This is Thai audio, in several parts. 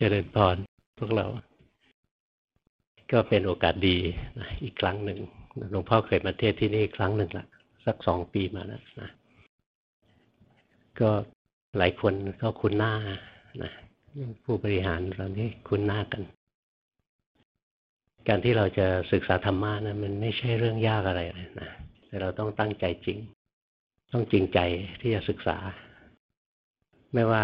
เจริญพรพวกเรา ก็เป็นโอกาสดีนะอีกครั้งหนึ่งหลวงพ่อเคยมาเทศที่นี่ครั้งหนึ่งละสักสองปีมาแล้วนะก็หลายคนก็คุ้นหน้านะผู้บริหารเรานี่คุ้นหน้ากัน การที่เราจะศึกษาธรรมะนะมันไม่ใช่เรื่องยากอะไรเลยนะแต่เราต้องตั้งใจจริง ต้องจริงใจที่จะศึกษา ไม่ว่า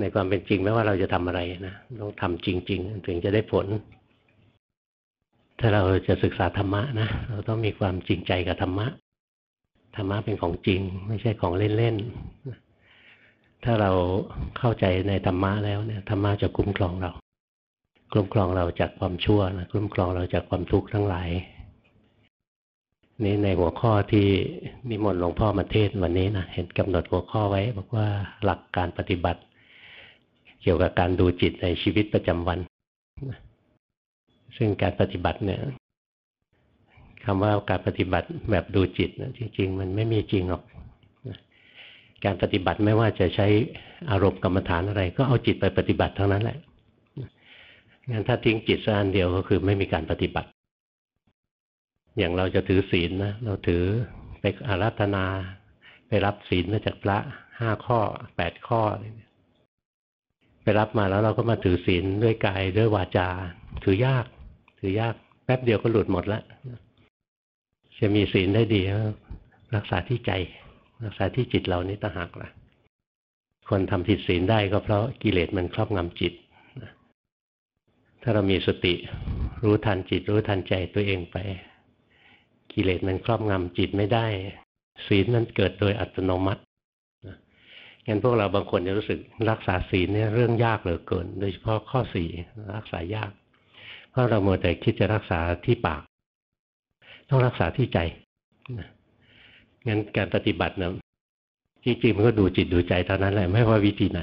ในความเป็นจริงไม่ว่าเราจะทำอะไรนะต้องทำจริง ๆ ถึงจะได้ผล ถ้าเราจะศึกษาธรรมะนะเราต้องมีความจริงใจกับธรรมะธรรมะเป็นของจริง ไม่ใช่ของเล่นๆถ้าเราเข้าใจในธรรมะแล้วเนี่ยธรรมะจะคุ้มครองเรา คุ้มครองเราจากความชั่วนะคุ้มครองเราจากความทุกข์ทั้งหลาย นี่ในหัวข้อที่นิมนต์หลวงพ่อมาเทศวันนี้นะเห็นกำหนดหัวข้อไว้ บอกว่าหลักการปฏิบัติ เกี่ยวกับการดูจิตในชีวิตประจำวัน ซึ่งการปฏิบัติเนี่ยคำว่าการปฏิบัติแบบดูจิตนะจริง ๆ มันไม่มีจริงหรอกการปฏิบัติไม่ว่าจะใช้อารมณ์กรรมฐานอะไร ก็เอาจิตไปปฏิบัติทั้งนั้นแหละงั้นถ้าทิ้งจิตสักอันเดียวก็คือไม่มีการปฏิบัติ อย่างเราจะถือศีลนะเราถือไปอารัธนา ไปรับศีลมาจากพระห้าข้อแปดข้อ ไปรับมาแล้วเราก็มาถือศีลด้วยกายด้วยวาจา ถือยาก ถือยาก แป๊บเดียวก็หลุดหมดแล้วจะมีศีลได้ดีรักษาที่ใจ รักษาที่จิตเรานี่ต่างหากล่ะ คนทำผิดศีลได้ก็เพราะกิเลสมันครอบงำจิตถ้าเรามีสติรู้ทันจิตรู้ทันใจตัวเองไป กิเลสมันครอบงำจิตไม่ได้ ศีลนั้นเกิดโดยอัตโนมัติงั้นพวกเราบางคนจะรู้สึกรักษาศีลเนี่ยเรื่องยากเหลือเกิน โดยเฉพาะข้อสี่รักษายาก เพราะเราโมแต่คิดจะรักษาที่ปาก ต้องรักษาที่ใจงั้นการปฏิบัตินะจริงๆมันก็ดูจิตดูใจเท่านั้นแหละไม่ว่าวิธีไหน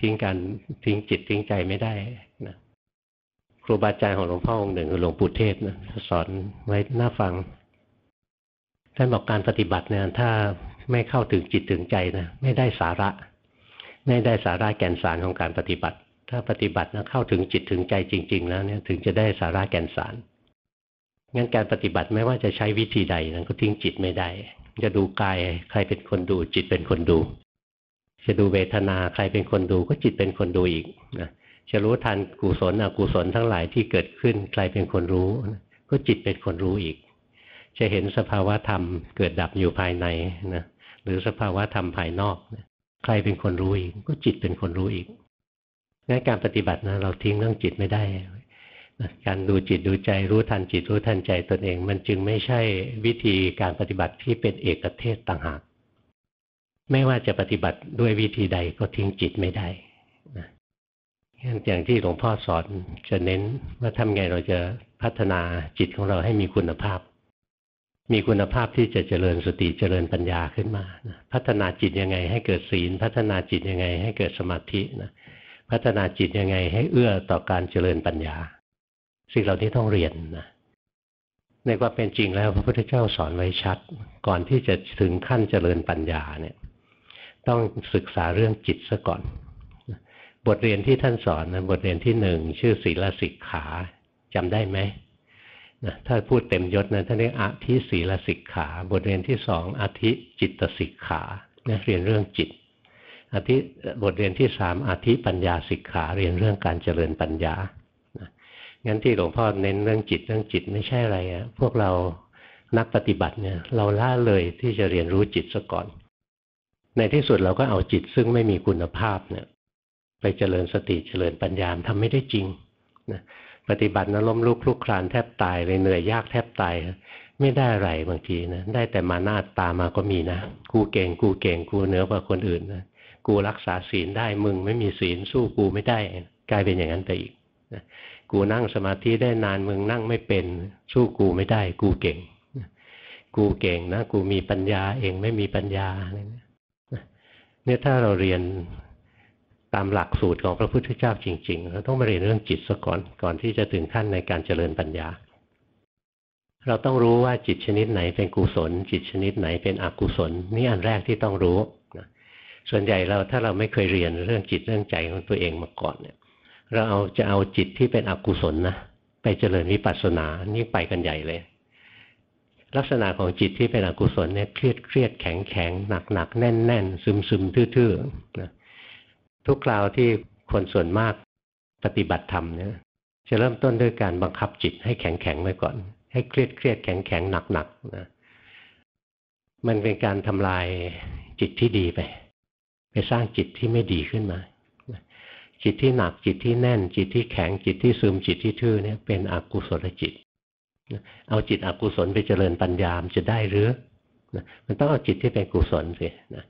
ทิ้งการทิ้งจิตทิ้งใจไม่ได้นะ รูบาอาจารย์ของหลวงพ่อองค์หนึ่งคือหลวงปู่เทศนะสอนไว้น่าฟัง ท่านบอกการปฏิบัติเนี่ยถ้าไม่เข้าถึงจิตถึงใจนะไม่ได้สาระ ไม่ได้สาระแก่นสารของการปฏิบัติ ถ้าปฏิบัตินะเข้าถึงจิตถึงใจจริง ๆ แล้วเนี่ยถึงจะได้สาระแก่นสารงั้นการปฏิบัติไม่ว่าจะใช้วิธีใดนั้นก็ทิ้งจิตไม่ได้ จะดูกายใครเป็นคนดู จิตเป็นคนดู จะดูเวทนาใครเป็นคนดู ก็จิตเป็นคนดูอีกนะ จะรู้ทันกุศลอกุศลทั้งหลายที่เกิดขึ้นใครเป็นคนรู้ ก็จิตเป็นคนรู้อีก จะเห็นสภาวะธรรมเกิดดับอยู่ภายในนะหรือสภาวะธรรมภายนอกใครเป็นคนรู้อีก ก็จิตเป็นคนรู้อีกงั้นการปฏิบัตินะเราทิ้งเรื่องจิตไม่ได้การดูจิตดูใจรู้ทันจิตรู้ทันใจตนเอง มันจึงไม่ใช่วิธีการปฏิบัติที่เป็นเอกเทศต่างหาก ไม่ว่าจะปฏิบัติด้วยวิธีใดก็ทิ้งจิตไม่ได้นะ อย่างที่หลวงพ่อสอนจะเน้นว่าทำไงเราจะพัฒนาจิตของเราให้มีคุณภาพ มีคุณภาพที่จะเจริญสติเจริญปัญญาขึ้นมานะพัฒนาจิตยังไง ให้เกิดศีล พัฒนาจิตยังไง ให้เกิดสมาธินะพัฒนาจิตยังไง ให้เอื้อต่อการเจริญปัญญา สิ่งเหล่านี้ต้องเรียนนะในความเป็นจริงแล้วพระพุทธเจ้าสอนไว้ชัด ก่อนที่จะถึงขั้นเจริญปัญญาเนี่ย ต้องศึกษาเรื่องจิตซะก่อน บทเรียนที่ท่านสอนนะบทเรียนที่หนึ่งชื่อศีลสิกขาจำได้ไหมนะถ้าพูดเต็มยศนะท่านเรียกอธิศีลสิกขา บทเรียนที่สองอธิจิตสิกขานะเรียนเรื่องจิตอธิบทเรียนที่สามอธิปัญญาสิกขาเรียนเรื่องการเจริญปัญญานะงั้นที่หลวงพ่อเน้นเรื่องจิตเรื่องจิตไม่ใช่อะไรอะพวกเรานักปฏิบัติเนี่ย เราล่าเลยที่จะเรียนรู้จิตซะก่อน ในที่สุดเราก็เอาจิตซึ่งไม่มีคุณภาพเนี่ย ไปเจริญสติเจริญปัญญาทำไม่ได้จริงนะปฏิบัตินะล้มลุกคลุกคลานแทบตายเลยเหนื่อยยากแทบตายไม่ได้อะไรบางทีนะได้แต่มานาตามาก็มีนะกูเก่งกูเก่งกูเหนือกว่าคนอื่นนะกูรักษาศีลได้มึงไม่มีศีลสู้กูไม่ได้ กลายเป็นอย่างนั้นไปอีกนะกูนั่งสมาธิได้นานมึงนั่งไม่เป็น สู้กูไม่ได้ กูเก่งกูเก่งนะกูมีปัญญาเองไม่มีปัญญาเนี่ยถ้าเราเรียน ตามหลักสูตรของพระพุทธเจ้าจริงๆเราต้องมาเรียนเรื่องจิตซะก่อนก่อนที่จะถึงขั้นในการเจริญปัญญา เราต้องรู้ว่าจิตชนิดไหนเป็นกุศล จิตชนิดไหนเป็นอกุศล นี่อันแรกที่ต้องรู้นะส่วนใหญ่เราถ้าเราไม่เคยเรียนเรื่องจิตเรื่องใจของตัวเองมาก่อนเนี่ย เราเอาจะเอาจิตที่เป็นอกุศลนะไปเจริญวิปัสสนานี่ไปกันใหญ่เลย ลักษณะของจิตที่เป็นอกุศลเนี่ยเครียดเครียดแข็งแข็งหนักหนักแน่นแน่นซึมซึมทื่อๆนะ ทุกคราวที่คนส่วนมากปฏิบัติธรรมเนี่ยจะเริ่มต้นด้วยการบังคับจิตให้แข็งแข็งไว้ก่อน ให้เครียดเครียดแข็งแข็งหนักหนักนะมันเป็นการทำลายจิตที่ดีไป ไปสร้างจิตที่ไม่ดีขึ้นมา จิตที่หนักจิตที่แน่น จิตที่แข็งจิตที่ซึมจิตที่ทื่อเนี่ยเป็นอกุศลจิตเอาจิตอกุศลไปเจริญปัญญามจะได้หรือมันต้องเอาจิตที่เป็นกุศลสินะ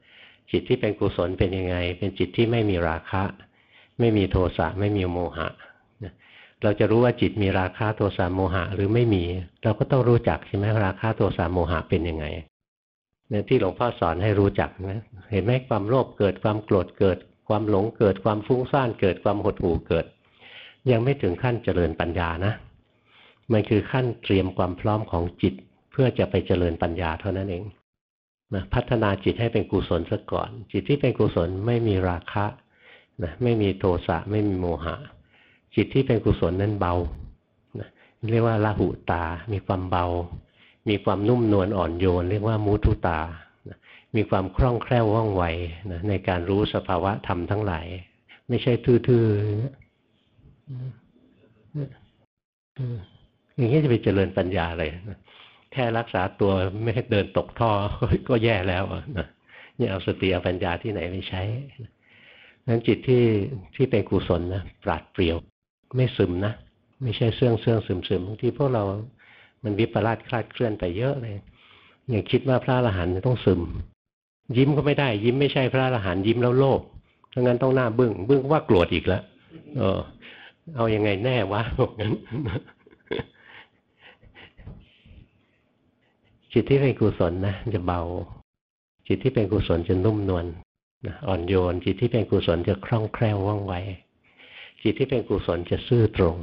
จิตที่เป็นกุศลเป็นยังไง เป็นจิตที่ไม่มีราคะ ไม่มีโทสะไม่มีโมหะเราจะรู้ว่าจิตมีราคะโทสะโมหะหรือไม่มี เราก็ต้องรู้จักใช่ไหมราคะโทสะโมหะเป็นยังไงเนี่ยที่หลวงพ่อสอนให้รู้จักนะเห็นไหมความโลภเกิดความโกรธเกิด ความหลงเกิดความฟุ้งซ่านเกิดความหดหู่เกิด ยังไม่ถึงขั้นเจริญปัญญานะมันคือขั้นเตรียมความพร้อมของจิต เพื่อจะไปเจริญปัญญาเท่านั้นเอง นะพัฒนาจิตให้เป็นกุศลซะก่อน จิตที่เป็นกุศลไม่มีราคะนะไม่มีโทสะไม่มีโมหะ จิตที่เป็นกุศลนั้นเบานะเรียกว่าละหุตา มีความเบา มีความนุ่มนวลอ่อนโยน เรียกว่ามุทุตามีความคล่องแคล่วว่องไวนะในการรู้สภาวะธรรมทั้งหลาย ไม่ใช่ทื่อๆอย่างนี้จะไปเจริญปัญญาเลย แค่รักษาตัวไม่ให้เดินตกท่อก็แย่แล้วนะนี่เอาสติเอาปัญญาที่ไหนไปใช้นั้นจิตที่ที่เป็นกุศลนะปราดเปรียว ไม่ซึมนะไม่ใช่เสื่องเสื่องซึมซึมบางทีพวกเรามันวิปลาสคลาดเคลื่อนไปเยอะเลยอย่างคิดว่าพระอรหันต์ต้องซึม ยิ้มก็ไม่ได้ ยิ้มไม่ใช่พระอรหันต์ยิ้มแล้วโลภทั้งนั้นต้องหน้าบึ้งบึ้งว่าโกรธอีกแล้วเออ เอายังไงแน่วะบอกงั้น จิตที่เป็นกุศลนะจะเบา จิตที่เป็นกุศลจะนุ่มนวลอ่อนโยน จิตที่เป็นกุศลจะคล่องแคล่วว่องไว จิตที่เป็นกุศลจะซื่อตรง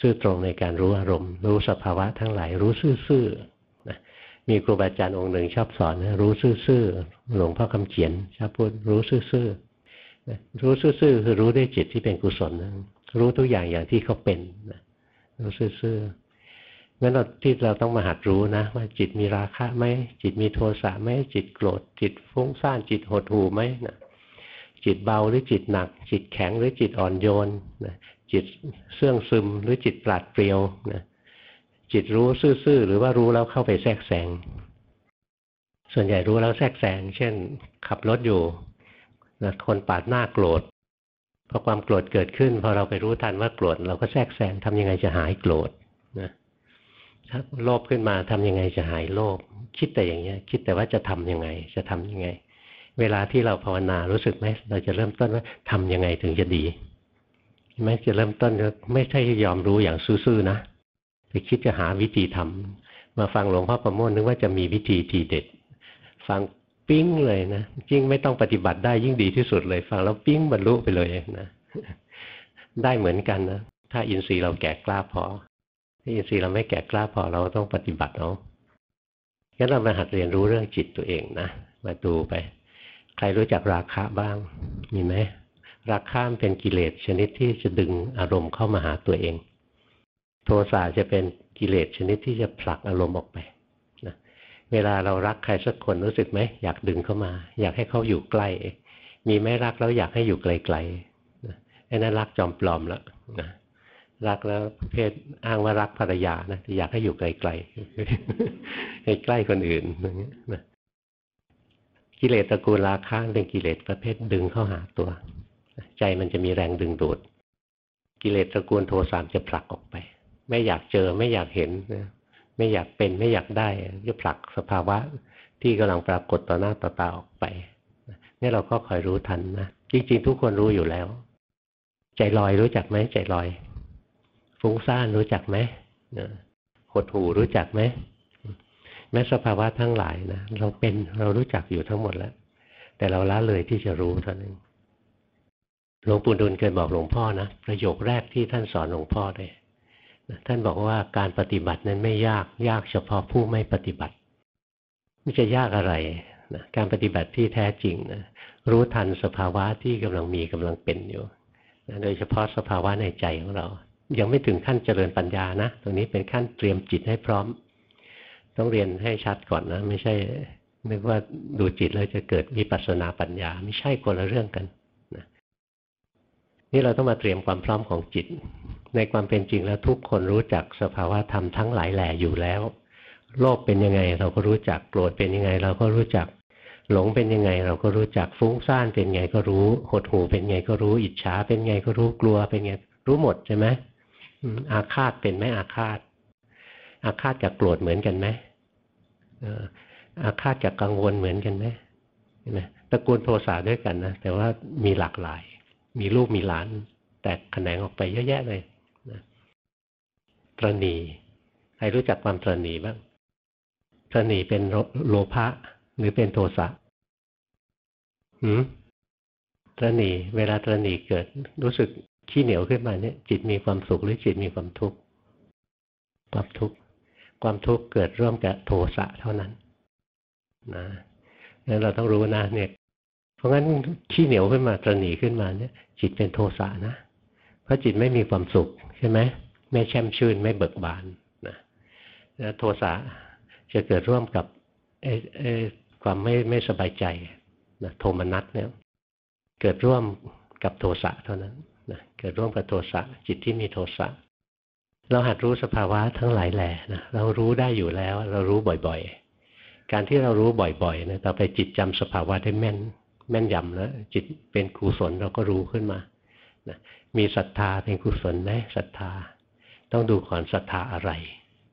ซื่อตรงในการรู้อารมณ์ รู้สภาวะทั้งหลาย รู้ซื่อๆนะมีครูบาอาจารย์องค์หนึ่งชอบสอนนะรู้ซื่อๆหลวงพ่อคำเขียนชอบพูดรู้ซื่อๆรู้ซื่อๆคือรู้ด้วยจิตที่เป็นกุศลนะรู้ทุกอย่างอย่างที่เขาเป็นนะรู้ซื่อๆ งั้นเราที่เราต้องมาหัดรู้นะ ว่าจิตมีราคะไหมจิตมีโทสะไหมจิตโกรธ จิตฟุ้งซ่านจิตหดหู่ไหมนะจิตเบาหรือจิตหนัก จิตแข็งหรือจิตอ่อนโยนนะจิตเสื่องซึมหรือจิตปราดเปรียวนะจิตรู้ซื่อๆหรือว่ารู้แล้วเข้าไปแทรกแซงส่วนใหญ่รู้แล้วแทรกแซงเช่น ขับรถอยู่นะคนปาดหน้าโกรธพอความโกรธเกิดขึ้นพอเราไปรู้ทันว่าโกรธเราก็แทรกแซงทำยังไงจะหายโกรธนะ ถ้าโลภขึ้นมาทำยังไงจะหายโลภคิดแต่อย่างเงี้ย คิดแต่ว่าจะทํำยังไง จะทํำยังไง เวลาที่เราภาวนารู้สึกไหมเราจะเริ่มต้นว่าทำยังไงถึงจะดีแม้จะเริ่มต้นไม่ใช่ยอมรู้อย่างซื่อๆนะไปคิดจะหาวิธีทำมาฟังหลวงพ่อประโมทนึกว่าจะมีวิธีทีเด็ด ฟังปิ้งเลยนะยิ่งไม่ต้องปฏิบัติได้ยิ่งดีที่สุดเลย ฟังแล้วปิ้งบรรลุไปเลยนะได้เหมือนกันนะถ้าอินทรีย์เราแก่กล้าพอ อินทรีย์เราไม่แก่กล้าพอเราต้องปฏิบัติเอางั้นเรามาหัดเรียนรู้เรื่องจิตตัวเองนะ มาดูไป ใครรู้จักราคะบ้าง มีไหมรักข้ามเป็นกิเลสชนิดที่จะดึงอารมณ์เข้ามาหาตัวเอง โทสะจะเป็นกิเลสชนิดที่จะผลักอารมณ์ออกไปนะเวลาเรารักใครสักคนรู้สึกไหม อยากดึงเข้ามา อยากให้เขาอยู่ใกล้ มีไม่รักแล้วอยากให้อยู่ไกลๆนะไอ้นั้นรักจอมปลอมแล้วนะ รักแล้วเพศอ้างว่ารักภรรยานะอยากให้อยู่ไกลๆให้ใกล้คนอื่นอย่างนี้นะกิเลสตระกูลราคะเป็นกิเลสประเภทดึงเข้าหาตัว ใจมันจะมีแรงดึงดูด กิเลสตระกูลโทสามจะผลักออกไป ไม่อยากเจอไม่อยากเห็นไม่อยากเป็นไม่อยากได้จะผลักสภาวะที่กำลังปรากฏต่อหน้าต่อตาออกไปนี่เราก็คอยรู้ทันนะจริง ๆ ทุกคนรู้อยู่แล้ว ใจลอยรู้จักไหมใจลอย ฟุ้งซ่านรู้จักไหมหดหูรู้จักไหมแม้สภาวะทั้งหลายนะเราเป็นเรารู้จักอยู่ทั้งหมดแล้ว แต่เราละเลยที่จะรู้เท่านั้นหลวงปู่ดุลเคยบอกหลวงพ่อนะประโยคแรกที่ท่านสอนหลวงพ่อเลยท่านบอกว่าการปฏิบัตินั้นไม่ยากยากเฉพาะผู้ไม่ปฏิบัติไม่จะยากอะไรนะการปฏิบัติที่แท้จริงนะรู้ทันสภาวะที่กำลังมีกำลังเป็นอยู่โดยเฉพาะสภาวะในใจของเรา ยังไม่ถึงขั้นเจริญปัญญานะ ตรงนี้เป็นขั้นเตรียมจิตให้พร้อม ต้องเรียนให้ชัดก่อนนะ ไม่ใช่นึกว่าดูจิตแล้วจะเกิดวิปัสสนาปัญญา ไม่ใช่คนละเรื่องกันนะนี่เราต้องมาเตรียมความพร้อมของจิต ในความเป็นจริงแล้วทุกคนรู้จักสภาวะธรรมทั้งหลายแหล่อยู่แล้ว โลภเป็นยังไงเราก็รู้จัก โกรธเป็นยังไง เราก็รู้จัก หลงเป็นยังไง เราก็รู้จัก ฟุ้งซ่านเป็นไงก็รู้ หดหูเป็นไงก็รู้ อิจฉาเป็นไงก็รู้ กลัวเป็นไง รู้หมดใช่ไหม อาฆาตเป็นไหมอาฆาต อาฆาตกับโกรธเหมือนกันไหมอาฆาตกับกังวลเหมือนกันไหมเห็นไหมตระกูลโทสะด้วยกันนะแต่ว่ามีหลากหลาย มีลูกมีหลาน แตกแขนงออกไปเยอะแยะเลยนะตรณีใครรู้จักความตรณีบ้างตรณีเป็นโลภะหรือเป็นโทสะหืมตรณีเวลาตรณีเกิดรู้สึก ขี้เหนียวขึ้นมาเนี่ย จิตมีความสุขหรือจิตมีความทุกข์ความทุกข์ความทุกข์เกิดร่วมกับโทสะเท่านั้นนะงั้นเราต้องรู้นะเนี่ย เพราะงั้นขี้เหนียวขึ้นมาตรหนีขึ้นมาเนี่ย จิตเป็นโทสะนะเพราะจิตไม่มีความสุขใช่ไหมไม่แช่มชื่นไม่เบิกบานนะแล้วโทสะจะเกิดร่วมกับไอ้ไอ้ความไม่ไม่สบายใจนะโทมนัสเนี่ย เกิดร่วมกับโทสะเท่านั้น นะเกิดร่วมกับโทสะจิตที่มีโทสะเราหัดรู้สภาวะทั้งหลายแหล่นะเรารู้ได้อยู่แล้ว เรารู้บ่อยๆ การที่เรารู้บ่อยๆนะต่อไปจิตจำสภาวะได้แม่น แม่นยำแล้วจิตเป็นกุศลเราก็รู้ขึ้นมานะมีศรัทธาเป็นกุศลไหมศรัทธา ต้องดูก่อนศรัทธาอะไร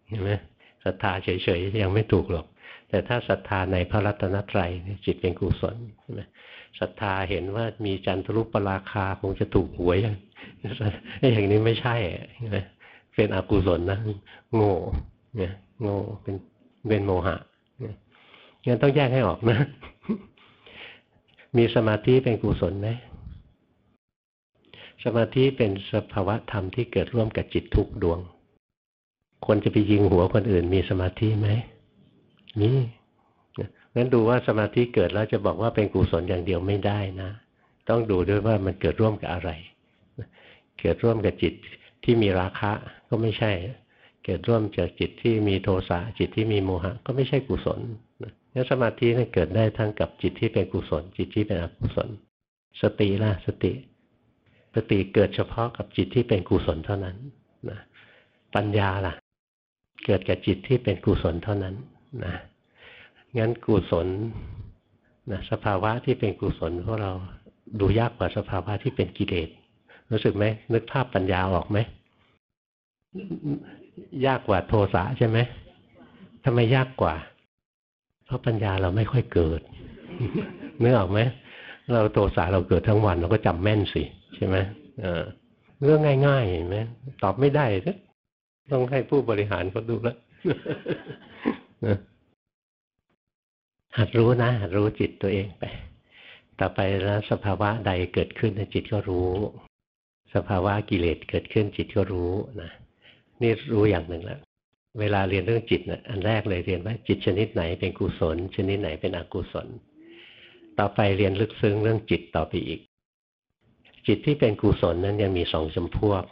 เห็นไหมศรัทธาเฉยๆยังไม่ถูกหรอกแต่ถ้าศรัทธาในพระรัตนตรัยจิตเป็นกุศลใช่ไหม ศรัทธาเห็นว่ามีจันทรุปราคาคงจะถูกหวยไอ้อย่างนี้ไม่ใช่ใช่ไหมเป็นอกุศลนะโง่เนี่ยโง่เป็นเป็นโมหะงั้นต้องแยกให้ออกนะ มีสมาธิเป็นกุศลไหมสมาธิเป็นสภาวะธรรมที่เกิดร่วมกับจิตทุกดวง คนจะไปยิงหัวคนอื่นมีสมาธิไหมนี่ งั้นดูว่าสมาธิเกิดแล้วจะบอกว่าเป็นกุศลอย่างเดียวไม่ได้นะ ต้องดูด้วยว่ามันเกิดร่วมกับอะไร เกิดร่วมกับจิตที่มีราคะก็ไม่ใช่ เกิดร่วมจากจิตที่มีโทสะจิตที่มีโมหะ ก็ไม่ใช่กุศลนั้นสมาธินี่เกิดได้ทั้งกับจิตที่เป็นกุศล จิตที่เป็นอกุศล สติล่ะสติ สติเกิดเฉพาะกับจิตที่เป็นกุศลเท่านั้นนะปัญญาล่ะ เกิดกับจิตที่เป็นกุศลเท่านั้นนะ งั้นกุศลนะสภาวะที่เป็นกุศลพวกเราดูยากกว่าสภาวะที่เป็นกิเลสรู้สึกไหมนึกภาพปัญญาออกไหมยากกว่าโทสะใช่ไหมทำไมยากกว่า เพราะปัญญาเราไม่ค่อยเกิดนึกออกไหมเราโทสะเราเกิดทั้งวันเราก็จำแม่นสิใช่ไหมเรื่องง่ายๆเห็นไหมตอบไม่ได้ต้องให้ผู้บริหารเขาดูแล้ว หัดรู้นะหัดรู้จิตตัวเองไป ต่อไปแล้วสภาวะใดเกิดขึ้นจิตก็รู้ สภาวะกิเลสเกิดขึ้นจิตก็รู้นะนี่รู้อย่างหนึ่งแล้วเวลาเรียนเรื่องจิตนะอันแรกเลยเรียนว่าจิตชนิดไหนเป็นกุศล ชนิดไหนเป็นอกุศล ต่อไปเรียนลึกซึ้งเรื่องจิตต่อไปอีก จิตที่เป็นกุศลนั้นยังมีสองจำพวก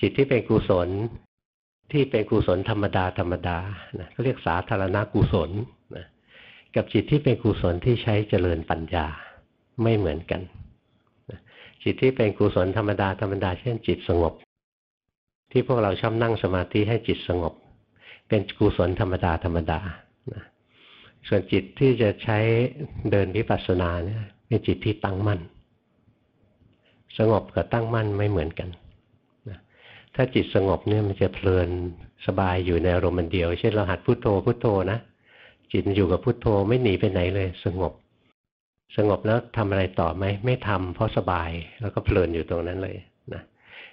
จิตที่เป็นกุศลที่เป็นกุศลธรรมดาธรรมดานะเขาเรียกสาธารณกุศลนะ กับจิตที่เป็นกุศลที่ใช้เจริญปัญญาไม่เหมือนกัน จิตที่เป็นกุศลธรรมดาธรรมดาเช่นจิตสงบ ที่พวกเราชอบนั่งสมาธิให้จิตสงบ เป็นกุศลธรรมดาธรรมดาส่วนจิตที่จะใช้เดินวิปัสสนาเนี่ยเป็นจิตที่ตั้งมั่น สงบกับตั้งมั่นไม่เหมือนกันถ้าจิตสงบเนี่ยมันจะเพลินสบายอยู่ในอารมณ์เดียว เช่นเราหัดพุโทโธพุโทโธนะ จิตอยู่กับพุทโธไม่หนีไปไหนเลยสงบ สงบแล้วทำอะไรต่อไหมไม่ทำเพราะสบายแล้วก็เพลินอยู่ตรงนั้นเลยนะ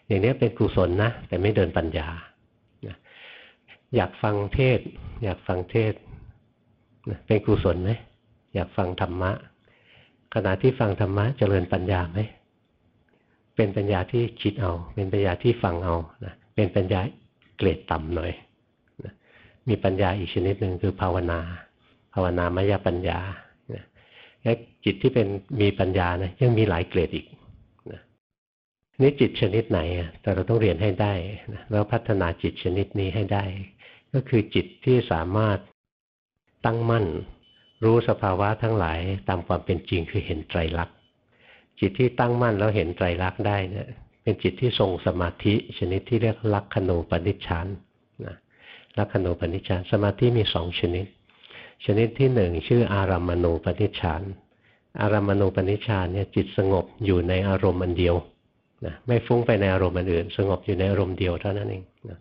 อย่างนี้เป็นกุศลนะ แต่ไม่เดินปัญญาอยากฟังเทศ อยากฟังเทศเป็นกุศลไหมอยากฟังธรรมะ ขณะที่ฟังธรรมะเจริญปัญญาไหมเป็นปัญญาที่คิดเอา เป็นปัญญาที่ฟังเอานะเป็นปัญญาเกรดต่ำหน่อยนะมีปัญญาอีกชนิดหนึ่งคือภาวนา ภาวนามยปัญญาและจิตที่เป็นมีปัญญานะยังมีหลายเกรดอีกนี่จิตชนิดไหนแต่เราต้องเรียนให้ได้แล้วพัฒนาจิตชนิดนี้ให้ได้ ก็คือจิตที่สามารถตั้งมั่น รู้สภาวะทั้งหลายตามความเป็นจริงคือเห็นไตรลักษณ์จิตที่ตั้งมั่นแล้วเห็นไตรลักษณ์ได้เนี่ยเป็นจิตที่ทรงสมาธิชนิดที่เรียกลักขณูปนิชฌานนะลักขณูปนิชฌานสมาธิมีสองชนิด ชนิดที่หนึ่งชื่ออารัมมณูปนิชฌาน อารัมมณูปนิชฌานเนี่ยจิตสงบอยู่ในอารมณ์อันเดียวนะไม่ฟุ้งไปในอารมณ์อื่น สงบอยู่ในอารมณ์เดียวเท่านั้นเองนะ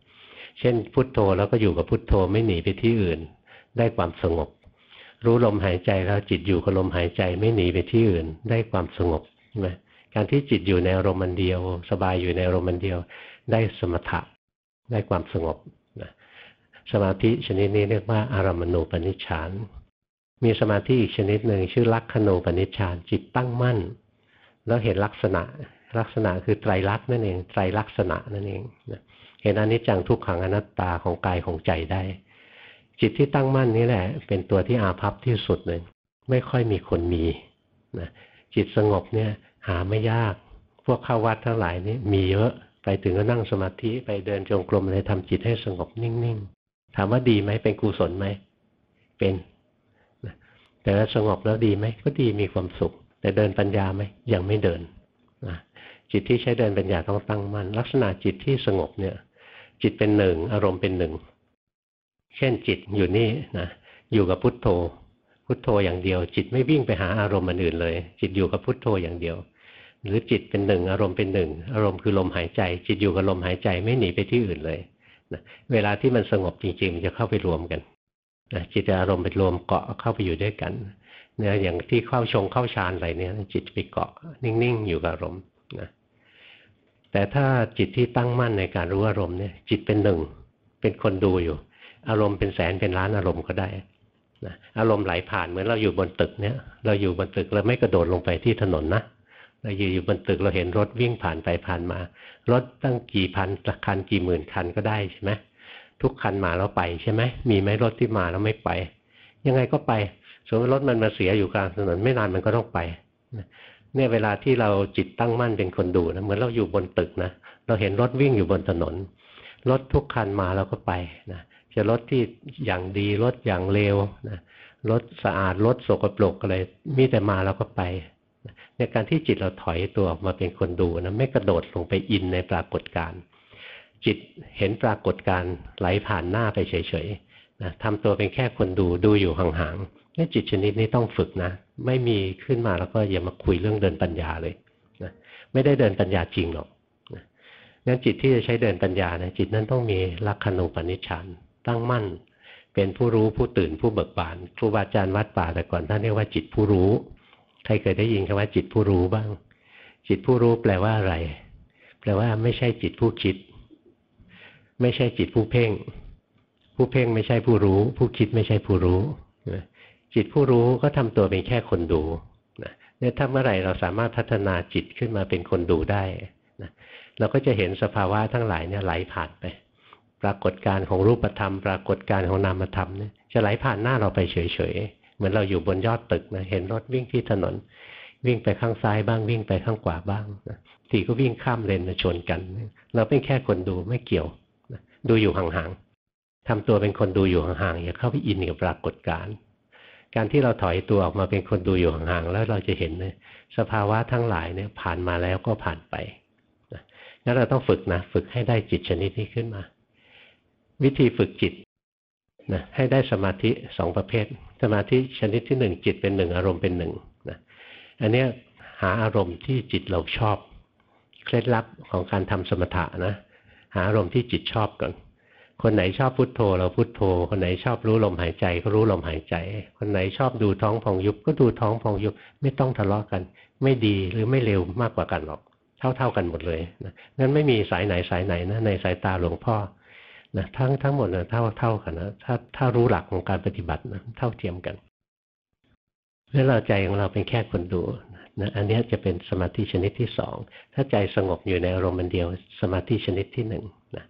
เช่นพุทโธแล้วก็อยู่กับพุทโธไม่หนีไปที่อื่น ได้ความสงบ รู้ลมหายใจแล้วจิตอยู่กับลมหายใจไม่หนีไปที่อื่น ได้ความสงบใช่ไหมการที่จิตอยู่ในอารมณ์มันเดียว สบายอยู่ในอารมณ์มันเดียว ได้สมถะได้ความสงบ สมาธิชนิดนี้เรียกว่าอารมณูปนิชฌาน มีสมาธิอีกชนิดหนึ่งชื่อลักขณูปนิชฌานจิตตั้งมั่น แล้วเห็นลักษณะลักษณะคือไตรลักษณ์นั่นเองไตรลักษณะนั่นเองเห็นอนิจจังทุกขังอนัตตาของกายของใจได้ จิตที่ตั้งมั่นนี้แหละ เป็นตัวที่อาภัพที่สุดเลยไม่ค่อยมีคนมีนะจิตสงบเนี่ยหาไม่ยาก พวกเข้าวัดทั้งหลายนี่มีเยอะไปถึงก็นั่งสมาธิไปเดินจงกรมอะไรทำจิตให้สงบนิ่ง ถามว่าดีไหมเป็นกุศลไหมเป็นแต่ว่าสงบแล้วดีไหมก็ดีมีความสุข แต่เดินปัญญาไหมยังไม่เดินนะจิตที่ใช้เดินปัญญาต้องตั้งมั่นลักษณะจิตที่สงบเนี่ย จิตเป็นหนึ่งอารมณ์เป็นหนึ่งเช่นจิตอยู่นี่นะอยู่กับพุทโธ พุทโธอย่างเดียว จิตไม่วิ่งไปหาอารมณ์อื่นเลย จิตอยู่กับพุทโธอย่างเดียว หรือจิตเป็นหนึ่งอารมณ์เป็นหนึ่งอารมณ์คือลมหายใจ จิตอยู่กับลมหายใจไม่หนีไปที่อื่นเลย นะเวลาที่มันสงบจริงๆมันจะเข้าไปรวมกันนะจิตอารมณ์ไปรวมเกาะเข้าไปอยู่ด้วยกันเนี่ยอย่างที่เข้าชงเข้าฌานอะไรเนี่ยจิตไปเกาะนิ่งๆ อยู่กับอารมณ์นะแต่ถ้าจิตที่ตั้งมั่นในการรู้อารมณ์เนี่ย จิตเป็นหนึ่ง เป็นคนดูอยู่ อารมณ์เป็นแสนเป็นล้านอารมณ์ก็ได้นะอารมณ์ไหลผ่านเหมือนเราอยู่บนตึกเนี่ย เราอยู่บนตึกเราไม่กระโดดลงไปที่ถนนนะ เราอยู่อยู่บนตึกเราเห็นรถวิ่งผ่านไปผ่านมา รถตั้งกี่พันคันกี่หมื่นคันก็ได้ใช่ไหมทุกคันมาแล้วไปใช่ไหมมีไหมรถที่มาแล้วไม่ไป ยังไงก็ไปสมมติรถมันมาเสียอยู่กลางถนนไม่นานมันก็ต้องไปเนี่ยเวลาที่เราจิตตั้งมั่นเป็นคนดูนะเหมือนเราอยู่บนตึกนะเราเห็นรถวิ่งอยู่บนถนน รถทุกคันมาเราก็ไปนะจะรถที่อย่างดีรถอย่างเลวนะรถสะอาดรถสกปรกอะไรมีแต่มาเราก็ไป ในการที่จิตเราถอยตัวออกมาเป็นคนดูนะไม่กระโดดลงไปอินในปรากฏการณ์จิตเห็นปรากฏการณ์ไหลผ่านหน้าไปเฉยๆนะทำตัวเป็นแค่คนดูดูอยู่ห่างๆนี่จิตชนิดนี้ต้องฝึกนะ ไม่มีขึ้นมาแล้วก็อย่ามาคุยเรื่องเดินปัญญาเลยนะไม่ได้เดินปัญญาจริงหรอกนะงั้นจิตที่จะใช้เดินปัญญานะจิตนั้นต้องมีลักขณูปนิชฌานตั้งมั่น เป็นผู้รู้ผู้ตื่นผู้เบิกบาน ครูบาอาจารย์วัดป่าแต่ก่อนท่านเรียกว่าจิตผู้รู้ ใครเคยได้ยินคำว่าจิตผู้รู้บ้าง จิตผู้รู้แปลว่าอะไร แปลว่าไม่ใช่จิตผู้คิด ไม่ใช่จิตผู้เพ่ง ผู้เพ่งไม่ใช่ผู้รู้ ผู้คิดไม่ใช่ผู้รู้จิตผู้รู้ก็ทำตัวเป็นแค่คนดูเนี่ยถ้าเมื่อไหร่เราสามารถพัฒนาจิตขึ้นมาเป็นคนดูได้นะเราก็จะเห็นสภาวะทั้งหลายเนี่ยไหลผ่านไป ปรากฏการของรูปธรรม ปรากฏการของนามธรรมเนี่ยจะไหลผ่านหน้าเราไปเฉยๆ เหมือนเราอยู่บนยอดตึกนะเห็นรถวิ่งที่ถนน วิ่งไปข้างซ้ายบ้างวิ่งไปข้างขวาบ้างนะทีก็วิ่งข้ามเลนมาชนกัน เราเป็นแค่คนดูไม่เกี่ยวดูอยู่ห่างๆทำตัวเป็นคนดูอยู่ห่างๆอย่าเข้าไปอินกับปรากฏการณ์การที่เราถอยตัวออกมาเป็นคนดูอยู่ห่างๆแล้วเราจะเห็นเลยสภาวะทั้งหลายเนี่ยผ่านมาแล้วก็ผ่านไปงั้นเราต้องฝึกนะ ฝึกให้ได้จิตชนิดนี้ขึ้นมา วิธีฝึกจิต นะให้ได้สมาธิสองประเภท สมาธิชนิดที่หนึ่งจิตเป็นหนึ่งอารมณ์เป็นหนึ่งนะอันนี้หาอารมณ์ที่จิตเราชอบ เคล็ดลับของการทำสมถะนะหาอารมณ์ที่จิตชอบก่อน คนไหนชอบพุโทโธเราพุโทโธ คนไหนชอบรู้ลมหายใจก็รู้ลมหายใจ คนไหนชอบดูท้องพองยุบก็ดูท้องพองยุบไม่ต้องทะเลาะกัน ไม่ดีหรือไม่เร็วมากกว่ากันหรอก เท่าเท่ากันหมดเลยนะงั้นไม่มีสายไหนสายไหนนะในสายตาหลวงพ่อ นะทั้งทั้งหมดนะเท่าเท่ากันนะถ้าถ้ารู้หลักของการปฏิบัตินะเท่าเทียมกันแล้วเราใจของเราเป็นแค่คนดูนะอันนี้จะเป็นสมาธิชนิดที่สองถ้าใจสงบอยู่ในอารมณ์เดียว สมาธิชนิดที่หนึ่งนะ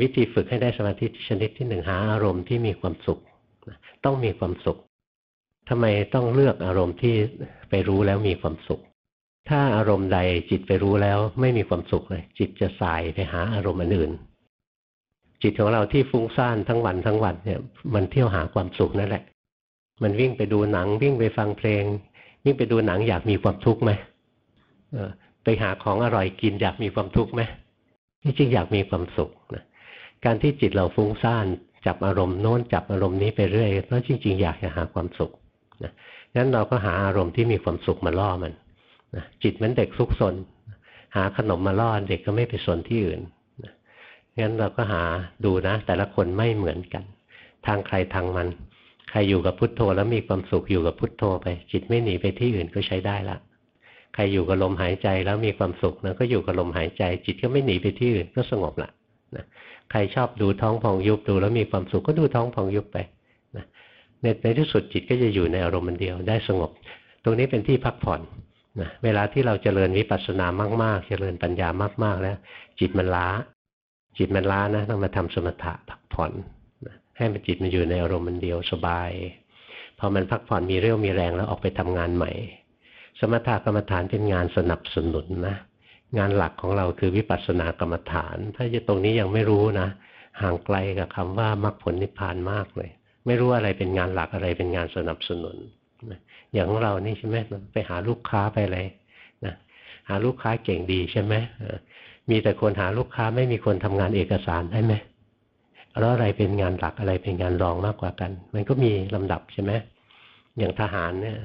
วิธีฝึกให้ได้สมาธิชนิดที่หนึ่งหาอารมณ์ที่มีความสุขนะต้องมีความสุขทำไมต้องเลือกอารมณ์ที่ไปรู้แล้วมีความสุข ถ้าอารมณ์ใดจิตไปรู้แล้วไม่มีความสุขเลย จิตจะสายไปหาอารมณ์อื่น จิตของเราที่ฟุ้งซ่านทั้งวันทั้งวันเนี่ยมันเที่ยวหาความสุขนั่นแหละ มันวิ่งไปดูหนังวิ่งไปฟังเพลง วิ่งไปดูหนังอยากมีความทุกข์ไหมไปหาของอร่อยกินอยากมีความทุกข์ไหมนี่จริงอยากมีความสุขนะการที่จิตเราฟุ้งซ่านจับอารมณ์โน้นจับอารมณ์นี้ไปเรื่อยเพราะจริง ๆ อยากจะหาความสุขนะงั้นเราก็หาอารมณ์ที่มีความสุขมาล่อมันนะจิตเหมือนเด็กซุกซนหาขนมมาล่อเด็กก็ไม่ไปสนที่อื่น งั้นเราก็หาดูนะ แต่ละคนไม่เหมือนกัน ทางใครทางมัน ใครอยู่กับพุทโธแล้วมีความสุขอยู่กับพุทโธไป จิตไม่หนีไปที่อื่นก็ใช้ได้ละใครอยู่กับลมหายใจแล้วมีความสุขนะก็อยู่กับลมหายใจ จิตก็ไม่หนีไปที่อื่นก็สงบละนะใครชอบดูท้องพองยุบดูแล้วมีความสุขก็ดูท้องพองยุบไปนะในในที่สุดจิตก็จะอยู่ในอารมณ์มันเดียวได้สงบ ตรงนี้เป็นที่พักผ่อนนะเวลาที่เราเจริญวิปัสสนามาก ๆ เจริญปัญญามาก ๆ แล้ว จิตมันล้า จิตมันล้านะต้องมาทำสมถะพักผ่อนให้มันจิตมันอยู่ในอารมณ์มันเดียวสบายพอมันพักผ่อนมีเรี่ยวมีแรงแล้วออกไปทำงานใหม่ สมถะกรรมฐานเป็นงานสนับสนุนนะงานหลักของเราคือวิปัสสนากรรมฐาน ถ้าจะตรงนี้ยังไม่รู้นะห่างไกลกับคำว่ามรรคผลนิพพานมากเลย ไม่รู้อะไรเป็นงานหลักอะไรเป็นงานสนับสนุนอย่างของเรานี่ใช่ไหมไปหาลูกค้าไปอะไรนะหาลูกค้าเก่งดีใช่ไหม มีแต่คนหาลูกค้าไม่มีคนทำงานเอกสารได้ไหมแล้วอะไรเป็นงานหลักอะไรเป็นงานรองมากกว่ากัน มันก็มีลำดับใช่ไหมอย่างทหารเนี่ย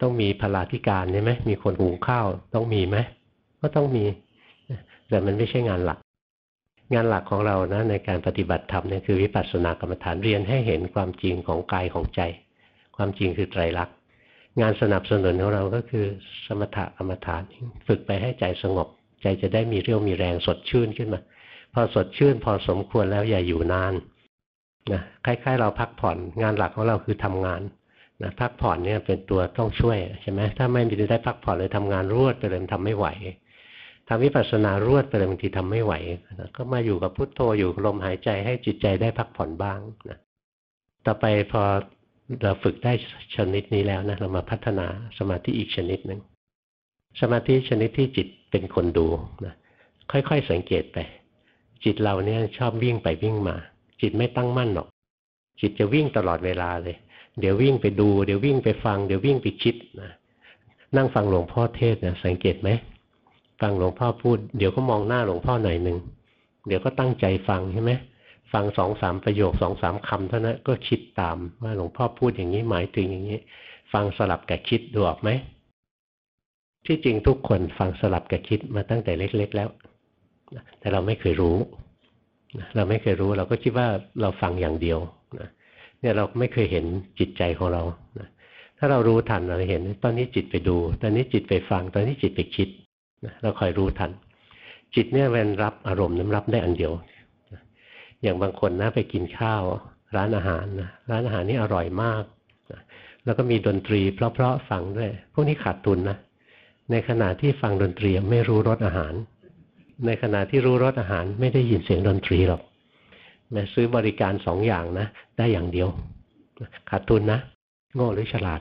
ต้องมีพลาธิการใช่ไหมมีคนหุงข้าวต้องมีไหมก็ต้องมี แต่มันไม่ใช่งานหลัก งานหลักของเรานะในการปฏิบัติธรรมเนี่ยคือวิปัสสนากรรมฐานเรียนให้เห็นความจริงของกายของใจ ความจริงคือไตรลักษณ์งานสนับสนุนของเราก็คือสมถกรรมฐาน ฝึกไปให้ใจสงบ ใจจะได้มีเรี่ยวมีแรงสดชื่นขึ้นมา พอสดชื่นพอสมควรแล้วอย่าอยู่นานนะคล้ายๆ เราพักผ่อนงานหลักของเราคือทำงานนะพักผ่อนเนี่ยเป็นตัวต้องช่วยใช่ไหมถ้าไม่มีได้พักผ่อนเลยทำงานรวดไปเลยทำไม่ไหวทำวิปัสสนารวดไปเลยบางทีทำไม่ไหวนะก็มาอยู่กับพุทโธอยู่ลมหายใจให้จิตใจได้พักผ่อนบ้างนะต่อไปพอเราฝึกได้ชนิดนี้แล้วนะเรามาพัฒนาสมาธิอีกชนิดหนึ่ง สมาธิชนิดที่จิตเป็นคนดูนะค่อยๆสังเกตไป จิตเราเนี่ยชอบวิ่งไปวิ่งมา จิตไม่ตั้งมั่นหรอก จิตจะวิ่งตลอดเวลาเลย เดี๋ยววิ่งไปดู เดี๋ยววิ่งไปฟัง เดี๋ยววิ่งไปคิดนะนั่งฟังหลวงพ่อเทศนะสังเกตไหมฟังหลวงพ่อพูด เดี๋ยวก็มองหน้าหลวงพ่อหน่อยหนึ่งเดี๋ยวก็ตั้งใจฟังใช่ไหมฟังสองสามประโยคสองสามคำเท่านั้นก็คิดตามว่าหลวงพ่อพูดอย่างนี้หมายถึงอย่างนี้ ฟังสลับกับคิดดูออกไหม ที่จริงทุกคนฟังสลับกับคิดมาตั้งแต่เล็ก ๆ แล้ว แต่เราไม่เคยรู้ เราไม่เคยรู้เราก็คิดว่าเราฟังอย่างเดียวเนี่ยเราไม่เคยเห็นจิตใจของเรา ถ้าเรารู้ทันเราเห็น ตอนนี้จิตไปดู ตอนนี้จิตไปฟัง ตอนนี้จิตไปคิด เราคอยรู้ทัน จิตเนี่ยเวลรับอารมณ์นั้นรับได้อันเดียว อย่างบางคนนะไปกินข้าว ร้านอาหารนะร้านอาหารนี่อร่อยมาก แล้วก็มีดนตรี เพราะๆฟังด้วย พวกนี้ขาดทุนนะ ในขณะที่ฟังดนตรีไม่รู้รสอาหาร ในขณะที่รู้รสอาหารไม่ได้ยินเสียงดนตรีหรอกแม้ซื้อบริการสองอย่างนะ ได้อย่างเดียว ขาดทุนนะ โง่หรือฉลาด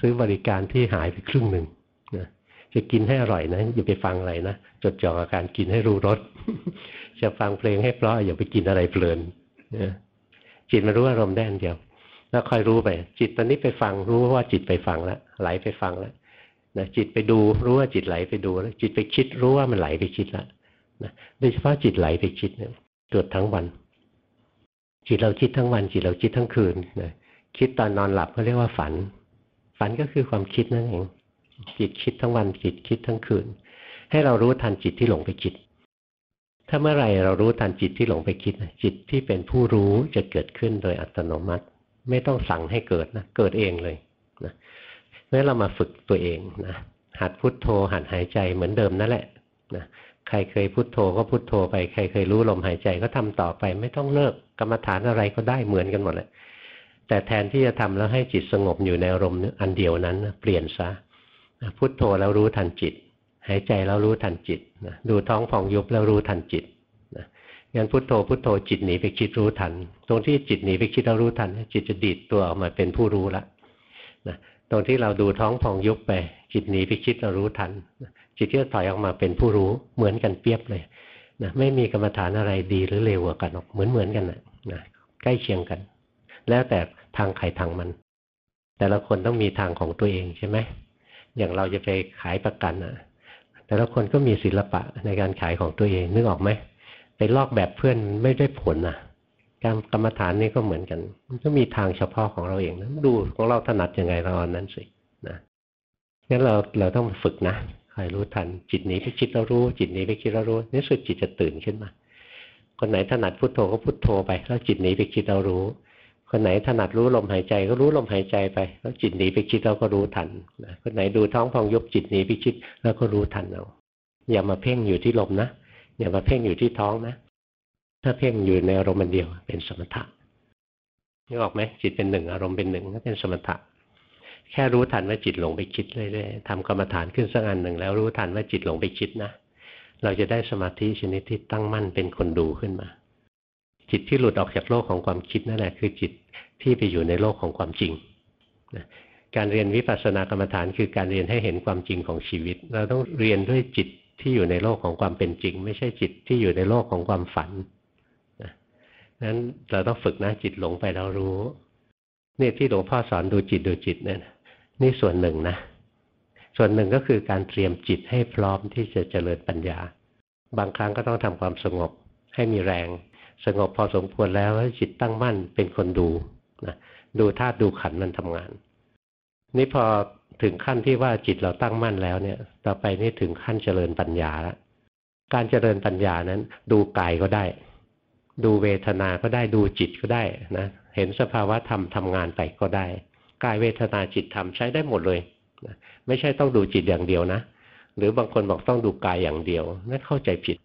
ซื้อบริการที่หายไปครึ่งหนึ่งนะจะกินให้อร่อยนะ อย่าไปฟังอะไรนะ จดจ่อกับการกินให้รู้รสจะฟังเพลงให้เพราะอย่าไปกินอะไรเพลินจิตมันรู้อารมณ์ได้อันเดียว แล้วคอยรู้ไป จิตตอนนี้ไปฟังรู้ว่าจิตไปฟังแล้วไหลไปฟังแล้ว นะจิตไปดูรู้ว่าจิตไหลไปดูแล้วจิตไปคิดรู้ว่ามันไหลไปคิดแล้วนะโดยเฉพาะจิตไหลไปคิดเนี่ยเกิดทั้งวัน จิตเราคิดทั้งวัน จิตเราคิดทั้งคืนนะคิดตอนนอนหลับเขาเรียกว่าฝัน ฝันก็คือความคิดนั่นเองจิตคิดทั้งวันจิตคิดทั้งคืน ให้เรารู้ทันจิตที่หลงไปคิด ถ้าเมื่อไรเรารู้ทันจิตที่หลงไปคิดจิตที่เป็นผู้รู้จะเกิดขึ้นโดยอัตโนมัติ ไม่ต้องสั่งให้เกิดนะเกิดเองเลย นะเมื่อเรามาฝึกตัวเองนะหัดพุทโธหัดหายใจเหมือนเดิมนั่นแหละนะใครเคยพุทโธก็พุทโธไป ใครเคยรู้ลมหายใจก็ทำต่อไป ไม่ต้องเลิกกรรมฐานอะไรก็ได้เหมือนกันหมดเลยแต่แทนที่จะทำแล้วให้จิตสงบอยู่ในอารมณ์อันเดียวนั้นเปลี่ยนซะพุทโธแล้วรู้ทันจิต หายใจแล้วรู้ทันจิตนะดูท้องผ่องยุบแล้วรู้ทันจิตนะงั้นพุทโธพุทโธจิตหนีไปคิดรู้ทัน ตรงที่จิตหนีไปคิดแล้วรู้ทัน จิตจะดีดตัวออกมาเป็นผู้รู้ละนะ ตรงที่เราดูท้องพองยุบไป จิตหนีไปคิดเรารู้ทัน จิตที่ถอยออกมาเป็นผู้รู้เหมือนกันเปียบเลยนะไม่มีกรรมฐานอะไรดีหรือเลวกว่ากันหรอกเหมือนเหมือนกันนะนะใกล้เคียงกัน แล้วแต่ทางใครทางมัน แต่ละคนต้องมีทางของตัวเองใช่ไหมอย่างเราจะไปขายประกันอะแต่ละคนก็มีศิลปะในการขายของตัวเองนึกออกไหมไปลอกแบบเพื่อนไม่ได้ผลนะ การกรรมฐานนี่ก็เหมือนกัน มันก็มีทางเฉพาะของเราเองนะดูของเราถนัดยังไงเราอันนั้นสินะงั้นเราเราต้องฝึกนะคอยรู้ทันจิตนี้ไปคิดแล้วรู้ จิตนี้ไปคิดแล้วรู้ในี่สุดจิตจะตื่นขึ้นมา คนไหนถนัดพุโทโธก็พุโทโธไป แล้วจิตนี้ไปคิดแล้วรู้ คนไหนถนัดรู้ลมหายใจก็รู้ลมหายใจไป แล้วจิตหนีไปคิดเราก็รู้ทันคนไหนดูท้องพองยุบจิตหนีไปคิดแล้วก็รู้ทันเราอย่ามาเพ่งอยู่ที่ลมนะอย่ามาเพ่งอยู่ที่ท้องนะ ถ้าเพ่งอยู่ในอารมณ์เดียว เป็นสมถะนึกออกไหมจิตเป็นหนึ่งอารมณ์เป็นหนึ่งก็เป็นสมถะ แค่รู้ทันว่าจิตหลงไปคิดเรื่อยๆทำกรรมฐานขึ้นสักอันหนึ่งแล้วรู้ทันว่าจิตหลงไปคิดนะเราจะได้สมาธิชนิดที่ตั้งมั่นเป็นคนดูขึ้นมา จิตที่หลุดออกจากโลกของความคิดนั่นแหละคือจิตที่ไปอยู่ในโลกของความจริงนะการเรียนวิปัสสนากรรมฐานคือการเรียนให้เห็นความจริงของชีวิต เราต้องเรียนด้วยจิตที่อยู่ในโลกของความเป็นจริง ไม่ใช่จิตที่อยู่ในโลกของความฝัน นั้นเราต้องฝึกนะจิตหลงไปเรารู้เนี่ยที่หลวงพ่อสอนดูจิตดูจิตเนี่ยนี่ส่วนหนึ่งนะส่วนหนึ่งก็คือการเตรียมจิตให้พร้อมที่จะเจริญปัญญา บางครั้งก็ต้องทำความสงบให้มีแรง สงบพอสมควรแล้วจิตตั้งมั่นเป็นคนดูนะดูธาตุดูขันมันทำงาน นี่พอถึงขั้นที่ว่าจิตเราตั้งมั่นแล้วเนี่ย ต่อไปนี่ถึงขั้นเจริญปัญญาแล้วการเจริญปัญญานั้น ดูกายก็ได้ ดูเวทนาก็ได้ดูจิตก็ได้นะเห็นสภาวะธรรมทำงานไปก็ได้กายเวทนาจิตธรรมใช้ได้หมดเลยนะไม่ใช่ต้องดูจิตอย่างเดียวนะ หรือบางคนบอกต้องดูกายอย่างเดียวนั่นเข้าใจผิด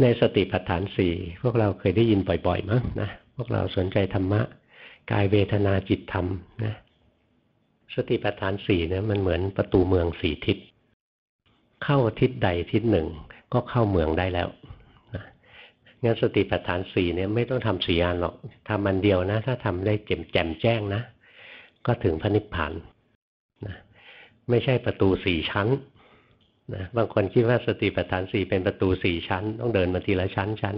ในสติปัฏฐานสี่พวกเราเคยได้ยินบ่อยๆมั้งนะพวกเราสนใจธรรมะกายเวทนาจิตธรรมนะสติปัฏฐานสี่เนี่ยมันเหมือนประตูเมืองสี่ทิศ เข้าทิศใดทิศหนึ่ง ก็เข้าเมืองได้แล้ว งั้นสติปัฏฐานสี่เนี่ยไม่ต้องทำสี่อันหรอกทำอันเดียวนะ ถ้าทำได้แจ่มแจ่มแจ้งนะ ก็ถึงพระนิพพานนะไม่ใช่ประตูสี่ชั้นนะบางคนคิดว่าสติปัฏฐานสี่เป็นประตูสี่ชั้น ต้องเดินมาทีละชั้นชั้น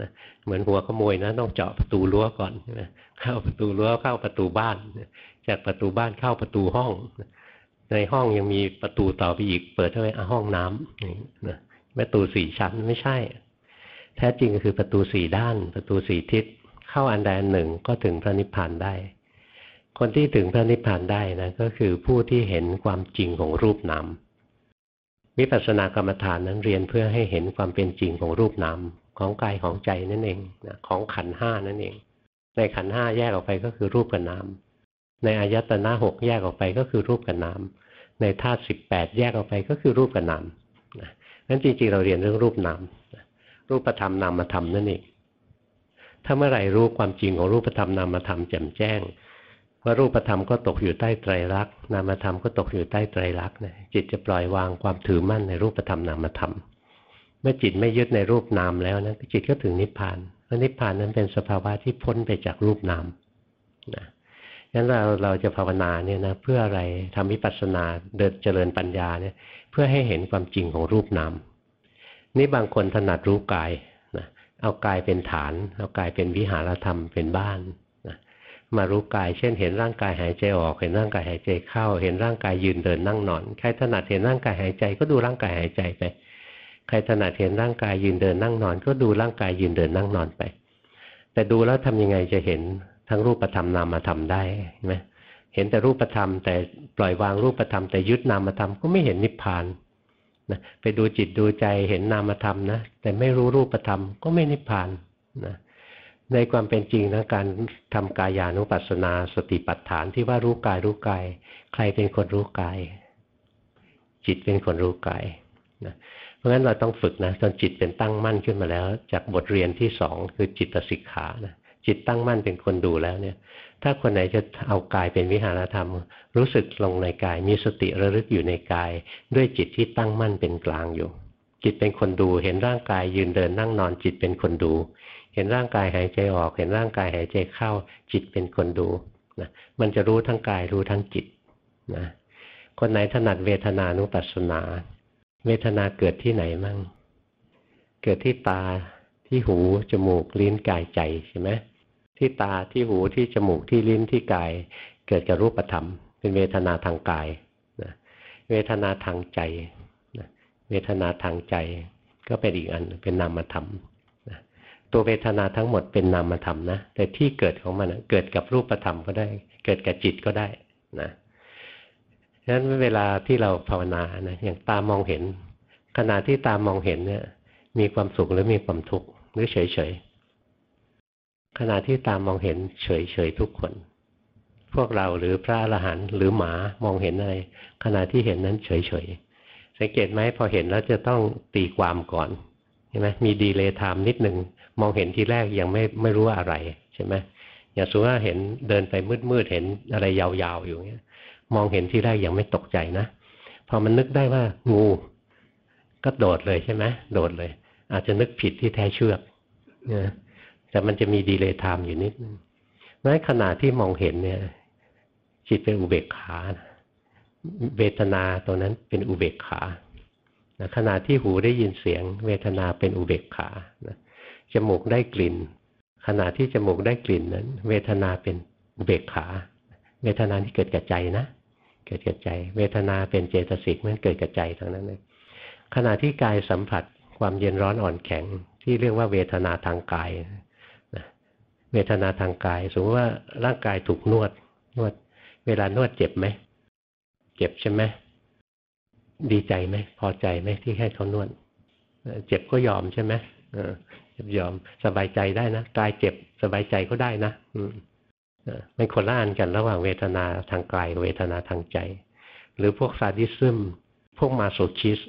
นะเหมือนหัวขโมยนะต้องเจาะประตูรั้วก่อนนะเข้าประตูรั้วเข้าประตูบ้าน จากประตูบ้านเข้าประตูห้อง ในห้องยังมีประตูต่อไปอีกเปิดเข้าไปห้องน้ำนะประตูสี่ชั้นไม่ใช่ แท้จริงก็คือประตูสี่ด้าน ประตูสี่ทิศ เข้าอันใดอันหนึ่งก็ถึงพระนิพพานได้ คนที่ถึงพระนิพพานได้นะก็คือผู้ที่เห็นความจริงของรูปนามวิปัสสนากรรมฐานนั้นเรียนเพื่อให้เห็นความเป็นจริงของรูปนามของกายของใจนั่นเองของขันห้านั่นเอง ในขันห้าแยกออกไปก็คือรูปกับนาม ในอายตนะหกแยกออกไปก็คือรูปกับนาม ในธาตุสิบแปดแยกออกไปก็คือรูปกับนามนั้นจริงๆเราเรียนเรื่องรูปนาม รูปธรรมนามธรรมนั่นเองถ้าเมื่อไหร่รู้ความจริงของรูปธรรมนามธรรมแจ่มแจ้งว่ารูปธรรมก็ตกอยู่ใต้ไตรลักษณ์นามธรรมก็ตกอยู่ใต้ไตรลักษณ์จิตจะปล่อยวางความถือมั่นในรูปธรรมนามธรรม เมื่อจิตไม่ยึดในรูปนามแล้วนะจิตก็ถึงนิพพานและนิพพานนั้นเป็นสภาวะที่พ้นไปจากรูปนามนะงั้นเราเราจะภาวนาเนี่ยนะเพื่ออะไรทำวิปัสสนาเดินเจริญปัญญาเนี่ยเพื่อให้เห็นความจริงของรูปนาม นี่บางคนถนัดรู้กายนะเอากายเป็นฐาน เอากายเป็นวิหารธรรมเป็นบ้านนะมารู้กาย เช่น เห็นร่างกายหายใจออก เห็นร่างกายหายใจเข้า เห็นร่างกายยืนเดินนั่งนอน ใครถนัดเห็นร่างกายหายใจก็ดูร่างกายหายใจไป ใครถนัดเห็นร่างกายยืนเดินนั่งนอน ก็ดูร่างกายยืนเดินนั่งนอนไป แต่ดูแล้วทำยังไงจะเห็นทั้งรูปธรรมนามธรรมได้ไหมเห็นแต่รูปธรรมแต่ปล่อยวางรูปธรรมแต่ยึดนามธรรมก็ไม่เห็นนิพพาน นะไปดูจิตดูใจเห็นนามธรรมนะแต่ไม่รู้รูปธรรมก็ไม่นิพพานนะในความเป็นจริงนะการทำกายานุปัสสนาสติปัฏฐานที่ว่ารู้กายรู้กาย ใครเป็นคนรู้กาย จิตเป็นคนรู้กายนะเพราะฉะนั้นเราต้องฝึกนะจนจิตเป็นตั้งมั่นขึ้นมาแล้ว จากบทเรียนที่สองคือจิตสิกขานะจิตตั้งมั่นเป็นคนดูแล้วเนี่ย ถ้าคนไหนจะเอากายเป็นวิหารธรรม รู้สึกลงในกาย มีสติระลึกอยู่ในกาย ด้วยจิตที่ตั้งมั่นเป็นกลางอยู่ จิตเป็นคนดู เห็นร่างกายยืนเดินนั่งนอนจิตเป็นคนดู เห็นร่างกายหายใจออก เห็นร่างกายหายใจเข้า จิตเป็นคนดูนะมันจะรู้ทั้งกายรู้ทั้งจิตนะคนไหนถนัดเวทนานุปัสสนา เวทนาเกิดที่ไหนมั่ง เกิดที่ตาที่หู จมูก ลิ้นกายใจใช่ไหม ที่ตาที่หูที่จมูกที่ลิ้นที่กาย เกิดกับรูปธรรม เป็นเวทนาทางกายนะเวทนาทางใจนะเวทนาทางใจ ก็เป็นอีกอันเป็นนามธรรมนะตัวเวทนาทั้งหมดเป็นนามธรรมนะแต่ที่เกิดของมันเกิดกับรูปธรรมก็ได้ เกิดกับจิตก็ได้นะฉะนั้นเวลาที่เราภาวนานะอย่างตามองเห็น ขณะที่ตามองเห็นเนี่ย มีความสุขหรือมีความทุกข์หรือเฉยเฉย ขณะที่ตามองเห็นเฉยเฉยทุกคน พวกเราหรือพระอรหันต์หรือหมามองเห็นอะไร ขณะที่เห็นนั้นเฉยเฉยสังเกตไหมพอเห็นแล้วจะต้องตีความก่อนใช่ไหมมี delay time นิดหนึ่งมองเห็นทีแรกยังไม่ไม่รู้ว่าอะไรใช่ไหมอย่างสมมติว่าเห็นเดินไปมืดๆเห็นอะไรยาวๆอยู่เงี้ย มองเห็นทีแรกยังไม่ตกใจนะพอมันนึกได้ว่างูก็โดดเลยใช่ไหมโดดเลย อาจจะนึกผิดที่แท้เชือกนะ แต่มันจะมี delay time อยู่นิดนึงเพราะขณะที่มองเห็นเนี่ย จิตเป็นอุเบกขาเวทนาตัวนั้นเป็นอุเบกขาขณะที่หูได้ยินเสียง เวทนาเป็นอุเบกขาจมูกได้กลิ่น ขณะที่จมูกได้กลิ่นนั้น เวทนาเป็นอุเบกขา เวทนาที่เกิดกับใจนะ เกิดกับใจ เวทนาเป็นเจตสิกมันเกิดกับใจทั้งนั้นเลยขณะที่กายสัมผัสความเย็นร้อนอ่อนแข็งที่เรียกว่าเวทนาทางกาย เวทนาทางกาย สมมติว่าร่างกายถูกนวดนวด เวลานวดเจ็บไหม เจ็บใช่ไหมดีใจไหมพอใจไหมที่ให้เขานวดเจ็บก็ยอมใช่ไหมเจ็บยอมสบายใจได้นะกายเจ็บสบายใจก็ได้นะอืมไม่คนละอันกันระหว่างเวทนาทางกายกับเวทนาทางใจ หรือพวกซาดิซึมพวกมาโซคิส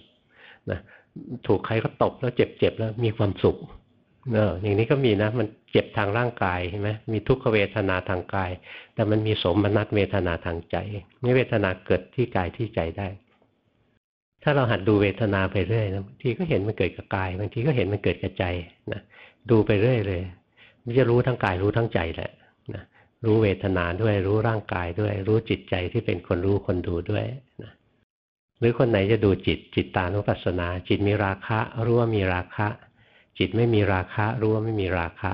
นะถูกใครก็ตบแล้วเจ็บๆแล้วมีความสุข เอออย่างนี้ก็มีนะ มันเจ็บทางร่างกายใช่ไหมมีทุกขเวทนาทางกาย แต่มันมีสมนัตเวทนาทางใจนี่เวทนาเกิดที่กายที่ใจได้ ถ้าเราหัดดูเวทนาไปเรื่อยนะบางทีก็เห็นมันเกิดกับกายบางทีก็เห็นมันเกิดกับใจนะดูไปเรื่อยเลยมันจะรู้ทั้งกายรู้ทั้งใจแหละนะรู้เวทนาด้วยรู้ร่างกายด้วย รู้จิตใจที่เป็นคนรู้คนดูด้วยนะหรือคนไหนจะดูจิตจิตตานุปัสสนา จิตมีราคะ รู้ว่ามีราคะ จิตไม่มีราคะ รู้ว่าไม่มีราคะ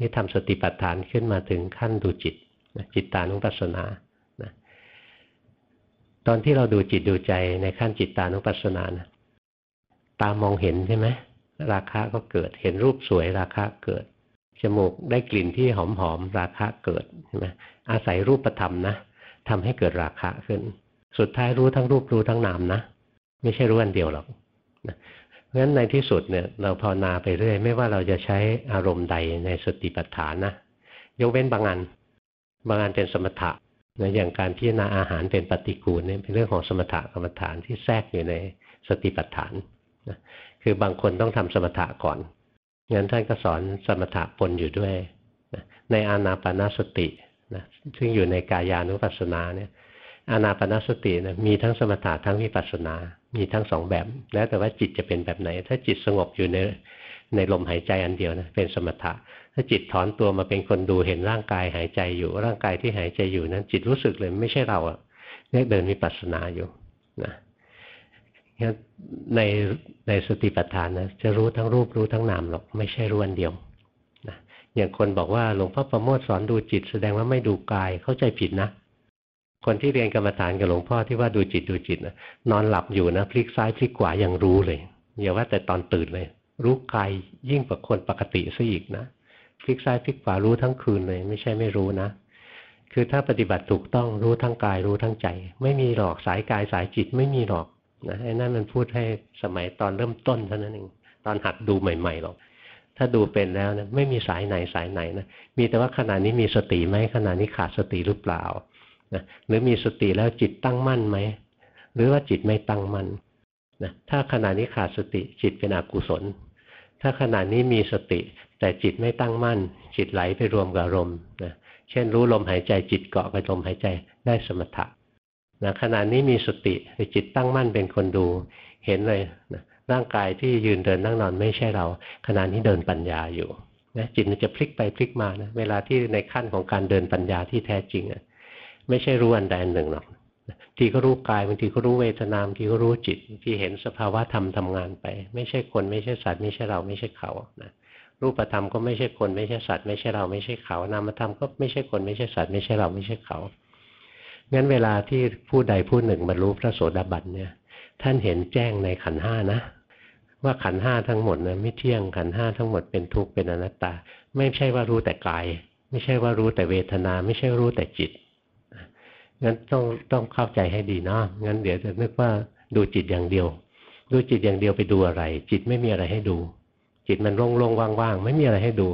นี่ทำสติปัฏฐานขึ้นมาถึงขั้นดูจิตจิตตานุปัสสนาตอนที่เราดูจิตดูใจในขั้นจิตตานุปัสสนานะตามองเห็นใช่ไหมราคะก็เกิดเห็นรูปสวยราคะเกิด จมูกได้กลิ่นที่หอมหอมราคะเกิดใช่ไหมอาศัยรูปธรรมนะทำให้เกิดราคะขึ้น สุดท้ายรู้ทั้งรูปรู้ทั้งนามนะ ไม่ใช่รู้อันเดียวหรอก เพราะฉะนั้นในที่สุดเนี่ยเราภาวนาไปเรื่อย ไม่ว่าเราจะใช้อารมณ์ใดในสติปัฏฐานนะยกเว้นบางอัน บางอันเป็นสมถะนะอย่างการพิจารณาอาหารเป็นปฏิกูลเนี่ยเป็นเรื่องของสมถะกรรมฐานที่แทรกอยู่ในสติปัฏฐานนะคือบางคนต้องทำสมถะก่อนงั้นท่านก็สอนสมถะปนอยู่ด้วยนะในอานาปนาสตินะซึ่งอยู่ในกายานุปัสสนาเนี่ยอานาปนาสตินะมีทั้งสมถะทั้งวิปัสสนา มีทั้งสองแบบ แล้วแต่ว่าจิตจะเป็นแบบไหน ถ้าจิตสงบอยู่ในในลมหายใจอันเดียวนะเป็นสมถะ ถ้าจิตถอนตัวมาเป็นคนดูเห็นร่างกายหายใจอยู่ ร่างกายที่หายใจอยู่นั้น จิตรู้สึกเลยไม่ใช่เราอะเนี่ยเดินวิปัสนาอยู่นะในในสติปัฏฐานนะจะรู้ทั้งรูปรู้ทั้งนามหรอกไม่ใช่รู้อันเดียวนะอย่างคนบอกว่าหลวงพ่อประโมทสอนดูจิต แสดงว่าไม่ดูกายเข้าใจผิดนะ คนที่เรียนกรรมฐานกับหลวงพ่อที่ว่าดูจิตดูจิตนะนอนหลับอยู่นะพลิกซ้ายพลิกขวายังรู้เลยอย่าว่าแต่ตอนตื่นเลย รู้กายยิ่งกว่าคนปกติซะอีกนะพลิกซ้ายพลิกขวารู้ทั้งคืนเลย ไม่ใช่ไม่รู้นะ คือถ้าปฏิบัติถูกต้องรู้ทั้งกายรู้ทั้งใจ ไม่มีหรอกสายกายสายจิตไม่มีหรอกนะไอ้นั่นมันพูดให้สมัยตอนเริ่มต้นเท่านั้นเองตอนหัดดูใหม่ๆหรอกถ้าดูเป็นแล้วนะไม่มีสายไหนสายไหนนะมีแต่ว่าขณะนี้มีสติไหมขณะนี้ขาดสติหรือเปล่า นะหรือมีสติแล้วจิตตั้งมั่นไหมหรือว่าจิตไม่ตั้งมั่นนะถ้าขณะนี้ขาดสติจิตเป็นอกุศล ถ้าขณะนี้มีสติ แต่จิตไม่ตั้งมั่น จิตไหลไปรวมกับลมนะเช่นรู้ลมหายใจจิตเกาะกับลมหายใจได้สมถะนะขณะนี้มีสติแต่จิตตั้งมั่นเป็นคนดู เห็นเลยนะร่างกายที่ยืนเดินนั่งนอนไม่ใช่เรา ขณะนี้เดินปัญญาอยู่นะจิตมันจะพลิกไปพลิกมานะเวลาที่ในขั้นของการเดินปัญญาที่แท้จริงอะ ไม่ใช่รู้อันใดอันหนึ่งหรอกทีก็รู้กายบางทีก็รู้เวทนามทีก็รู้จิตที่เห็นสภาวะธรรมทำงานไป ไม่ใช่คนไม่ใช่สัตว์ไม่ใช่เราไม่ใช่เขานะรูปธรรมก็ไม่ใช่คนไม่ใช่สัตว์ไม่ใช่เราไม่ใช่เขานามธรรมก็ไม่ใช่คนไม่ใช่สัตว์ไม่ใช่เราไม่ใช่เขางั้นเวลาที่ผู้ใดผู้หนึ่งบรรลุพระโสดาบันเนี่ยท่านเห็นแจ้งในขันห้านะว่าขันห้าทั้งหมดนะไม่เที่ยงขันห้าทั้งหมดเป็นทุกข์เป็นอนัตตา ไม่ใช่ว่ารู้แต่กาย ไม่ใช่ว่ารู้แต่เวทนา ไม่ใช่รู้แต่จิต งั้นต้องต้องเข้าใจให้ดีนะงั้นเดี๋ยวจะนึกว่าดูจิตอย่างเดียว ดูจิตอย่างเดียวไปดูอะไร จิตไม่มีอะไรให้ดู จิตมันโล่งๆว่างๆไม่มีอะไรให้ดู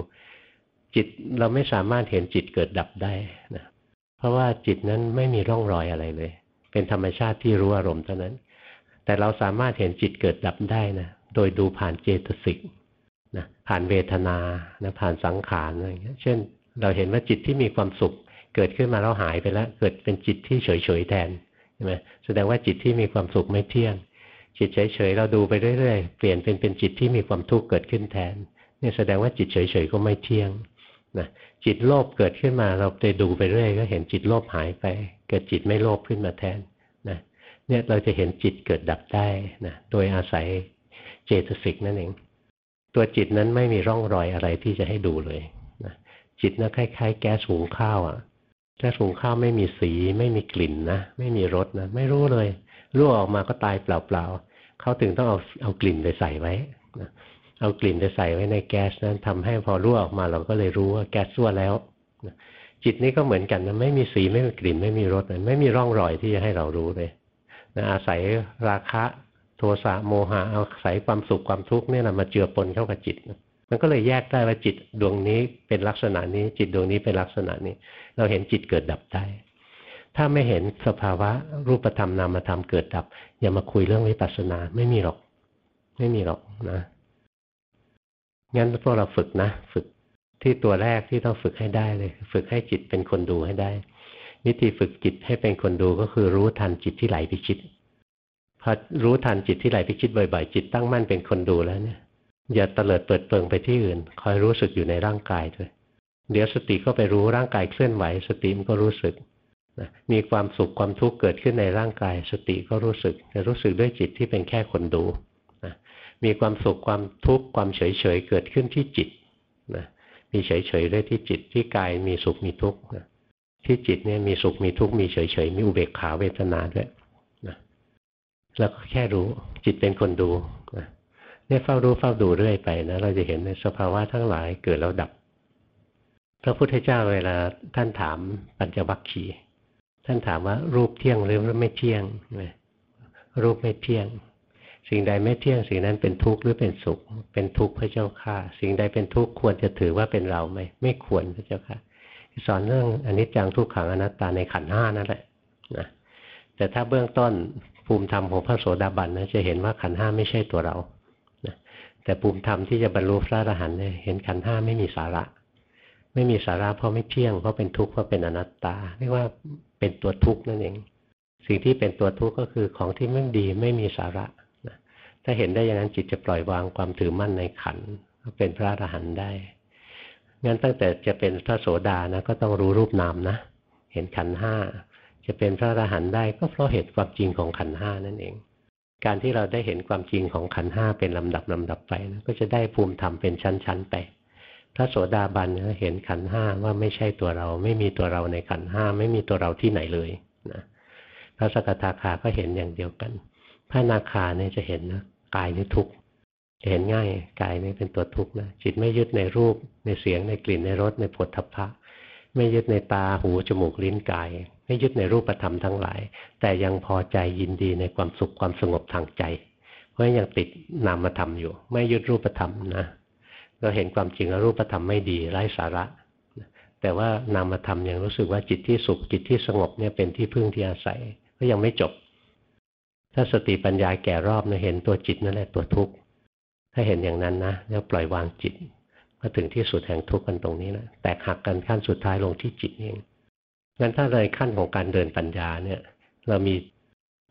จิตเราไม่สามารถเห็นจิตเกิดดับได้นะเพราะว่าจิตนั้นไม่มีร่องรอยอะไรเลย เป็นธรรมชาติที่รู้อารมณ์เท่านั้น แต่เราสามารถเห็นจิตเกิดดับได้นะโดยดูผ่านเจตสิกนะผ่านเวทนานะผ่านสังขารอะไรอย่างเงี้ย เช่น เราเห็นว่าจิตที่มีความสุข เกิดขึ้นมาแล้วหายไปแล้ว เกิดเป็นจิตที่เฉยๆแทนใช่ไหมแสดงว่าจิตที่มีความสุขไม่เที่ยง จิตเฉยๆเราดูไปเรื่อยๆ เปลี่ยนเป็นเป็นจิตที่มีความทุกข์เกิดขึ้นแทนเนี่ยแสดงว่าจิตเฉยๆก็ไม่เที่ยงนะจิตโลภเกิดขึ้นมาเราไปดูไปเรื่อยก็เห็นจิตโลภหายไป เกิดจิตไม่โลภขึ้นมาแทนนะเนี่ยเราจะเห็นจิตเกิดดับได้นะโดยอาศัยเจตสิกนั่นเอง ตัวจิตนั้นไม่มีร่องรอยอะไรที่จะให้ดูเลยนะจิตนั้นคล้ายๆ แก๊สหุงข้าวอะ่ะ ถ้าหุงข้าวไม่มีสี ไม่มีกลิ่นนะไม่มีรสนะไม่รู้เลยรั่วออกมาก็ตายเปล่าๆเขาถึงต้องเอาเอากลิ่นไปใส่ไว้นะเอากลิ่นไปใส่ไว้ในแก๊สนั้นทำให้พอรั่วออกมาเราก็เลยรู้ว่าแก๊สรั่วแล้วนะจิตนี้ก็เหมือนกันนะไม่มีสีไม่มีกลิ่นไม่มีรสไม่มีร่องรอยที่จะให้เรารู้เลยนะอาศัยราคะโทสะโมหะอาศัยความสุขความทุกข์นี่แหละมาเจือปนเข้ากับจิตนะ มันก็เลยแยกได้ว่าจิตดวงนี้เป็นลักษณะนี้ จิตดวงนี้เป็นลักษณะนี้ เราเห็นจิตเกิดดับได้ ถ้าไม่เห็นสภาวะรูปธรรมนามธรรมเกิดดับ อย่ามาคุยเรื่องวิปัสสนาไม่มีหรอก ไม่มีหรอกนะงั้นพวกเราฝึกนะ ฝึกที่ตัวแรกที่ต้องฝึกให้ได้เลย ฝึกให้จิตเป็นคนดูให้ได้วิธีฝึกจิตให้เป็นคนดูก็คือรู้ทันจิตที่ไหลไปคิดพอรู้ทันจิตที่ไหลไปคิดบ่อยๆ จิตตั้งมั่นเป็นคนดูแล้วเนี่ย อย่าเตลิดเปิดเปิงไปที่อื่น คอยรู้สึกอยู่ในร่างกายด้วยเดี๋ยวสติก็ไปรู้ร่างกายเคลื่อนไหว สติมันก็รู้สึกนะมีความสุขความทุกข์เกิดขึ้นในร่างกาย สติก็รู้สึกจะรู้สึกด้วยจิตที่เป็นแค่คนดูนะมีความสุขความทุกข์ความเฉยเฉยเกิดขึ้นที่จิตนะมีเฉยเฉยได้ที่จิตที่กายมีสุขมีทุกข์นะที่จิตเนี่ยมีสุขมีทุกข์มีเฉยเฉยมีอุเบกขาเวทนาด้วยนะแล้วก็แค่รู้จิตเป็นคนดูนะ เนี่ยเฝ้ารู้เฝ้าดูเรื่อยไปนะเราจะเห็นในสภาวะทั้งหลายเกิดแล้วดับ พระพุทธเจ้าเวลาท่านถามปัญจวัคคีย์ท่านถามว่ารูปเที่ยงหรือไม่เที่ยงรูปไม่เที่ยง สิ่งใดไม่เที่ยงสิ่งนั้นเป็นทุกข์หรือเป็นสุข เป็นทุกข์พระเจ้าค่ะ สิ่งใดเป็นทุกข์ควรจะถือว่าเป็นเราไหมไม่ควรพระเจ้าค่ะ สอนเรื่องอนิจจังทุกขังอนัตตาในขันห้านั่นแหละนะแต่ถ้าเบื้องต้นภูมิธรรมของพระโสดาบันนะจะเห็นว่าขันห้าไม่ใช่ตัวเรา แต่ภูมิธรรมที่จะบรรลุพระอรหันต์เนี่ยเห็นขันห้าไม่มีสาระ ไม่มีสาระเพราะไม่เที่ยงเพราะเป็นทุกข์เพราะเป็นอนัตตาเรียกว่าเป็นตัวทุกข์นั่นเอง สิ่งที่เป็นตัวทุกข์ก็คือของที่ไม่ดีไม่มีสาระนะถ้าเห็นได้อย่างนั้นจิตจะปล่อยวางความถือมั่นในขันเป็นพระอรหันต์ได้งั้นตั้งแต่จะเป็นพระโสดานะก็ต้องรู้รูปนามนะ เห็นขันห้าจะเป็นพระอรหันต์ได้ก็เพราะเหตุความจริงของขันห้านั่นเอง การที่เราได้เห็นความจริงของขันห้าเป็นลำดับลำดับไปนะก็จะได้ภูมิธรรมเป็นชั้นๆไป พระโสดาบันเห็นขันห้าว่าไม่ใช่ตัวเรา ไม่มีตัวเราในขันห้าไม่มีตัวเราที่ไหนเลยนะพระสกทาคาก็เห็นอย่างเดียวกัน พระนาคาเนี่ยจะเห็นนะกายนี่ทุกข์เห็นง่ายกายนี่เป็นตัวทุกข์นะจิตไม่ยึดในรูปในเสียงในกลิ่นในรสในผลทัพพะ ไม่ยึดในตาหูจมูกลิ้นกาย ไม่ยึดในรูปธรรมทั้งหลาย แต่ยังพอใจยินดีในความสุขความสงบทางใจ เพราะยังติดนามธรรมอยู่ ไม่ยึดรูปธรรมนะเราเห็นความจริงแล้วรูปธรรมไม่ดีไร้สาระ แต่ว่านามธรรมยังรู้สึกว่าจิตที่สุขจิตที่สงบเนี่ยเป็นที่พึ่งที่อาศัย ก็ยังไม่จบ ถ้าสติปัญญาแก่รอบนะเห็นตัวจิตนั่นแหละตัวทุกข์ถ้าเห็นอย่างนั้นนะแล้วปล่อยวางจิตก็ถึงที่สุดแห่งทุกข์กันตรงนี้นะแตกหักกันขั้นสุดท้ายลงที่จิตเอง งั้นถ้าในขั้นของการเดินปัญญาเนี่ย เรามี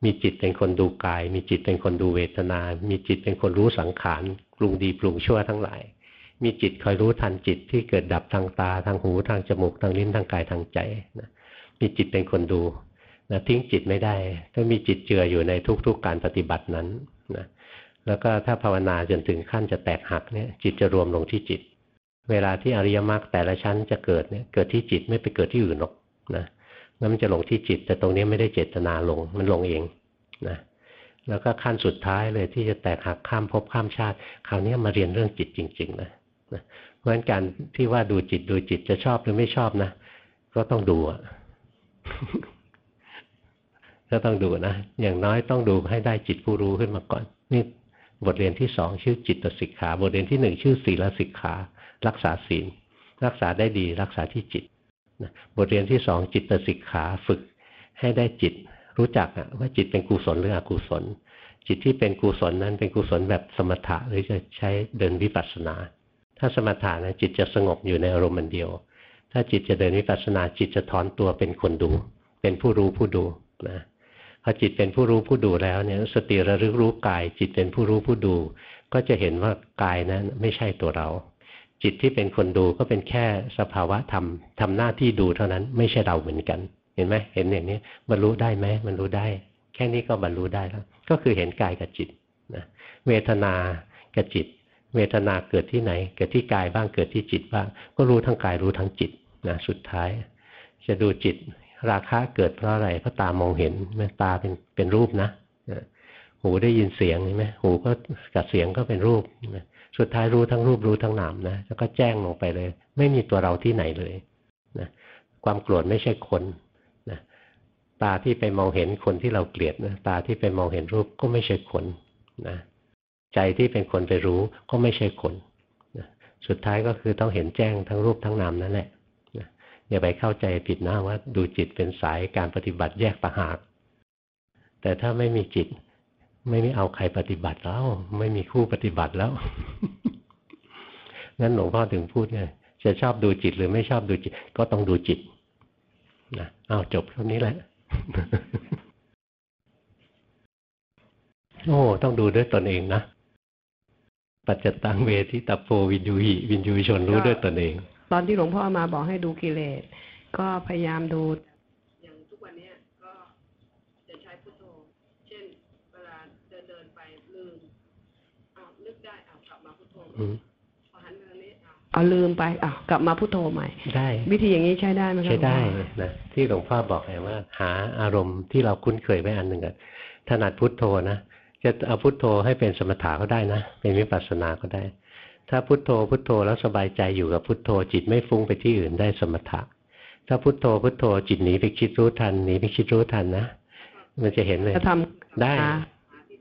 มีจิตเป็นคนดูกาย มีจิตเป็นคนดูเวทนา มีจิตเป็นคนรู้สังขารปรุงดีปรุงชั่วทั้งหลาย มีจิตคอยรู้ทันจิตที่เกิดดับทางตาทางหูทางจมูกทางลิ้นทางกายทางใจนะมีจิตเป็นคนดูนะทิ้งจิตไม่ได้ต้องมีจิตเจืออยู่ในทุกๆการปฏิบัตินั้นนะแล้วก็ถ้าภาวนาจนถึงขั้นจะแตกหักเนี่ย จิตจะรวมลงที่จิต เวลาที่อริยมรรคแต่ละชั้นจะเกิดเนี่ยเกิดที่จิตไม่ไปเกิดที่อื่นหรอก นะแล้วมันจะหลงที่จิต แต่ตรงนี้ไม่ได้เจตนาหลงมันหลงเองนะแล้วก็ขั้นสุดท้ายเลยที่จะแตกหักข้ามภพข้ามชาติ คราวนี้มาเรียนเรื่องจิตจริงๆนะเพราะฉะนั้นการที่ว่าดูจิตดูจิตจะชอบหรือไม่ชอบนะ ก็ต้องดูอะก็ต้องดูนะ อย่างน้อยต้องดูให้ได้จิตผู้รู้ขึ้นมาก่อน นี่บทเรียนที่สองชื่อจิตสิกขา บทเรียนที่หนึ่งชื่อศีลสิกขา รักษาศีล รักษาได้ดีรักษาที่จิต บทเรียนที่สองจิตสิกขาฝึกให้ได้จิตรู้จักว่าจิตเป็นกุศลหรืออกุศล จิตที่เป็นกุศลนั้นเป็นกุศลแบบสมถะหรือจะใช้เดินวิปัสสนา ถ้าสมถะนะจิตจะสงบอยู่ในอารมณ์เดียว ถ้าจิตจะเดินวิปัสสนา จิตจะถอนตัวเป็นคนดู เป็นผู้รู้ผู้ดูนะพอจิตเป็นผู้รู้ผู้ดูแล้วเนี่ยสติระลึกรู้กาย จิตเป็นผู้รู้ผู้ดู ก็จะเห็นว่ากายนั้นไม่ใช่ตัวเรา จิตที่เป็นคนดูก็เป็นแค่สภาวะธรรมทำหน้าที่ดูเท่านั้นไม่ใช่เราเหมือนกัน เห็นไหมเห็นอย่างนี้บรรลุได้ไหมบรรลุได้ แค่นี้ก็บรรลุได้แล้ว ก็คือเห็นกายกับจิตนะเวทนากับจิต เวทนาเกิดที่ไหน เกิดที่กายบ้างเกิดที่จิตบ้าง ก็รู้ทั้งกายรู้ทั้งจิตนะสุดท้าย จะดูจิตราคะเกิดเพราะอะไรเพราะตามองเห็นตาเป็นเป็นรูปนะหูได้ยินเสียงเห็นไหมหูก็กับเสียงก็เป็นรูป สุดท้ายรู้ทั้งรูปรู้ทั้งนามนะแล้วก็แจ้งลงไปเลย ไม่มีตัวเราที่ไหนเลยนะความโกรธไม่ใช่คนนะตาที่ไปมองเห็นคนที่เราเกลียดนะตาที่ไปมองเห็นรูปก็ไม่ใช่คนนะใจที่เป็นคนไปรู้ก็ไม่ใช่คนนะสุดท้ายก็คือต้องเห็นแจ้งทั้งรูปทั้งนามนั่นแหละนะอย่าไปเข้าใจผิดนะว่าดูจิตเป็นสายการปฏิบัติแยกประหากแต่ถ้าไม่มีจิต ไม่มีเอาใครปฏิบัติแล้ว ไม่มีคู่ปฏิบัติแล้วงั้นหลวงพ่อถึงพูดไงจะชอบดูจิตหรือไม่ชอบดูจิต ก็ต้องดูจิตนะเอาจบเท่านี้แหละโอ้ต้องดูด้วยตนเองนะปัจจตังเวทิตาโพวินยูหิวินยูชนรู้ด้วยตนเอง ตอนที่หลวงพ่อมาบอกให้ดูกิเลสก็พยายามดู อย่างทุกวันนี้ก็จะใช้พุทโธ เช่น เวลาเดินเดินไปลืมเอานึกได้เอากลับมาพุทโธพอหันมานี้ เอาลืมไปอ้าวกลับมาพุทโธใหม่ ได้ วิธีอย่างนี้ใช้ได้ไหมครับใช้ได้นะที่หลวงพ่อบอกไงว่า หาอารมณ์ที่เราคุ้นเคยไว้อันหนึ่งอะถนัดพุทโธนะจะเอาพุทโธให้เป็นสมถะก็ได้นะเป็นวิปัสสนาก็ได้ ถ้าพุทโธพุทโธแล้วสบายใจอยู่กับพุทโธ จิตไม่ฟุ้งไปที่อื่นได้สมถะ ถ้าพุทโธพุทโธจิตหนีไปคิดรู้ทันหนีไปคิดรู้ทันนะมันจะเห็นเลยจะทำได้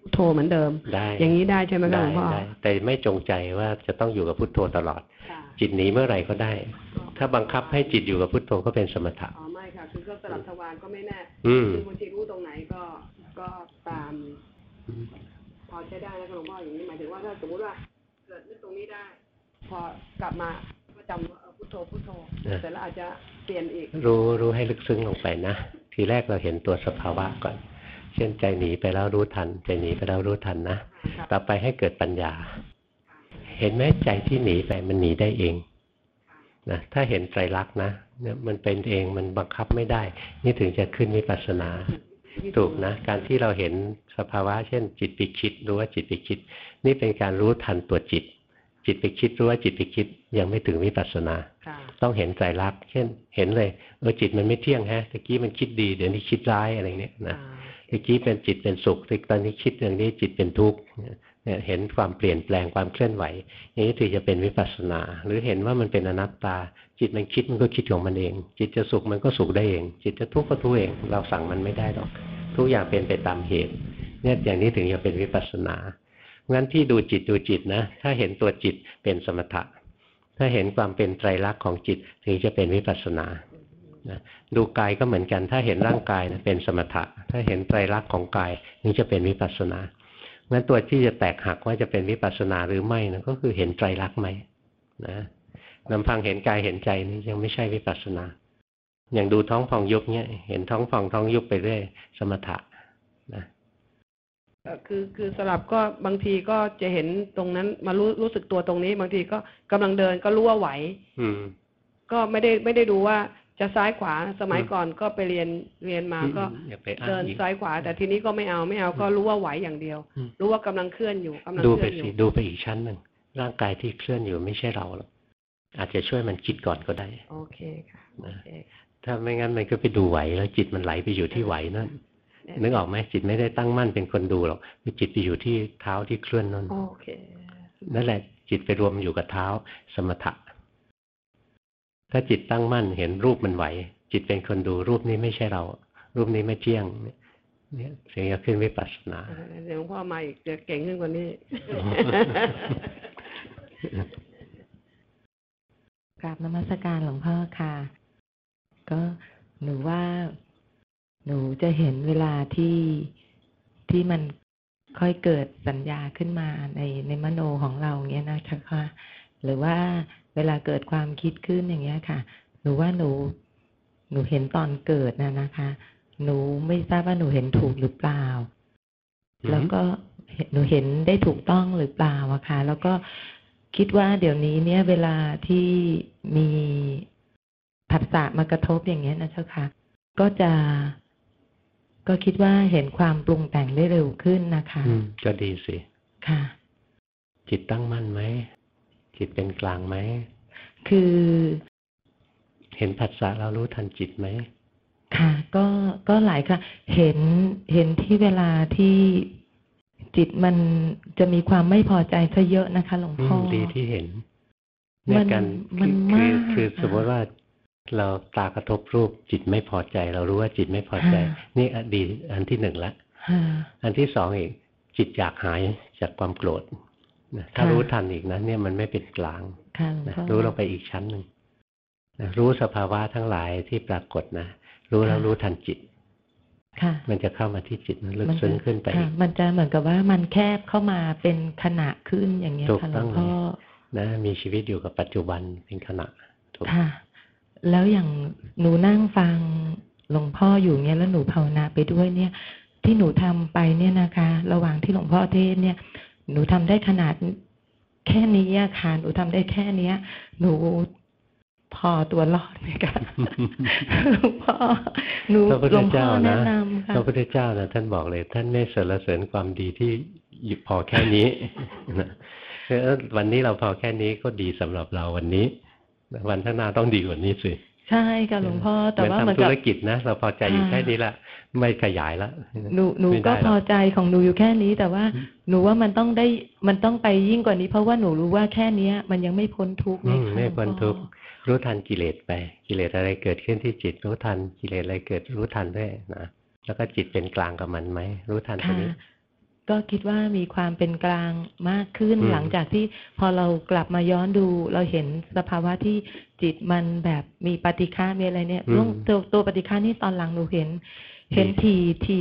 พุทโธเหมือนเดิม ได้อย่างนี้ได้ใช่ไหมครับหลวงพ่อแต่ไม่จงใจว่าจะต้องอยู่กับพุทโธตลอด จิตหนีเมื่อไหร่ก็ได้ ถ้าบังคับให้จิตอยู่กับพุทโธก็เป็นสมถะอ๋อไม่ค่ะคือก็สลับทวารก็ไม่แน่คือบางทีรู้ตรงไหนก็ก็ตามพอใช้ได้แล้วหลวงพ่ออย่างนี้หมายถึงว่าถ้าสมมติว่าเกิดนึกตรงนี้ได้ พอกลับมาก็จำพุทโธพุทโธแต่แล้วอาจจะเปลี่ยนอีก รู้รู้ให้ลึกซึ้งลงไปนะทีแรกเราเห็นตัวสภาวะก่อน เช่นใจหนีไปแล้วรู้ทัน ใจหนีไปแล้วรู้ทันนะ ต่อไปให้เกิดปัญญา เห็นไหมใจที่หนีไปมันหนีได้เองนะถ้าเห็นไตรลักษณ์นะเนี่ยมันเป็นเองมันบังคับไม่ได้ นี่ถึงจะขึ้นวิปัสสนา ถูกนะ การที่เราเห็นสภาวะ เช่น จิตไปคิดรู้ว่าจิตไปคิด นี่เป็นการรู้ทันตัวจิต จิตไปคิดรู้ว่าจิตไปคิดยังไม่ถึงวิปัสสนา ต้องเห็นไตรลักษณ์เช่น เห็นเลยเออจิตมันไม่เที่ยงฮะตะกี้มันคิดดีเดี๋ยวนี้คิดร้ายอะไรเนี้ยนะ ตะกี้เป็นจิตเป็นสุขตอนนี้คิดอย่างนี้จิตเป็นทุกข์เนี่ยเห็นความเปลี่ยนแปลงความเคลื่อนไหวอย่างนี้ถือจะเป็นวิปัสสนา หรือเห็นว่ามันเป็นอนัตตา จิตมันคิดมันก็คิดของมันเอง จิตจะสุขมันก็สุขได้เอง จิตจะทุกข์ก็ทุกข์เอง เราสั่งมันไม่ได้หรอก ทุกอย่างเป็นไปตามเหตุ เนี่ยอย่างนี้ถึงจะเป็นวิปัสสนางั้นที่ดูจิตดูจิตนะ ถ้าเห็นตัวจิตเป็นสมถะ ถ้าเห็นความเป็นไตรลักษณ์ของจิตถึงจะเป็นวิปัสสนา นะดูกายก็เหมือนกัน ถ้าเห็นร่างกายนะเป็นสมถะ ถ้าเห็นไตรลักษณ์ของกายถึงจะเป็นวิปัสสนางั้นตัวที่จะแตกหักว่าจะเป็นวิปัสสนาหรือไม่นะก็คือเห็นไตรลักษณ์ไหมนะลำพังเห็นกายเห็นใจนี่ยังไม่ใช่วิปัสสนา อย่างดูท้องฟองยุบเนี่ย เห็นท้องฟองท้องยุบไปเรื่อยสมถะนะเอ่อคือคือสลับก็บางทีก็จะเห็นตรงนั้นมารู้รู้สึกตัวตรงนี้ บางทีก็กำลังเดินก็รู้ว่าไหว อืม ก็ไม่ได้ไม่ได้ดูว่า จะซ้ายขวาสมัยอืมก่อนก็ไปเรียนเรียนมาก็อย่าไปอ้างเดินอีกซ้ายขวา แต่ทีนี้ก็ไม่เอาไม่เอาก็รู้ว่าไหวอย่างเดียวอืมรู้ว่ากำลังเคลื่อนอยู่กำลังดูเคไปลื่อนอสิยู่ดูไปอีกชั้นหนึ่งร่างกายที่เคลื่อนอยู่ไม่ใช่เราหรอกอาจจะช่วยมันคิดก่อนก็ได้โอเคค่ะโอเคค่ะถ้าไม่งั้นมันก็ไปดูไหวแล้วจิตมันไหลไปอยู่ที่ไหวนั่นนึกออกไหมจิตไม่ได้ตั้งมั่นเป็นคนดูหรอกจิตไปอยู่ที่เท้าที่เคลื่อนนั่นโอเคนั่นแหละจิตไปรวมอยู่กับเท้าสมถะ ถ้าจิตตั้งมั่นเห็นรูปมันไหว จิตเป็นคนดูรูปนี้ไม่ใช่เรา รูปนี้ไม่เที่ยงเนี่ยเสียงจะขึ้นวิปัสสนาเดี๋ยวหลวงพ่อมาอีกจะเก่งขึ้นกว่านี้กราบนมัสการหลวงพ่อค่ะ ก็หนูว่า หนูจะเห็นเวลาที่ที่มันค่อยเกิดสัญญาขึ้นมาในในมโนของเราเงี้ยนะคะหรือว่า เวลาเกิดความคิดขึ้นอย่างเงี้ยค่ะ หนูว่าหนู หนูเห็นตอนเกิดนะนะคะ หนูไม่ทราบว่าหนูเห็นถูกหรือเปล่าอืมแล้วก็เห็นหนูเห็นได้ถูกต้องหรือเปล่าอะค่ะ แล้วก็คิดว่าเดี๋ยวนี้เนี่ย เวลาที่มีผัสสะมากระทบอย่างเงี้ยนะเจ้าค่ะ ก็จะ ก็คิดว่าเห็นความปรุงแต่งได้เร็วขึ้นนะคะอืมก็ดีสิ ค่ะ จิตตั้งมั่นไหม จิตเป็นกลางไหม คือ เห็นผัสสะเรารู้ทันจิตไหม ค่ะ ก็ก็หลายค่ะ เห็นเห็นที่เวลาที่จิตมันจะมีความไม่พอใจซะเยอะนะคะหลวงอืพ่อมดีที่เห็นมันเยการมันคือมากคืออะสมมติว่าเราตากระทบรูปจิตไม่พอใจ เรารู้ว่าจิตไม่พอใจค่ะนี่อดีอันที่หนึ่งละค่ะอันที่สองอีกจิตอยากหายจากความโกรธ นะถ้าค่ะรู้ทันอีกนะเนี่ยมันไม่เป็นกลางค่ะหลวงนะพ่อรู้ลงไปอีกชั้นหนึ่งนะรู้สภาวะทั้งหลายที่ปรากฏนะรู้แล้วค่ะรู้ทันจิตค่ะมันจะเข้ามาที่จิตนะลึกมันจะซึ้งขึ้นไปอีค่ะกมันจะเหมือนกับว่ามันแคบเข้ามาเป็นขณะขึ้นอย่างเงี้ยถูกค่ะหลต้วองงพ่อนะมีชีวิตอยู่กับปัจจุบันเป็นขณะถูกค่ะ แล้วอย่างหนูนั่งฟังหลวงพ่ออยู่เงี้ยแล้วหนูภาวนาไปด้วยเนี่ย ที่หนูทำไปเนี่ยนะคะ ระหว่างที่หลวงพ่อเทศน์เนี่ย หนูทำได้ขนาดแค่นี้อะค่ะ หนูทำได้แค่เนี้ย หนูพอตัวรอดไหมคะหลวงพ่อหนูพระพุทหลธวงพ่เจ้าอนะแนะนำค่ะพระพุทธเจ้านะท่านบอกเลย ท่านไม่สรรเสริญความดีที่อยู่พอแค่นี้นะคือเออวันนี้เราพอแค่นี้ก็ดีสำหรับเราวันนี้ วันข้างหน้าต้องดีกว่านี้สิ ใช่ค่ะหลวงพ่อแต่ว่าเหเหมืมืออนนทำธุกับรกิจนะเราพอใจอยู่อ่าแค่นี้ละไม่ขยายละหนูหนูไม่ได้ก็หรอกพอใจของหนูอยู่แค่นี้ แต่ว่าหนูว่ามันต้องได้มันต้องไปยิ่งกว่านี้ เพราะว่าหนูรู้ว่าแค่เนี้ย มันยังไม่พ้นทุกข์อืไงมคะไม่หลวงพ้นพ่อทุกข์รู้ทันกิเลสไป กิเลสอะไรเกิดขึ้นที่จิต รู้ทันกิเลสอะไรเกิดรู้ทันด้วยนะแล้วก็จิตเป็นกลางกับมันไหมรู้ทันตรงค่ะนี้ ก็คิดว่ามีความเป็นกลางมากขึ้นอืมหลังจากที่พอเรากลับมาย้อนดู เราเห็นสภาวะที่จิตมันแบบมีปฏิฆามีอะไรเนี่ยเรื่องตัวตัวปฏิฆานี่ตอนหลังหนูเห็น เห็นทีที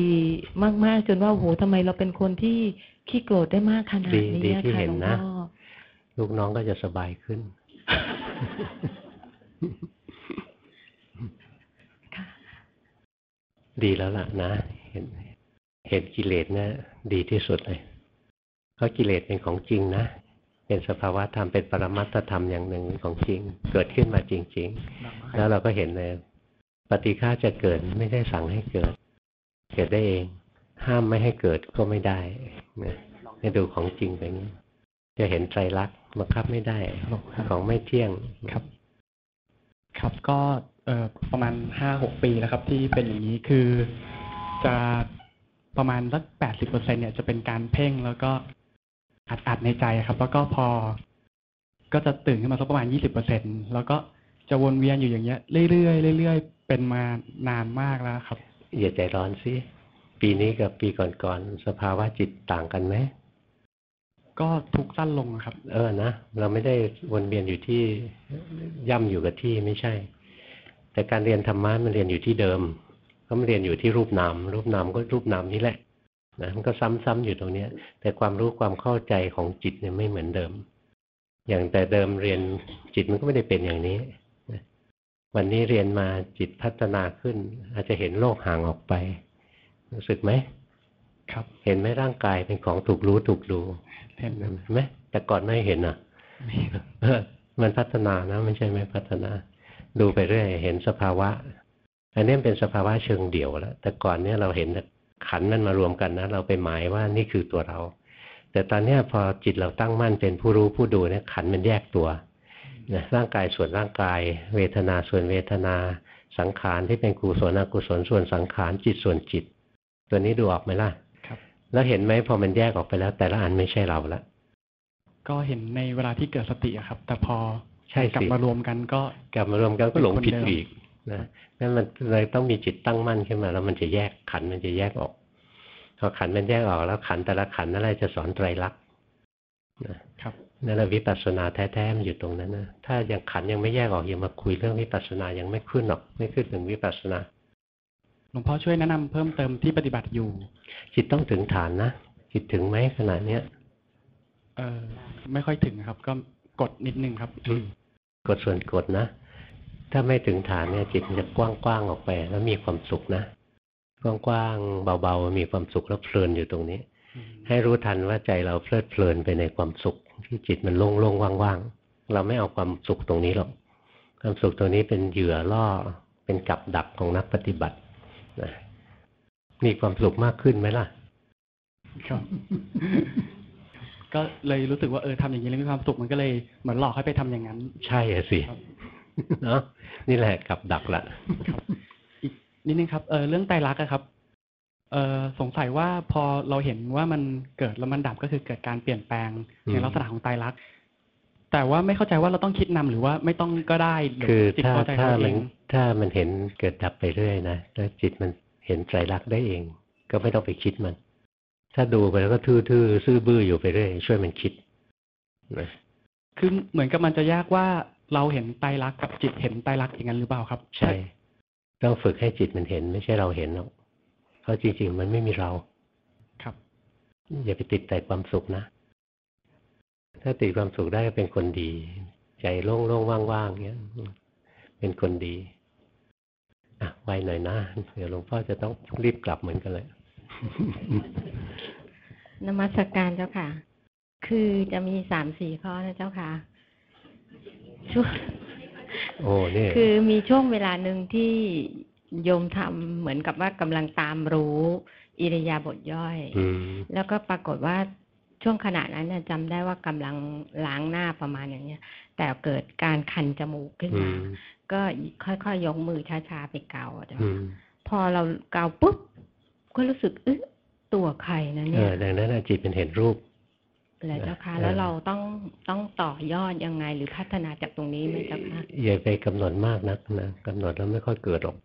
มากๆ จนว่าโอ้โหทำไมเราเป็นคนที่ขี้โกรธได้มากขนาดดีนี้ดีอะที่ค่ะเห็หนลวงนะพ่อลูกน้องก็จะสบายขึ้นค่ะดีแล้วล่ะนะ เห็นเห็นกิเลสเนี่ย ดีที่สุดเลย เพราะกิเลสเป็นของจริงนะ เป็นสภาวะธรรมเป็นปรมัตถธรรมอย่างหนึ่งของจริง เกิดขึ้นมาจริง ๆ แล้วเราก็เห็นเลยปฏิฆาจะเกิดไม่ได้สั่งให้เกิด เกิดได้เอง ห้ามไม่ให้เกิดก็ไม่ได้นะให้ดูของจริงไปอย่างนี้จะเห็นไตรลักษณ์บังคับไม่ได้ของไม่เที่ยงครับ ครับก็เอ่อประมาณห้าหกปีแล้วครับ ที่เป็นอย่างนี้คือจะ ประมาณสักแปดสิบเปอร์เซ็นเนี่ยจะเป็นการเพ่งแล้วก็อัดอัดในใจครับ แล้วก็พอ ก็จะตื่นขึ้นมาสักประมาณยี่สิบเปอร์เซ็นแล้วก็จะวนเวียนอยู่อย่างเงี้ยเรื่อยๆเรื่อยๆเป็นมานานมากแล้วครับอย่าใจร้อนสิปีนี้กับปีก่อนๆสภาวะจิตต่างกันไหมก็ทุกข์สั้นลงครับ เออนะเราไม่ได้วนเวียนอยู่ที่ย่ำอยู่กับที่ไม่ใช่ แต่การเรียนธรรมะมันเรียนอยู่ที่เดิม ก็มันเรียนอยู่ที่รูปนาม รูปนามก็รูปนามนี่แหละนะมันก็ซ้ำๆอยู่ตรงเนี้ย แต่ความรู้ความเข้าใจของจิตเนี่ยไม่เหมือนเดิม อย่างแต่เดิมเรียนจิตมันก็ไม่ได้เป็นอย่างนี้นะวันนี้เรียนมาจิตพัฒนาขึ้น อาจจะเห็นโลกห่างออกไป รู้สึกไหมครับ เห็นไหมร่างกายเป็นของถูกรู้ถูกดูเห็นเห็นไหมแต่ก่อนไม่เห็นอะเออมันพัฒนานะไม่ใช่ไม่พัฒนา ดูไปเรื่อยเห็นสภาวะ อันนี้เป็นสภาวะเชิงเดี่ยวแล้ว แต่ก่อนเนี่ยเราเห็นขันธ์มันมารวมกันนะ เราไปหมายว่านี่คือตัวเรา แต่ตอนเนี้ยพอจิตเราตั้งมั่นเป็นผู้รู้ผู้ดูเนี่ยขันธ์มันแยกตัวนะร่างกายส่วนร่างกาย เวทนาส่วนเวทนา สังขารที่เป็นกุศลอกุศลส่วนสังขารจิตส่วนจิต ตัวนี้ดูออกไหมล่ะครับแล้วเห็นไหมพอมันแยกออกไปแล้ว แต่ละอันไม่ใช่เราละก็เห็นในเวลาที่เกิดสติอะครับ แต่พอใช่กลับสิมารวมกันก็กลับมารวมกันก็หลงผิดเป็นคนเดิมอีก นะนั่นมันเลยต้องมีจิตตั้งมั่นขึ้นมา แล้วมันจะแยกขันธ์มันจะแยกออกพอขันธ์มันแยกออกแล้วขันธ์แต่ละขันธ์นั่นแหละจะสอนไตรลักษณ์นะครับนั่นแหละวิปัสสนาแท้ๆมันอยู่ตรงนั้นนะถ้ายังขันธ์ยังไม่แยกออกยังมาคุยเรื่องวิปัสสนายังไม่ขึ้นหรอกไม่ขึ้นถึงวิปัสสนาหลวงพ่อช่วยแนะนำเพิ่มเติมที่ปฏิบัติอยู่ จิตต้องถึงฐานนะจิตถึงไหมขณะเนี้ยเออไม่ค่อยถึงครับ ก็กดนิดนึงครับอืมกดส่วนกดนะ ถ้าไม่ถึงฐานเนี่ยจิตมันจะกว้างๆออกไป แล้วมีความสุขนะกว้างๆเบาๆมีความสุขแล้วเพลินอยู่ตรงนี้ ให้รู้ทันว่าใจเราเพลิดเพลินไปในความสุข ที่จิตมันโล่งๆว่างๆเราไม่เอาความสุขตรงนี้หรอกความสุขตรงนี้เป็นเหยื่อล่อเป็นกับดักของนักปฏิบัตินะมีความสุขมากขึ้นไหมล่ะ ครับ ก็เลยรู้สึกว่าเออทำอย่างนี้แล้วมีความสุขมันก็เลยเหมือนหลอกให้ไปทำอย่างนั้น ใช่อะสิครับ เนาะนี่แหละกับดักละอีกนิดนึงครับเออเรื่องไตรลักษณ์อะครับเออสงสัยว่าพอเราเห็นว่ามันเกิดแล้วมันดับก็คือเกิดการเปลี่ยนแปลงอืมในลักษณะของไตรลักษณ์แต่ว่าไม่เข้าใจว่าเราต้องคิดนำหรือว่าไม่ต้องก็ได้หรืคือจิตถ้าเข้าใจถ้าเราเอมันงถ้ามันเห็นเกิดดับไปเรื่อยนะแล้วจิตมันเห็นไตรลักษณ์ได้เอง ก็ไม่ต้องไปคิดมัน ถ้าดูไปแล้วก็ทื่อๆซื่อบื้ออยู่ไปเรื่อยช่วยมันคิดนะคือเหมือนกับมันจะยากว่า เราเห็นไตรลักษณ์กับจิตเห็นไตรลักษณ์อย่างนั้นหรือเปล่าครับ ใช่ ต้องฝึกให้จิตมันเห็น ไม่ใช่เราเห็นหรอกเพราะจริง ๆ มันไม่มีเรา ครับ อย่าไปติดแต่ความสุขนะ ถ้าติดความสุขได้ก็เป็นคนดี ใจโล่งๆว่างๆเงี้ยเป็นคนดีอะไวหน่อยนะเดี๋ยวหลวงพ่อจะต้องรีบกลับเหมือนกันเลยนมัสการเจ้าค่ะ คือจะมีสามสี่ข้อนะเจ้าค่ะ ช่วงโอ้เนี่ยคือมีช่วงเวลาหนึ่งที่โยมทำเหมือนกับว่ากำลังตามรู้อิริยาบถย่อยอืมแล้วก็ปรากฏว่าช่วงขณะนั้นเนี่ยจำได้ว่ากำลังล้างหน้าประมาณอย่างเนี้ย แต่เกิดการคันจมูกขึ้นอืมามก็ค่อยๆยกมือช้าๆไปเกาอะเจ้าอืค่ะมพอเราเกาปุ๊บก็รู้สึกเอ๊ะตัวใครนะเอเนี่ยอดังนั้นน่ะจิตเป็นเห็นรูป เลยเจ้าค่ะเออแล้วเราต้องต้องต่อยอดยังไง หรือพัฒนาจากตรงนี้ไหมเจ้าค่ะอย่าไปกำหนดมากนักนะกำหนดแล้วไม่ค่อยเกิดหรอก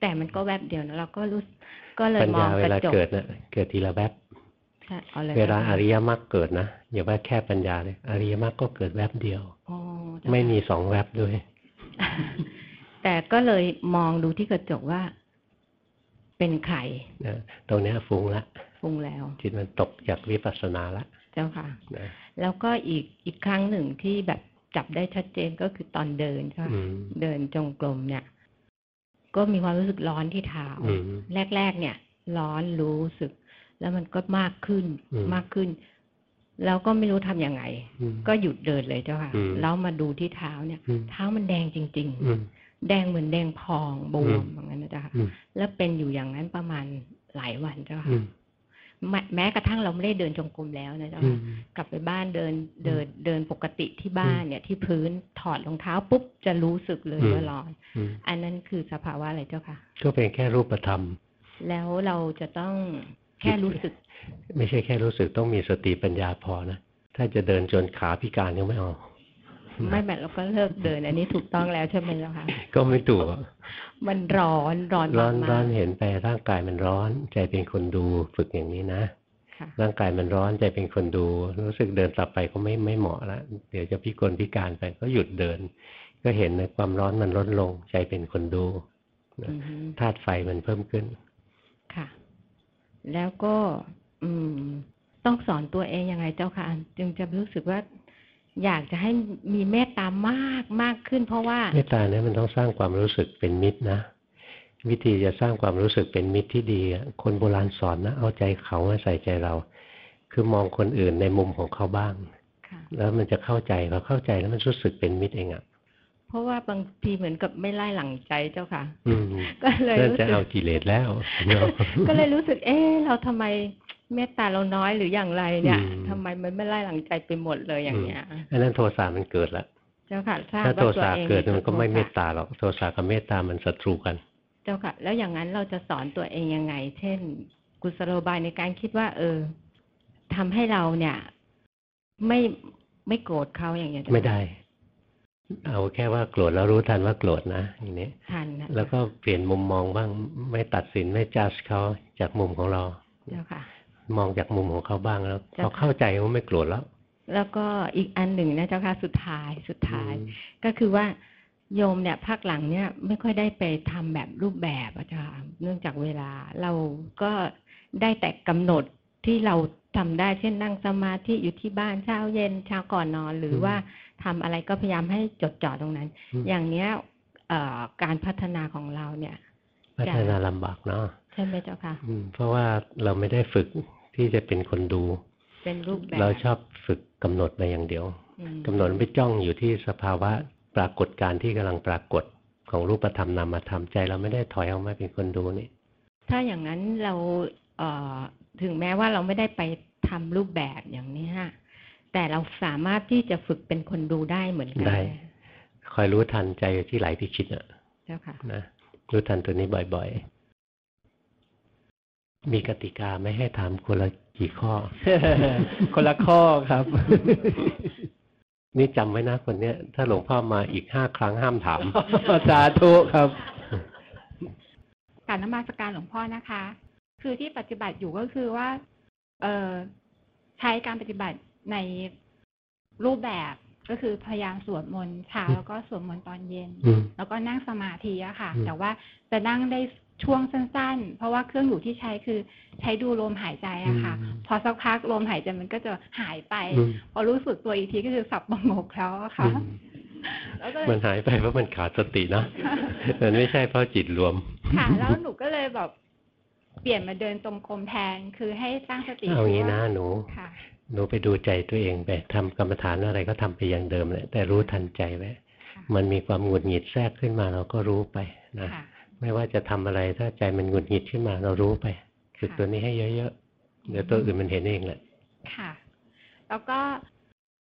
แต่มันก็แวบเดียวนะเราก็รู้ก็เลยปัญมอญางเวกระลาจกเกิดนะเกิดทีละแวบใช่เอาเลยเวลาจ้อค่ะริยมรรคเกิดนะอย่าว่าแค่ปัญญาเลยอริยมรรคก็เกิดแวบเดียวอ๋อเจ้าไม่ค่ะมีสองแวบด้วย แต่ก็เลยมองดูที่กระจกว่า เป็นไข่นะตรงเนี้ยฟุ้งละปรุงแล้ว จิตมันตกจากวิปัสสนาละ เจ้าค่ะนะแล้วก็อีกอีกครั้งหนึ่งที่แบบจับได้ชัดเจนก็คือตอนเดินใช่ไหมอืมเดินจงกรมเนี่ย ก็มีความรู้สึกร้อนที่เท้าอืมแรก ๆ เนี่ย ร้อนรู้สึก แล้วมันก็มากขึ้นอืมมากขึ้น แล้วก็ไม่รู้ทำยังไงอืมก็หยุดเดินเลยเจ้าค่ะอืมแล้วมาดูที่เท้าเนี่ยอืมเท้ามันแดงจริงอืมๆแดงเหมือนแดงพองบวอืมมอย่างนั้นนะเจ้าค่ะอืมแล้วเป็นอยู่อย่างนั้นประมาณหลายวันเจ้าอืค่ะม แม้แม้กระทั่งเราไม่ได้เดินจงกรมแล้วนะเจ้าอืค่ะมกลับไปบ้านเดินเดินเดินปกติที่บ้านเนี่ย ที่พื้นถอดรองเท้าปุ๊บจะรู้สึกเลยอืมว่าร้อนอืมอันนั้นคือสภาวะอะไรเจ้าค่ะ ก็เป็นแค่รูปธรรม แล้วเราจะต้องแค่รู้สึก ไม่ใช่แค่รู้สึกต้องมีสติปัญญาพอนะ ถ้าจะเดินจนขาพิการยังไม่เอาไม่แบบเราก็เลิกเดิน อันนี้ถูกต้องแล้วใช่ไหมเจ้าค่ะก็ไม่ถูกอะ มันร้อนร้อนร้อนมากร้อนๆเห็นไปร่างกายมันร้อน ใจเป็นคนดูฝึกอย่างนี้นะค่ะร่างกายมันร้อนใจเป็นคนดู รู้สึกเดินต่อไปก็ไม่ไม่เหมาะละเดี๋ยวจะพิกลพิการไปก็หยุดเดิน ก็เห็นในความร้อนมันลดลง ใจเป็นคนดูอือฮึธาตุไฟมันเพิ่มขึ้น ค่ะ แล้วก็ อืม ต้องสอนตัวเองยังไงเจ้าค่ะจึงจะรู้สึกว่า อยากจะให้มีเมตตามากมากขึ้น เพราะว่าเมตตาเนี่ยมันต้องสร้างความรู้สึกเป็นมิตรนะวิธีจะสร้างความรู้สึกเป็นมิตรที่ดีอะคนโบราณสอนนะเอาใจเขามาใส่ใจเรา คือมองคนอื่นในมุมของเขาบ้างค่ะแล้วมันจะเข้าใจพอเข้าใจแล้วมันรู้สึกเป็นมิตรเองอะเพราะว่าบางทีเหมือนกับไม่ไล่หลังใจเจ้าค่ะอืมก็เลยเริ่มรู้จะสึกเอากิเลสแล้วเนาะก็เลยรู้สึก เอ๊ะเราทำไม เมตตาเราน้อยหรืออย่างไรเนี่ยอืมทำไมมันไม่ไล่หลังใจไปหมดเลยอย่างเงี้ยอันนั้นโทสะมันเกิดแล้วเจ้าค่ะทราบถ้าว่าโทตัวสะเองเกิดมันก็ไม่โทสะเมตตาหรอกโทสะกับเมตตามันศัตรูกัน เจ้าค่ะ แล้วอย่างนั้นเราจะสอนตัวเองยังไง เช่น กุศโลบายในการคิดว่า เออทำให้เราเนี่ย ไม่ไม่โกรธเขาอย่างเงี้ยเจ้าค่ะไม่ได้ เอาแค่ว่าโกรธแล้วรู้ทันว่าโกรธนะอย่างนี้ทันนะแล้วก็เปลี่ยนมุมมองบ้างไม่ตัดสินไม่จัดเขาจากมุมของเราเจ้าค่ะ มองจากมุมของเขาบ้างแล้วจ้ะเขาเข้าใจว่าไม่โกรธแล้ว แล้วก็อีกอันหนึ่งนะเจ้าค่ะสุดท้ายสุดท้ายอืมก็คือว่าโยมเนี่ยภาคหลังเนี่ย ไม่ค่อยได้ไปทำแบบรูปแบบอาจารย์เนื่องจากเวลา เราก็ได้แต่กำหนดที่เราทำได้เช่นนั่งสมาธิอยู่ที่บ้านเช้าเย็นเช้าก่อนนอน หรือว่าทำอะไรก็พยายามให้จดจ่อตรงนั้นอืมอย่างเนี้ยเอ่อการพัฒนาของเราเนี่ย พัฒนาลำบากเนาะใช่ไหมเจ้าค่ะอืมเพราะว่าเราไม่ได้ฝึก ที่จะเป็นคนดู เป็นรูปแบบ เราชอบฝึกกำหนดไปอย่างเดียวอืมกำหนดไปจ้องอยู่ที่สภาวะปรากฏการณ์ที่กำลังปรากฏของรูปธรรมนามธรรมใจ เราไม่ได้ถอยออกมาเป็นคนดูนี่ ถ้าอย่างนั้นเราเอ่อถึงแม้ว่าเราไม่ได้ไปทำรูปแบบอย่างนี้ฮะแต่เราสามารถที่จะฝึกเป็นคนดูได้เหมือนกัได้คอยรู้ทันใจที่ไหลไปคิดอะเจ้าค่ะนะรู้ทันตัวนี้บ่อย ๆ มีกติกาไม่ให้ถามคนละกี่ข้อ คนละข้อครับ นี่จำไว้นะคนเนี้ย ถ้าหลวงพ่อมาอีกห้าครั้งห้ามถามสาธุครับ การนมัสการหลวงพ่อนะคะ คือที่ปฏิบัติอยู่ก็คือว่า เออใช้การปฏิบัติในรูปแบบก็คือพยายามสวดมนต์เช้าอืมแล้วก็สวดมนต์ตอนเย็นอืมแล้วก็นั่งสมาธิอะค่ะอืมแต่ว่าจะนั่งได้ ช่วงสั้น ๆ เพราะว่าเครื่องอยู่ที่ใช้คือใช้ดูลมหายใจอะค่ะ พอสักพักลมหายใจมันก็จะหายไปอืมพอรู้สึกตัวอีกทีก็คือสับประงกแล้วอะค่ะอืมแล้วก็เลยมันหายไปเพราะมันขาดสตินะมันไม่ใช่เพราะจิตรวม ค่ะ แล้วหนูก็เลยแบบเปลี่ยนมาเดินตรงกรมแทนคือให้ตั้งสติเอางี้ว่นะหนูค่ะหนูไปดูใจตัวเองไปทำกรรมฐานอะไรก็ทำไปอย่างเดิมแหละแต่รู้ทันใจไว้ค่ะมันมีความหงุดหงิดแทรกขึ้นมาเราก็รู้ไปนะค่ะ ไม่ว่าจะทำอะไรถ้าใจมันหงุดหงิดขึ้นมา เรารู้ไปฝึกค่ะตัวนี้ให้เยอะๆเดี๋ยวตัวอื่นมันเห็นเองแหละค่ะ แล้วก็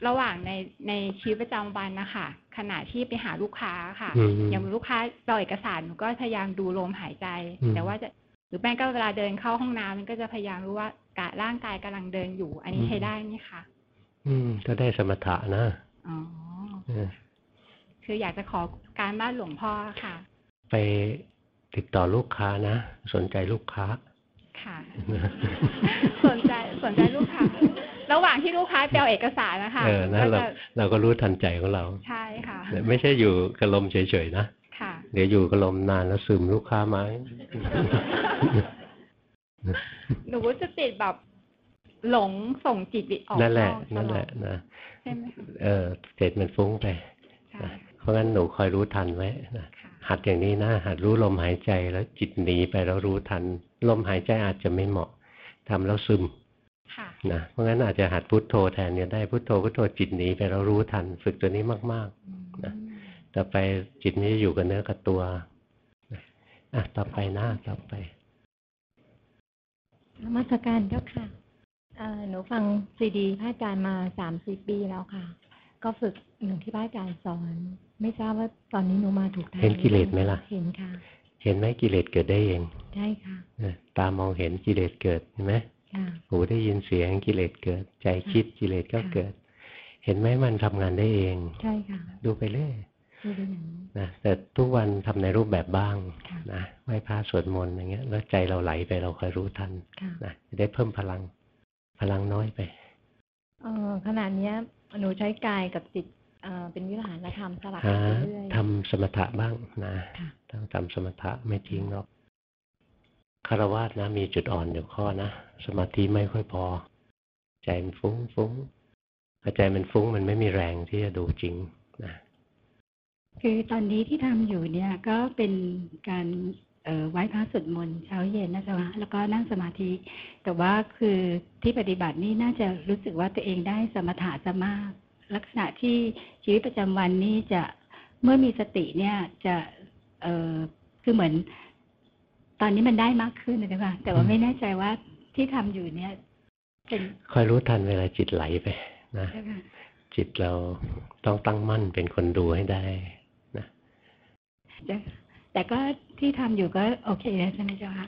ระหว่างในในชีวิตประจำวันนะคะขณะที่ไปหาลูกค้าค่ะอืมอย่างลูกค้ารอเอกสารหนูก็พยายามดูลมหายใจอืมแต่ว่าจะหรือแม่ก็เวลาเดินเข้าห้องน้ำมันก็จะพยายามรู้ว่ากะร่างกายกำลังเดินอยู่ อันนี้ใช้ได้ไหมคะอืม ก็ได้สมถะนะอ๋อเออคืออยากจะขอการบ้านหลวงพ่อค่ะ ไป ติดต่อลูกค้านะ สนใจลูกค้า ค่ะ สนใจสนใจลูกค้า ระหว่างที่ลูกค้าไปเอาเอกสารนะคะเออนะก็เราจะเราก็รู้ทันใจของเรา ใช่ค่ะ ไม่ใช่อยู่กับลมเฉยๆนะค่ะ เดี๋ยวอยู่กับลมนานแล้วซึมลูกค้ามาหนูจะติดแบบหลงส่งจิตออกนั่นแหละนอกตนั่นลแหอละดนะใช่ไหมคะเออเสร็จมันฟุ้งไปใช่นะเพราะงั้นหนูคอยรู้ทันไว้นะค่ะ หัดอย่างนี้นะหัดรู้ลมหายใจแล้วจิตหนีไปแล้วรู้ทัน ลมหายใจอาจจะไม่เหมาะทำแล้วซึมค่ะนะเพราะงั้นอาจจะหัดพุทโธแทนเนี่ยได้พุทโธพุทโธจิตหนีไปแล้วรู้ทัน ฝึกตัวนี้มากอืมนะๆต่อไปจิตนี้จะอยู่กับเนื้อกับตัวนะอะต่อไปหน้าต่อไปนมัสการเจ้าค่ะเอ่อหนูฟังซีดีพระอาจารย์มาสามสี่ปีแล้วค่ะ ก็ฝึกหนึ่งที่พระอาจารย์สอน ไม่ทราบว่าตอนนี้หนูมาถูกทางเห็นกิเลสไหมล่ะ เห็นค่ะ เห็นไหมกิเลสเกิดได้เองใช่ค่ะเออตามองเห็นกิเลสเกิดเห็นไหมค่ะหูได้ยินเสียงกิเลสเกิด ใจคิดกิเลสก็ค่ะเกิด เห็นไหมมันทำงานได้เอง ใช่ค่ะ ดูไปเรื่อยดูดูอย่างนี้นะแต่ทุกวันทำในรูปแบบบ้างค่ะนะไหว้พระสวดมนต์อย่างเงี้ย แล้วใจเราไหลไปเราคอยรู้ทันค่ะนะจะได้เพิ่มพลังพลังน้อยไปเอ่อขนาดเนี้ยหนูใช้กายกับจิต เอ่อเป็นวิหารธรรมสลับหากันไปเรื่อยทำสมถะบ้างนะค่ะต้องทำสมถะไม่ทิ้งหรอกคารวะนะมีจุดอ่อนอยู่ข้อนะสมาธิไม่ค่อยพอ ใจมันฟุ้งฟุ้งพอใจมันฟุ้งมันไม่มีแรงที่จะดูจริงนะคือตอนนี้ที่ทำอยู่เนี่ยก็เป็นการเอ่อไหว้พระสวดมนต์เช้าเย็นนะเจ้าค่ะแล้วก็นั่งสมาธิ แต่ว่าคือที่ปฏิบัตินี่น่าจะรู้สึกว่าตัวเองได้สมถะจะมาก ลักษณะที่ชีวิตประจำวันนี่จะเมื่อมีสติเนี่ยจะเอ่อคือเหมือน ตอนนี้มันได้มากขึ้นนะเจ้าค่ะแต่ว่าไม่แน่ใจว่าที่ทำอยู่เนี่ยเป็นคอยรู้ทันเวลาจิตไหลไปนะเจ้าค่ะจิตเราต้องตั้งมั่นเป็นคนดูให้ได้นะเจ้าค่ะแต่ก็ที่ทำอยู่ก็โอเคใช่ไหมเจ้าค่ะ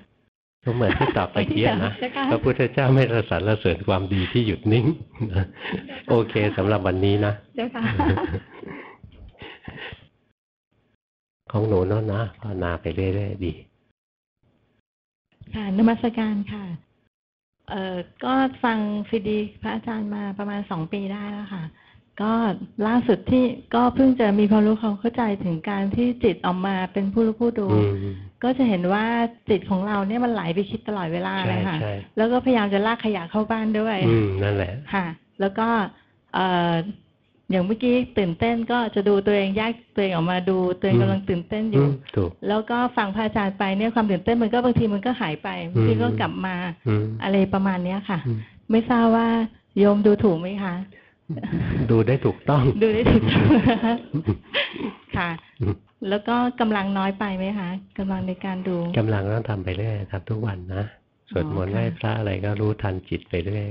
ก็เหมือนที่ตอบไปเกี้ยนะเจ้าค่ะพระพุทธเจ้าไม่ระสรรเสริญความดีที่หยุดนิ่งนะโอเคสำหรับวันนี้นะเจ้าค่ะของหนูเนาะนะภาวนาไปเรื่อยๆดีค่ะนมัสการค่ะ เอ่อก็ฟังซีดี พระอาจารย์มาประมาณสองปีได้แล้วค่ะ ก็ล่าสุดที่ก็เพิ่งจะมีความรู้ความเข้าใจถึงการที่จิตออกมาเป็นผู้รู้ผู้ดูอืมก็จะเห็นว่าจิตของเราเนี่ยมันไหลไปคิดตลอดเวลาใช่เลยค่ะใช่แล้วก็พยายามจะลากขยะเข้าบ้านด้วยอืมนั่นแหละค่ะ แล้วก็เอ่ออย่างเมื่อกี้ตื่นเต้นก็จะดูตัวเองแยกตัวเองออกมาดูตัวเองอืมกำลังตื่นเต้นออืยู่มถูกแล้วก็ฟังพระอาจารย์ไปเนี่ยความตื่นเต้นมันก็บางทีมันก็หายไปบางทีก็กลับมาอืมอะไรประมาณเนี้ยค่ะอืมไม่ทราบว่าโยมดูถูกไหมคะ ดูได้ถูกต้อง ดูได้ถูกต้องค่ะอืมแล้วก็กำลังน้อยไปไหมคะกำลังในการดูกำลังต้องทำไปเรื่อยทำทุกวันนะสวดมนต์อ๋อไหว้ค่ะพระอะไรก็รู้ทันจิตไปเรื่อย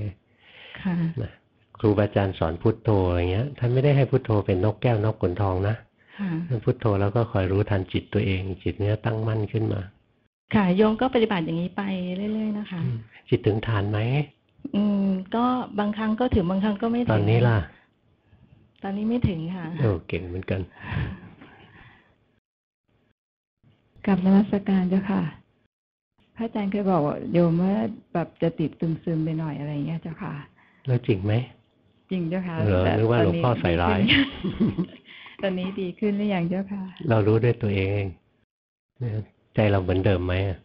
ค่ะนะครูบาอาจารย์สอนพุทโธอย่างเงี้ยท่านไม่ได้ให้พุทโธเป็นนกแก้วนกขนทองนะค่ะท่านพุทโธแล้วก็คอยรู้ทันจิตตัวเอง จิตเนี้ยตั้งมั่นขึ้นมา ค่ะโยมก็ปฏิบัติอย่างนี้ไปเรื่อย ๆ นะคะอืมจิตถึงฐานไหม อืม ก็บางครั้งก็ถึงบางครั้งก็ไม่ถึงตอนนี้ล่ะ ตอนนี้ไม่ถึงค่ะโอ้เก่งเหมือนกันกับนมัสการเจ้าค่ะพระอาจารย์เคยบอกว่าโยมว่าแบบจะติดซึมๆไปหน่อยอะไรเงี้ยเจ้าค่ะ แล้วจริงไหมจริงเจ้าค่ะเหรอแต่นึกว่าตหลวงพ่อใส่ร้ายดีขึ้นตอนนี้ดีขึ้นหรือยังเจ้าค่ะ เรารู้ด้วยตัวเองเนี่ยใจเราเหมือนเดิมไหมอะ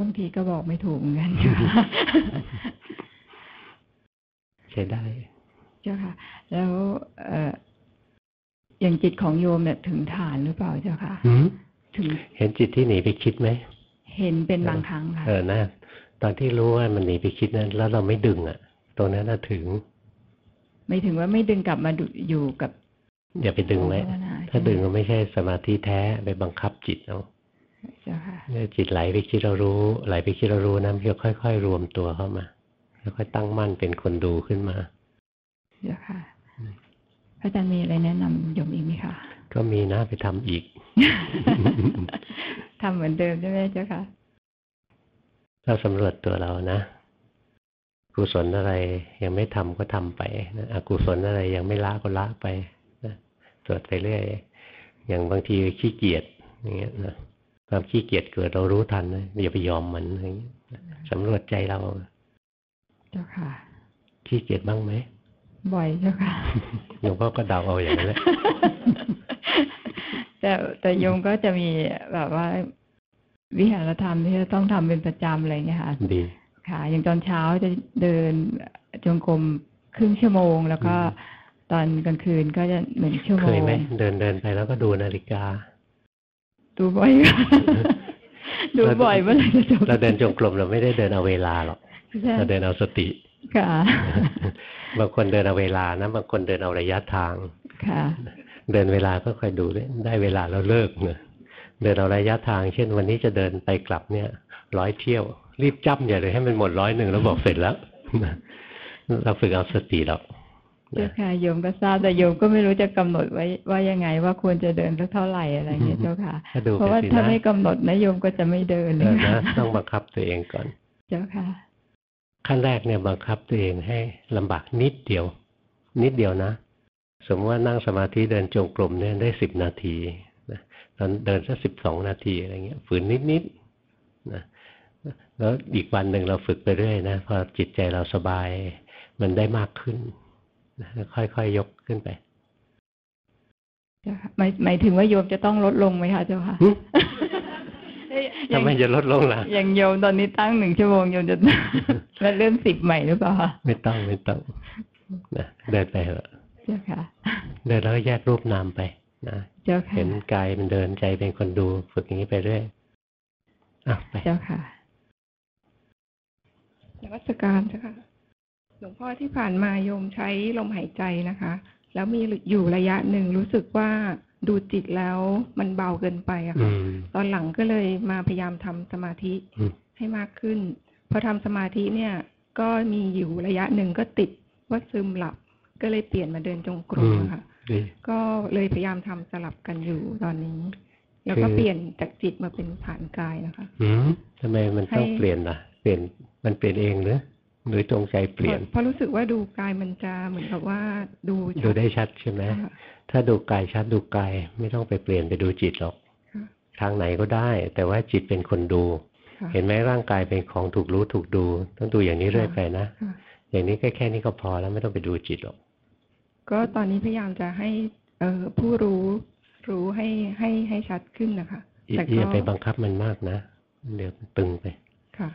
บางทีก็บอกไม่ถูกเหมือนกันเจ้าค่ะใช้ได้ เจ้าค่ะ แล้วเอ่ออย่างจิตของโยมเนี่ยถึงฐานหรือเปล่าเจ้าค่ะหืมถึง เห็นจิตที่หนีไปคิดไหมเห็นเป็นบางครั้งค่ะ เออนะตอนที่รู้ว่ามันหนีไปคิดนั้น แล้วเราไม่ดึงอะตรงนั้นน่ะถึง ไม่ถึงว่าไม่ดึงกลับมาดูอยู่กับอย่าไปดึงไว้ภาวนาถ้าดึงก็ไม่ใช่สมาธิแท้ไปบังคับจิตเอา เจ้าค่ะเนี่ยจิตไหลไปคิดเรารู้ ไหลไปคิดเรารู้นะมันจะค่อย ๆ รวมตัวเข้ามาค่อยๆตั้งมั่นเป็นคนดูขึ้นมาเจ้าค่ะพระอาจารย์มีอะไรแนะนำโยมอีกไหมคะก็มีนะไปทำอีกทำเหมือนเดิมใช่ไหมเจ้าค่ะเราสำรวจตัวเรานะกุศลอะไรยังไม่ทำก็ทำไปนะอกุศลอะไรยังไม่ละก็ละไปนะตรวจไปเรื่อย อย่างบางทีขี้เกียจอย่างเงี้ยนะ ความขี้เกียจเกิดเรารู้ทันนะอย่าไปยอมมันอะไรเงี้ยนะสำรวจใจเรา เจ้าค่ะ ขี้เกียจบ้างไหมบ่อยเจ้าค่ะหลวงพ่อก็เดาเอาอย่างนั้นแหละแต่แต่โยมก็จะมีแบบว่า วิหารธรรมที่จะต้องทำเป็นประจำอะไรเงี้ยค่ะดีค่ะ อย่างตอนเช้าจะเดินจงกรมครึ่งชั่วโมง แล้วก็อืมตอนกลางคืนก็จะหนึ่งชั่วโมเคยงไหมเดินเดินไปแล้วก็ดูนาฬิกา ดูบ่อยค่ะดูบ่อยเมื่อไหร่จะจบเราเดินจงกรมเราไม่ได้เดินเอาเวลาหรอกใช่เราเดินเอาสติค่ะบางคนเดินเอาเวลานะบางคนเดินเอาระยะทางค่ะ เดินเวลาก็ค่อยดูด้วยได้เวลาแล้วเลิกเนอะเดินเอาระยะทาง เช่น วันนี้จะเดินไปกลับเนี่ย ร้อยเที่ยว รีบจ้ำอย่าเลยให้มันหมดร้อยหนึ่งแล้วบอกเสร็จแล้วเราฝึกเอาสติหรอก เจ้าค่ะโยมก็ทราบแต่โยมก็ไม่รู้จะกำหนดไว้ว่ายังไงว่าควรจะเดินสักเท่าไหร่อะไรเงี้ยเจ้าค่ะก็ดูเพไปราะว่าสิถ้านะไม่กำหนดนะโยมก็จะไม่เดินเออนะต้องบังคับตัวเองก่อน เจ้าค่ะ ขั้นแรกเนี่ยบังคับตัวเองให้ลำบากนิดเดียว นิดเดียวนะ สมมติว่านั่งสมาธิเดินจงกรมเนี่ยได้สิบนาทีนะตอนเดินสักสิบสองนาทีอะไรเงี้ยฝืนนิดนิดๆนะแล้วอีกวันหนึ่งเราฝึกไปเรื่อยนะพอจิตใจเราสบายมันได้มากขึ้น นะค่อยๆยกขึ้นไปเจ้าค่ะหมายหมายถึงว่าโยมจะต้องลดลงไหมคะเจ้าค่ะหึอย่าทำงไมจะลดลงล่ะอย่างโยมตอนนี้ตั้งหนึ่งชั่วโมงโยมจะแล้วเริ่มสิบใหม่หรือเปล่าคะไม่ต้องไม่ต้องนะเดินไปเถอะเจ้าค่ะ เดินแล้วก็แยกรูปนามไปนะเจ้าค่ะเห็นกายมันเดินใจเป็นคนดูฝึกอย่างนี้ไปเรื่อยอะไปเจ้าค่ะนวัตการเจ้าค่ะ หลวงพ่อที่ผ่านมาโยมใช้ลมหายใจนะคะ แล้วมีอยู่ระยะหนึ่งรู้สึกว่าดูจิตแล้วมันเบาเกินไปอะอืค่ะมตอนหลังก็เลยมาพยายามทำสมาธิอืมให้มากขึ้นพอทำสมาธิเนี่ย ก็มีอยู่ระยะหนึ่งก็ติดว่าซึมหลับ ก็เลยเปลี่ยนมาเดินจงกรอืมมอะค่ะดีก็เลยพยายามทำสลับกันอยู่ตอนนี้ แล้วก็คือเปลี่ยนจากจิตมาเป็นฐานกายนะคะอืมทำไมมันต้องให้เปลี่ยนล่ะ เปลี่ยนมันเปลี่ยนเองหรือ หรือจงใจเปลี่ยนเพราะรู้สึกว่าดูกายมันจะเหมือนกับว่าดูชัดูได้ชัดใช่ไหมค่ะถ้าดูกายชัดดูกายไม่ต้องไปเปลี่ยนไปดูจิตหรอกค่ะทางไหนก็ได้ แต่ว่าจิตเป็นคนดูค่ะเห็นไหมร่างกายเป็นของถูกรู้ถูกดู ต้องดูอย่างนี้เรื่อยไปนะค่ะอย่างนี้แค่แค่นี้ก็พอแล้วไม่ต้องไปดูจิตหรอก ก็ตอนนี้พยายามจะให้ เอ่อผู้รู้รู้ให้ให้ให้ชัดขึ้นนะคะอย่าแต่อย่าก็ไปบังคับมันมากนะเดี๋ยวมันตึงไปค่ะ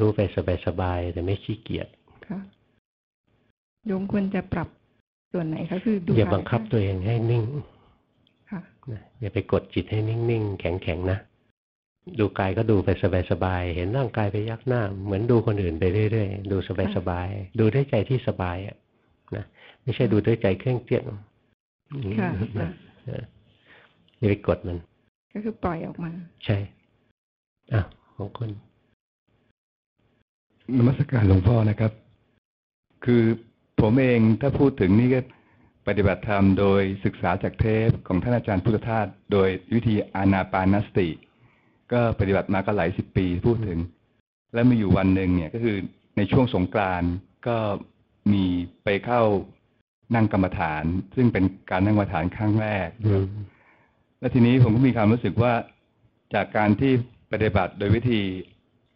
รู้ไปสบายๆแต่ไม่ขี้เกียจค่ะโยมควรจะปรับส่วนไหนคะคือดูอย่าทงบังคับตัวเองให้นิ่งค่ะนะอย่าไปกดจิตให้นิ่งๆแข็งๆนะดูกายก็ดูไปสบายๆเห็นร่างกายไปยักหน้า เหมือนดูคนอื่นไปเรื่อยๆดูสบายๆดูด้วยใจที่สบายอะนะไม่ใช่ดูด้วยใจเคร่งเครียดค่ะนะเอออย่าไปกดมัน ก็คือปล่อยออกมา ใช่อะของคุณ นมัสการหลวงพ่อนะครับ คือผมเองถ้าพูดถึงนี่ก็ปฏิบัติธรรมโดยศึกษาจากเทปของท่านอาจารย์พุทธทาสโดยวิธีอานาปานสติ ก็ปฏิบัติมาก็หลายสิบปีพูดถึง แล้วมีอยู่วันหนึ่งเนี่ยก็คือในช่วงสงกรานต์ก็มีไปเข้านั่งกรรมฐาน ซึ่งเป็นการนั่งกรรมฐานครั้งแรกอืมแล้วทีนี้ผมก็มีความรู้สึกว่าจากการที่ปฏิบัติโดยวิธี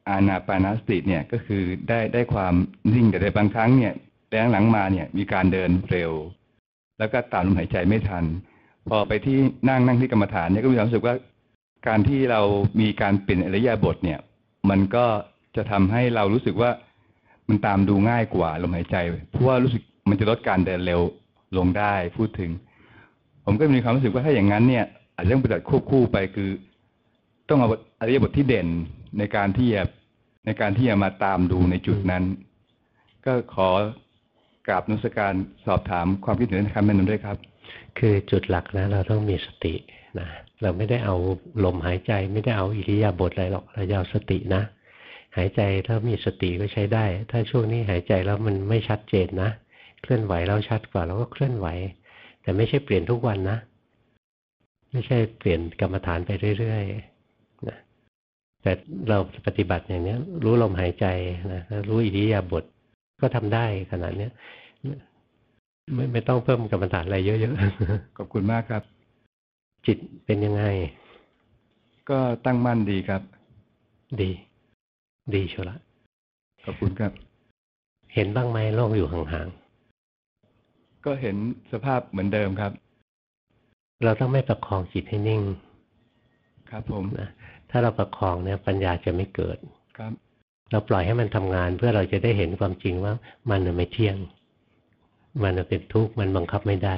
อานาปานสติเนี่ยก็คือได้ได้ความนิ่งแต่ในบางครั้งเนี่ยแต่หลังมาเนี่ยมีการเดินเร็ว แล้วก็ตามลมหายใจไม่ทัน พอไปที่นั่งนั่งที่กรรมฐานเนี่ยก็มีความรู้สึกว่า การที่เรามีการเปลี่ยนอริยาบทเนี่ย มันก็จะทำให้เรารู้สึกว่ามันตามดูง่ายกว่าลมหายใจ เพราะว่ารู้สึกมันจะลดการเดินเร็วลงได้พูดถึง ผมก็มีความรู้สึกว่าถ้าอย่างนั้นเนี่ยอาจจะต้องปฏิบัติควบคู่ไปคือ ต้องเอาอริยบทที่เด่น ในการที่จะในการที่จะมาตามดูในจุดนั้น ก็ขอกราบนมัสการสอบถามความคิดเห็นในคำนั้นด้วยครับ คือจุดหลักนะ เราต้องมีสตินะเราไม่ได้เอาลมหายใจ ไม่ได้เอาอิริยาบถอะไรหรอกเราจะเอาสตินะ หายใจถ้ามีสติก็ใช้ได้ ถ้าช่วงนี้หายใจแล้วมันไม่ชัดเจนนะเคลื่อนไหวแล้วชัดกว่าเราก็เคลื่อนไหว แต่ไม่ใช่เปลี่ยนทุกวันนะ ไม่ใช่เปลี่ยนกรรมฐานไปเรื่อยๆนะ แต่เราปฏิบัติอย่างเนี้ย รู้ลมหายใจนะแล้วรู้อิริยาบถก็ทำได้ขนาดเนี้ยไม่ไม่ต้องเพิ่มกรรมฐานอะไรเยอะๆขอบคุณมากครับ จิตเป็นยังไง ก็ตั้งมั่นดีครับ ดี ดีชัวร์ละขอบคุณครับ เห็นบ้างไหมโลกอยู่ห่างก็เห็นสภาพเหมือนเดิมครับๆเราต้องไม่ประคองจิตให้นิ่ง ครับผมนะถ้าเราประคองเนี่ยปัญญาจะไม่เกิดครับ เราปล่อยให้มันทำงานเพื่อเราจะได้เห็นความจริงว่ามันน่ะไม่เที่ยง มันน่ะเป็นทุกข์มันบังคับไม่ได้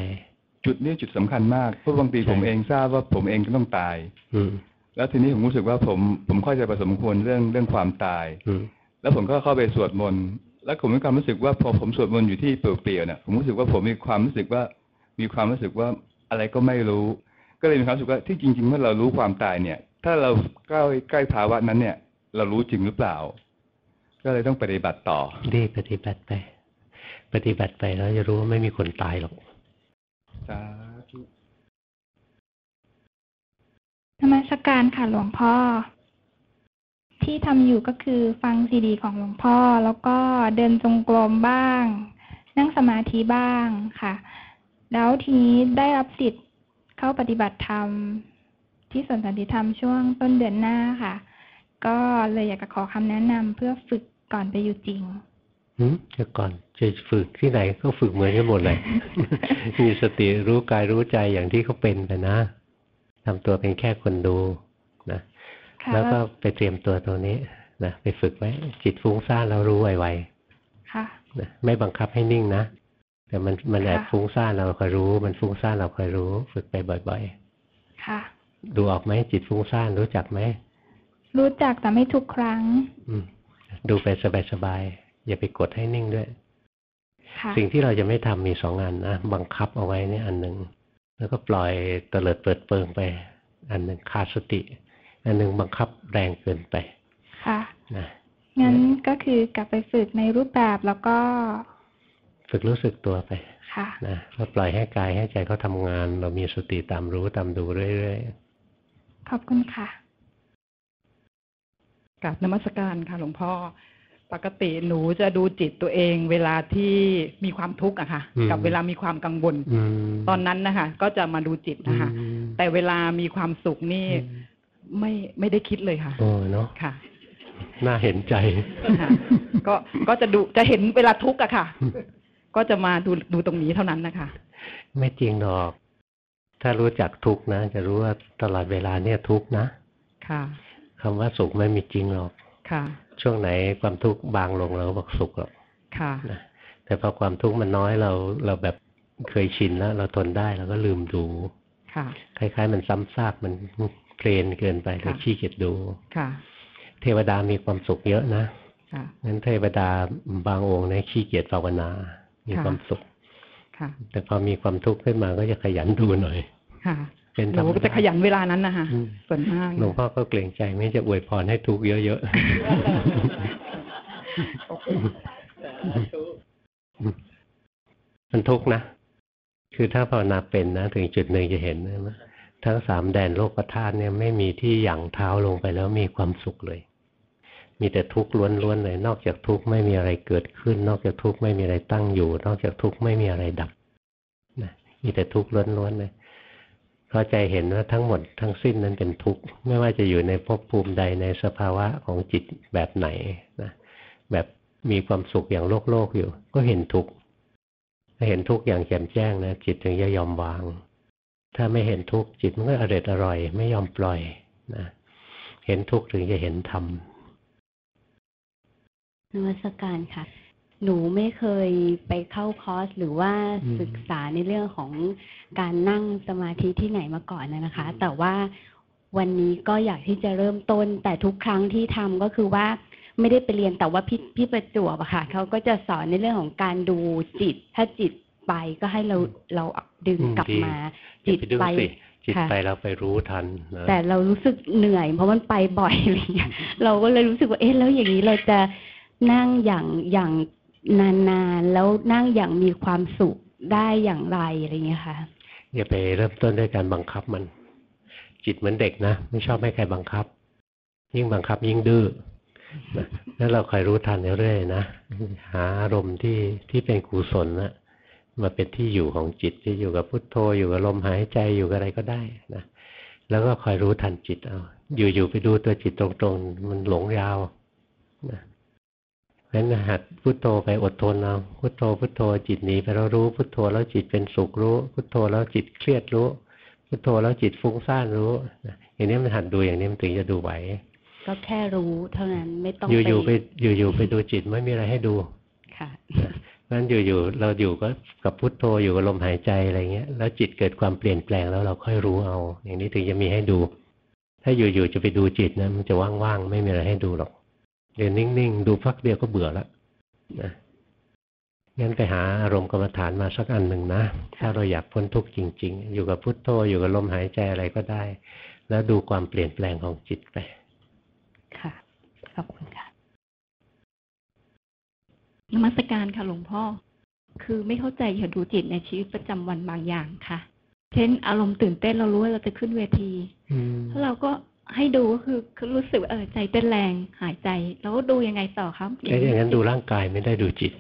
จุดนี้จุดสำคัญมากเพราะบางทีใช่ผมเองทราบว่าผมเองก็ต้องตาย อืมแล้วทีนี้ผมรู้สึกว่าผมผมเข้าใจประสมควรเรื่องเรื่องความตาย อืมแล้วผมก็เข้าไปสวดมนต์แล้วผมมีความรู้สึกว่าพอผมสวดมนต์อยู่ที่เปลี่ยวๆเนี่ยผมรู้สึกว่าผมมีความรู้สึกว่า มีความรู้สึกว่าอะไรก็ไม่รู้ ก็เลยมีความรู้สึกว่าที่จริง ๆ เมื่อเรารู้ความตายเนี่ย ถ้าเราใกล้ใกล้ภาวะนั้นเนี่ย เรารู้จริงหรือเปล่า ก็เลยต้องปฏิบัติต่อดีปฏิบัติไป ปฏิบัติไปแล้วจะรู้ว่าไม่มีคนตายหรอกสาธุนมัสการค่ะหลวงพ่อ ที่ทำอยู่ก็คือฟังซีดีของหลวงพ่อ แล้วก็เดินจงกรมบ้าง นั่งสมาธิบ้างค่ะ แล้วทีนี้ได้รับสิทธิ์เข้าปฏิบัติธรรม ที่สวนสันติธรรมช่วงต้นเดือนหน้าค่ะ ก็เลยอยากจะขอคำแนะนำเพื่อฝึกก่อนไปอยู่จริงหืมจะก่อนจะฝึกที่ไหนก็ฝึกเหมือนกันหมดเลยมีสติรู้กายรู้ใจอย่างที่เขาเป็นไปนะทำตัวเป็นแค่คนดูนะค่ะแล้วก็ไปเตรียมตัวตรงนี้นะไปฝึกไว้จิตฟุ้งซ่านแล้วรู้ไวค่ะๆนะไม่บังคับให้นิ่งนะแต่มันมันแอบค่ะฟุ้งซ่านเราคอยรู้ มันฟุ้งซ่านเราคอยรู้ ฝึกไปบ่อยค่ะๆ ดูออกไหมจิตฟุ้งซ่านรู้จักไหมรู้จักแต่ไม่ทุกครั้ง อืมดูไปสบายๆอย่าไปกดให้นิ่งด้วยค่ะสิ่งที่เราจะไม่ทำมีสองอันนะบังคับเอาไว้เนี่ยอันหนึ่งแล้วก็ปล่อยเตลิดเปิดเปิงไป อันหนึ่งขาดสติ อันหนึ่งบังคับแรงเกินไป ค่ะนะงั้นก็คือกลับไปฝึกในรูปแบบแล้วก็ ฝึกรู้สึกตัวไป ค่ะนะแล้วปล่อยให้กายให้ใจเขาทำงาน เรามีสติตามรู้ตามดูเรื่อย ขอบคุณค่ะกราบนมัสการค่ะ หลวงพ่อ ปกติหนูจะดูจิตตัวเอง เวลาที่มีความทุกข์อะค่ะอืมกับเวลามีความกังวลๆอืมตอนนั้นนะคะ ก็จะมาดูจิตนะคะอืมแต่เวลามีความสุขนี่ไม่ไม่ได้คิดเลยค่ะโอ้เนาะค่ะน่าเห็นใจค่ะก็ก็จะดูจะเห็นเวลาทุกข์อะค่ะ ก็จะมาดูดูตรงนี้เท่านั้นนะคะ ไม่จริงหรอก ถ้ารู้จักทุกข์นะ จะรู้ว่าตลอดเวลาเนี่ยทุกข์นะ ค่ะคำว่าสุขไม่มีจริงหรอก ค่ะ ช่วงไหนความทุกข์บางลงเราก็บอกสุขหรอก ค่ะนะแต่พอความทุกข์มันน้อยเราเราแบบเคยชินแล้ว เราทนได้เราก็ลืมดู ค่ะ คล้าย ๆ มันซ้ำซากมันเพลนเกินไปเราค่ะขี้เกียจดู ค่ะ เทวดามีความสุขเยอะนะค่ะงั้นเทวดาบางองค์เนี่ยขี้เกียจภาวนา มีค่ะความสุขค่ะ แต่พอมีความทุกข์ขึ้นมาก็จะขยันดูหน่อย ค่ะเป็นหธรนูรมก็จะดาขยันเวลานั้นนะคะอืมส่วนมากหลวงพ่อก็เกรงใจไม่จะอวยพรให้ทุกข์เยอะๆมันทุกข์นะ คือถ้าภาวนาเป็นนะ ถึงจุดหนึ่งจะเห็นนะทั้งสามแดนโลกธาตุเนี่ยไม่มีที่หยั่งเท้าลงไปแล้วมีความสุขเลย มีแต่ทุกข์ล้วนๆเลย นอกจากทุกข์ไม่มีอะไรเกิดขึ้น นอกจากทุกข์ไม่มีอะไรตั้งอยู่ นอกจากทุกข์ไม่มีอะไรดับนะมีแต่ทุกข์ล้วนๆเลยเข้าใจเห็นว่าทั้งหมดทั้งสิ้นนั้นเป็นทุกข์ไม่ว่าจะอยู่ในภพภูมิใดในสภาวะของจิตแบบไหนนะแบบมีความสุขอย่างโลกโลกอยู่ ก็เห็นทุกข์ถ้าเห็นทุกข์อย่างแจ่มแจ้งนะจิตถึงจะยอมวาง ถ้าไม่เห็นทุกข์จิตมันก็อร็ดอร่อย ไม่ยอมปล่อยนะเห็นทุกข์ถึงจะเห็นธรรม นวัตการค่ะ หนูไม่เคยไปเข้าคอร์สหรือว่าอืมศึกษาในเรื่องของการนั่งสมาธิที่ไหนมาก่อนนะนะคะ แต่ว่าวันนี้ก็อยากที่จะเริ่มต้น แต่ทุกครั้งที่ทำก็คือว่าไม่ได้ไปเรียนแต่ว่าพี่พี่ประจวบอะค่ะเขาก็จะสอนในเรื่องของการดูจิต ถ้าจิตไปก็ให้เราเราดึงอืมกลับดีมาอย่าจิตไปดูไปสิจิตค่ะไปเราไปรู้ทันนะแต่เรารู้สึกเหนื่อย เพราะมันไปบ่อยอะไรเงี้ยเราก็เลยรู้สึกว่าเอ๊ะแล้วอย่างนี้เราจะ นั่งอย่างอย่างนานๆ แล้วนั่งอย่างมีความสุขได้อย่างไรอะไรเงี้ยค่ะอย่าไปเริ่มต้นด้วยการบังคับมัน จิตเหมือนเด็กนะ ไม่ชอบให้ใครบังคับ ยิ่งบังคับยิ่งดื้อนะแล้วเราคอยรู้ทันเรื่อยๆนะหาอารมณ์ที่ที่เป็นกุศลนะมาเป็นที่อยู่ของจิตที่อยู่กับพุทโธอยู่กับลมหายใจอยู่กับอะไรก็ได้นะแล้วก็คอยรู้ทันจิตเอาอยู่ๆไปดูตัวจิตตรงๆ มันหลงยาวนะ เพราะฉะนั้นหัดพุทโธไปอดทนเอาพุทโธพุทโธจิตหนีไปแล้วรู้ พุทโธแล้วจิตเป็นสุขรู้ พุทโธแล้วจิตเครียดรู้ พุทโธแล้วจิตฟุ้งซ่านรู้นะอย่างนี้มันหัดดูอย่างนี้มันถึงจะดูไหวก็แค่รู้เท่านั้นไม่ต้องอยู่ๆไปอยู่ๆไปดูจิตไม่มีอะไรให้ดูค่ะนะงั้นอยู่ๆเราอยู่ก็กับพุทโธอยู่กับลมหายใจอะไรเงี้ย แล้วจิตเกิดความเปลี่ยนแปลงแล้วเราค่อยรู้เอา อย่างนี้ถึงจะมีให้ดู ถ้าอยู่ๆจะไปดูจิตนะมันจะว่างๆไม่มีอะไรให้ดูหรอก เรียนนิ่งๆ ดูพักเดียวก็เบื่อแล้วนะงั้นไปหาอารมณ์กรรมฐานมาสักอันหนึ่งนะถ้าเราอยากพ้นทุกข์จริง ๆ อยู่กับพุทโธอยู่กับลมหายใจอะไรก็ได้ แล้วดูความเปลี่ยนแปลงของจิตไป ค่ะ ขอบคุณค่ะนมัสการค่ะหลวงพ่อ คือไม่เข้าใจเกี่ยวกับดูจิตในชีวิตประจำวันบางอย่างค่ะ เช่นอารมณ์ตื่นเต้นเรารู้ว่าเราจะขึ้นเวทีอืมแล้วเราก็ ให้ดูก็คือคือรู้สึกว่าเออใจเต้นแรงหายใจ แล้วก็ดูยังไงต่อครับไอ้อย่างนั้นดูร่างกายไม่ได้ดูจิต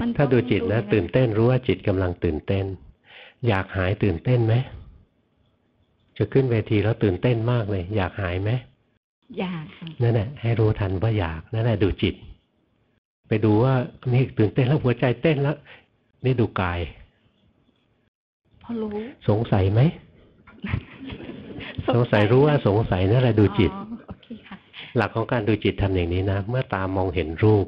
มันถ้าดูจิตต้องนะยังไงตื่นเต้นรู้ว่าจิตกำลังตื่นเต้น อยากหายตื่นเต้นไหมจะขึ้นเวทีแล้วตื่นเต้นมากเลย อยากหายไหมอยากค่ะนั่นแหละให้รู้ทันว่าอยากนั่นแหละดูจิต ไปดูว่านี่ตื่นเต้นแล้วหัวใจเต้นแล้วนี่ดูกายพอรู้ สงสัยไหม สงสัยรู้ว่าสงสัยนั่นแหละดูจิตอ๋อโอเคค่ะหลักของการดูจิตทำอย่างนี้นะ เมื่อตามองเห็นรูป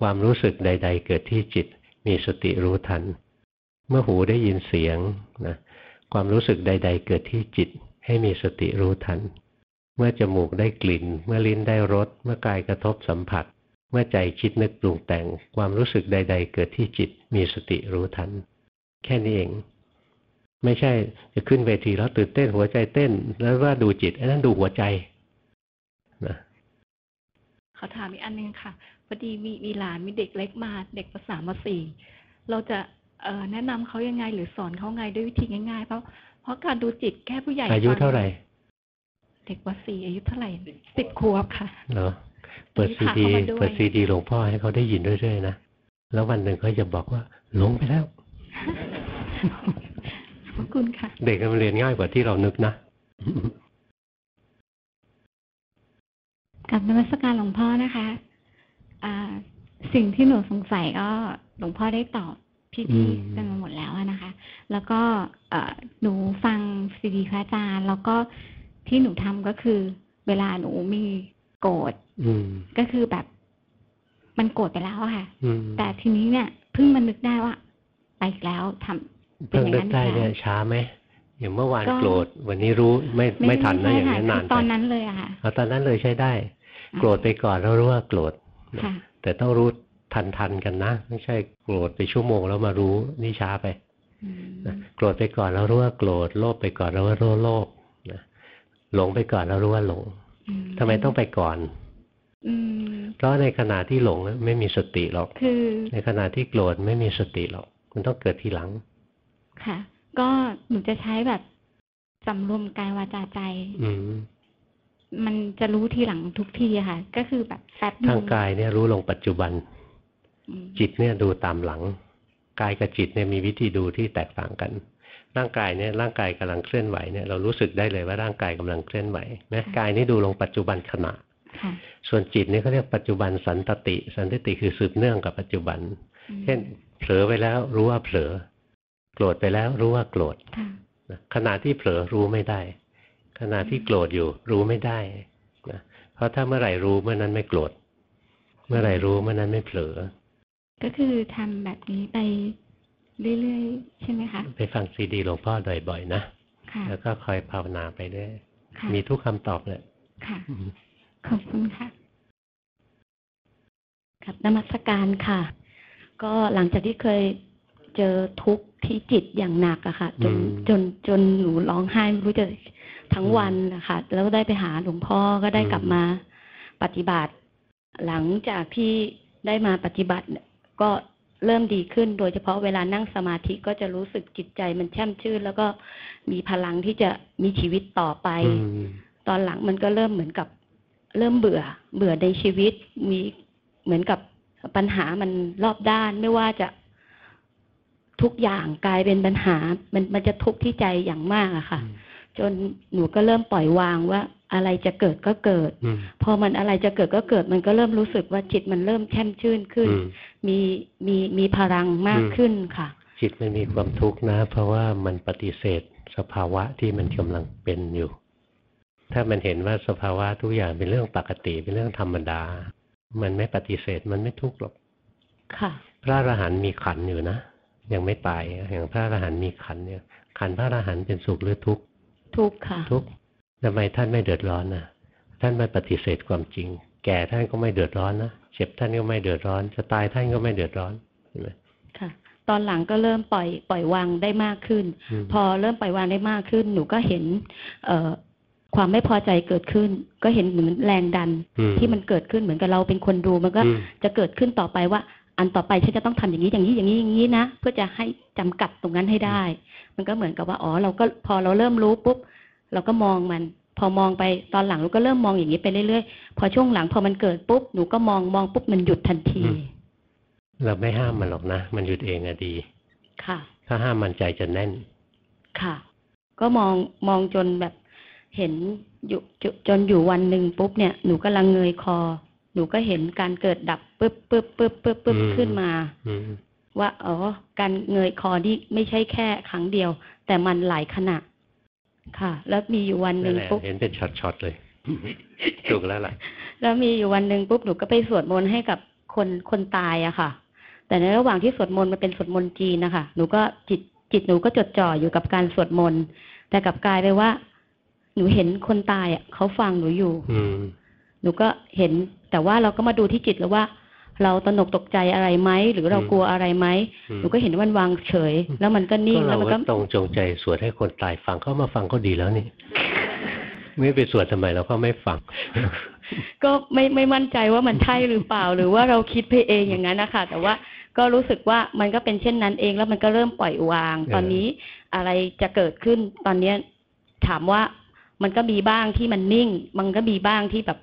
ความรู้สึกใด ๆ เกิดที่จิต มีสติรู้ทัน เมื่อหูได้ยินเสียงนะความรู้สึกใด ๆ เกิดที่จิต ให้มีสติรู้ทัน เมื่อจมูกได้กลิ่น เมื่อลิ้นได้รส เมื่อกายกระทบสัมผัส เมื่อใจคิดนึกปรุงแต่ง ความรู้สึกใด ๆ เกิดที่จิต มีสติรู้ทัน แค่นี้เอง ไม่ใช่จะขึ้นเวทีแล้วตื่นเต้นหัวใจเต้น แล้วว่าดูจิตอันนั้นดูหัวใจนะขอถามอีกอันนึงค่ะพอดีมีมีหลานมีเด็กเล็กมาเด็กภาษามสี่เราจะเอ่อแนะนำเขายังไง หรือสอนเขาไงด้วยวิธีง่ายๆเพราะเพราะการดูจิตแค่ผู้ใหญ่อายุฟังเท่าไหร่ เด็กวัดสี่อายุเท่าไหร่สิบขวบค่ะเหรอเปิดมีซีพาดีเข้ามาด้วยเปิดซีดีหลวงพ่อให้เขาได้ยินเรื่อยๆนะแล้ววันหนึ่งเขาจะบอกว่าหลงไปแล้ว ขอบคุณค่ะ เด็กมันเรียนง่ายกว่าที่เรานึกนะกับนมัสการหลวงพ่อนะคะอ่าสิ่งที่หนูสงสัยก็หลวงพ่อได้ตอบอืพี่มๆกันมาหมดแล้วอะนะคะ แล้วก็เอ่อหนูฟังซีดีพระอาจารย์ แล้วก็ที่หนูทำก็คือ เวลาหนูมีโกรธอืมก็คือแบบ มันโกรธไปแล้วอะค่ะอืมแต่ทีนี้เนี่ยเพิ่งมานึกได้ว่า ไปอีกแล้วทำ เป็นเพิ่งอย่างนึกนั้นได้อีกเนี่แล้ยวช้าไหมอย่างเมื่อวานก็โกรธวันนี้รู้ไม่ไม่ทันนะใช่อย่างค่ะนี้นานคือไปตอนนั้นเลยอะค่ะเอาตอนนั้นเลยใช้ได้ โกรธไปก่อนแล้วรู้ว่าโกรธค่ะแต่ต้องรู้ทันทันๆกันนะ ไม่ใช่โกรธไปชั่วโมงแล้วมารู้นี่ช้าไปนะโกรธไปก่อนแล้วรู้ว่าโกรธโลภไปก่อนแล้วว่ารู้โลภนะหลงไปก่อนแล้วรู้ว่าหลงทำไมต้องไปก่อนอืมเพราะในขณะที่หลงนะไม่มีสติหรอกคือในขณะที่โกรธไม่มีสติหรอก มันต้องเกิดทีหลัง ค่ะ ก็หนูจะใช้แบบสำรวมกายวาจาใจ อืมมันจะรู้ทีหลังทุกทีอะค่ะ ก็คือแบบแป๊บหนึทางกายเนี่ยรู้ลงปัจจุบันอืมจิตเนี่ยดูตามหลัง กายกับจิตเนี่ยมีวิธีดูที่แตกต่างกัน ร่างกายเนี่ยร่างกายกำลังเคลื่อนไหวเนี่ยเรารู้สึกได้เลยว่าร่างกายกำลังเคลื่อนไหวนะกายนี่ดูลงปัจจุบันขณะค่ะส่วนจิตนี่เขาเรียกปัจจุบันสันตติ สันตติคือสืบเนื่องกับปัจจุบัน เช่น เผลอไปแล้วรู้ว่าเผลอ โกรธไปแล้วรู้ว่าโกรธค่ะนะขณะที่เผลอรู้ไม่ได้ ขณะที่โกรธอยู่รู้ไม่ได้นะเพราะถ้าเมื่อไหร่รู้เมื่อนั้นไม่โกรธเมื่อไหร่รู้เมื่อนั้นไม่เผลอ ก็คือทำแบบนี้ไปเรื่อยๆใช่ไหมคะไปฟังซีดีหลวงพ่อบ่อยๆนะค่ะแล้วก็คอยภาวนาไปเรื่อยค่ะมีทุกคำตอบเลยค่ะขอบคุณค่ะครับนมัสการค่ะ ก็หลังจากที่เคย เจอทุกข์ที่จิตอย่างหนักอะค่ะ จนอืมจนจนหนูร้องไห้ไม่รู้จะทั้งวันนะคะแล้วได้ไปหาหลวงพ่อก็ได้กลับมาปฏิบัติ หลังจากที่ได้มาปฏิบัติเนี่ยก็เริ่มดีขึ้น โดยเฉพาะเวลานั่งสมาธิก็จะรู้สึกจิตใจมันแช่มชื่น แล้วก็มีพลังที่จะมีชีวิตต่อไปอืมตอนหลังมันก็เริ่มเหมือนกับ เริ่มเบื่อ เบื่อในชีวิตมีเหมือนกับปัญหามันรอบด้านไม่ว่าจะ ทุกอย่างกลายเป็นปัญหา มันมันจะทุกข์ที่ใจอย่างมากอะค่ะ จนหนูก็เริ่มปล่อยวางว่าอะไรจะเกิดก็เกิดอืมพอมันอะไรจะเกิดก็เกิด มันก็เริ่มรู้สึกว่าจิตมันเริ่มแช่มชื่นขึ้นอืมมีมีมีพลังมากอืมขึ้นค่ะ จิตมันมีความทุกข์นะ เพราะว่ามันปฏิเสธสภาวะที่มันกำลังเป็นอยู่ ถ้ามันเห็นว่าสภาวะทุกอย่างเป็นเรื่องปกติเป็นเรื่องธรรมดา มันไม่ปฏิเสธมันไม่ทุกข์หรอกค่ะ พระอรหันต์มีขันธ์อยู่นะ ยังไม่ตายอย่างพระอรหันต์มีขันธ์เนี่ย ขันธ์พระอรหันต์เป็นสุขหรือทุกข์ทุกข์ค่ะ ทุกข์ทำไมท่านไม่เดือดร้อนนะท่านไม่ปฏิเสธความจริง แก่ท่านก็ไม่เดือดร้อนนะเจ็บท่านก็ไม่เดือดร้อนจะตายท่านก็ไม่เดือดร้อนเห็นไหมค่ะ ตอนหลังก็เริ่มปล่อยปล่อยวางได้มากขึ้นอืมพอเริ่มปล่อยวางได้มากขึ้น หนูก็เห็น เอ่อความไม่พอใจเกิดขึ้น ก็เห็นเหมือนแรงดันอืมที่มันเกิดขึ้นเหมือนกับเราเป็นคนดูมันก็อืมจะเกิดขึ้นต่อไปว่า อันต่อไปฉันจะต้องทำอย่างนี้อย่างนี้อย่างนี้อย่างนี้นะเพื่อจะให้จำกัดตรงนั้นให้ได้ มันก็เหมือนกับว่าอ๋อเราก็พอเราเริ่มรู้ปุ๊บเราก็มองมัน พอมองไปตอนหลังเราก็เริ่มมองอย่างนี้ไปเรื่อยๆพอช่วงหลังพอมันเกิดปุ๊บหนูก็มองมองปุ๊บมันหยุดทันทีอืมเราไม่ห้ามมันหรอกนะมันหยุดเองอะดี ค่ะ ถ้าห้ามมันใจจะแน่น ค่ะ ก็มองมองจนแบบเห็นอยู่จจนอยู่วันหนึ่งปุ๊บเนี่ยหนูกำลังเงยคอ หนูก็เห็นการเกิดดับ ปึ๊บปึ๊บปึ๊บปึ๊บปึ๊บอืมขึ้นมาอืมว่าอ๋อการเงยคอนี่ไม่ใช่แค่ครั้งเดียว แต่มันหลายขณะ ค่ะ แล้วมีอยู่วันหนั่นึ่นงแหละปุ๊บเห็นเป็นช็อตๆเลยถูกแล้วล่ะ แล้วมีอยู่วันหนึ่งปุ๊บหนูก็ไปสวดมนต์ให้กับคนคนตายอะค่ะ แต่ในระหว่างที่สวดมนต์มันเป็นสวดมนต์จีนนะคะหนูก็จิตจิตหนูก็จดจ่ออยู่กับการสวดมนต์แต่กลับกลายไปว่า หนูเห็นคนตายอะเขาฟังหนูอยู่ อืมหนูก็เห็น แต่ว่าเราก็มาดูที่จิตแล้วว่า เราตระหนกตกใจอะไรไหมหรือเรากลัวอะไรไหมอืมหนูก็เห็นว่ามันวางเฉย แล้วมันก็นิ่งก็แล้เราวมันก็ก็ตรงจงใจสวดให้คนตายฟังเขามาฟังก็ดีแล้วนี่ไม่ไปสวดทำไมเราก็ไม่ฟัง ก็ไม่ไม่มั่นใจว่ามันใช่หรือเปล่า หรือว่าเราคิดไปเองอย่างนั้นนะคะแต่ว่าก็รู้สึกว่ามันก็เป็นเช่นนั้นเอง แล้วมันก็เริ่มปล่อยวางเออตอนนี้อะไรจะเกิดขึ้นตอนเนี้ยถามว่ามันก็มีบ้างที่มันนิ่ง มันก็มีบ้างที่แบบ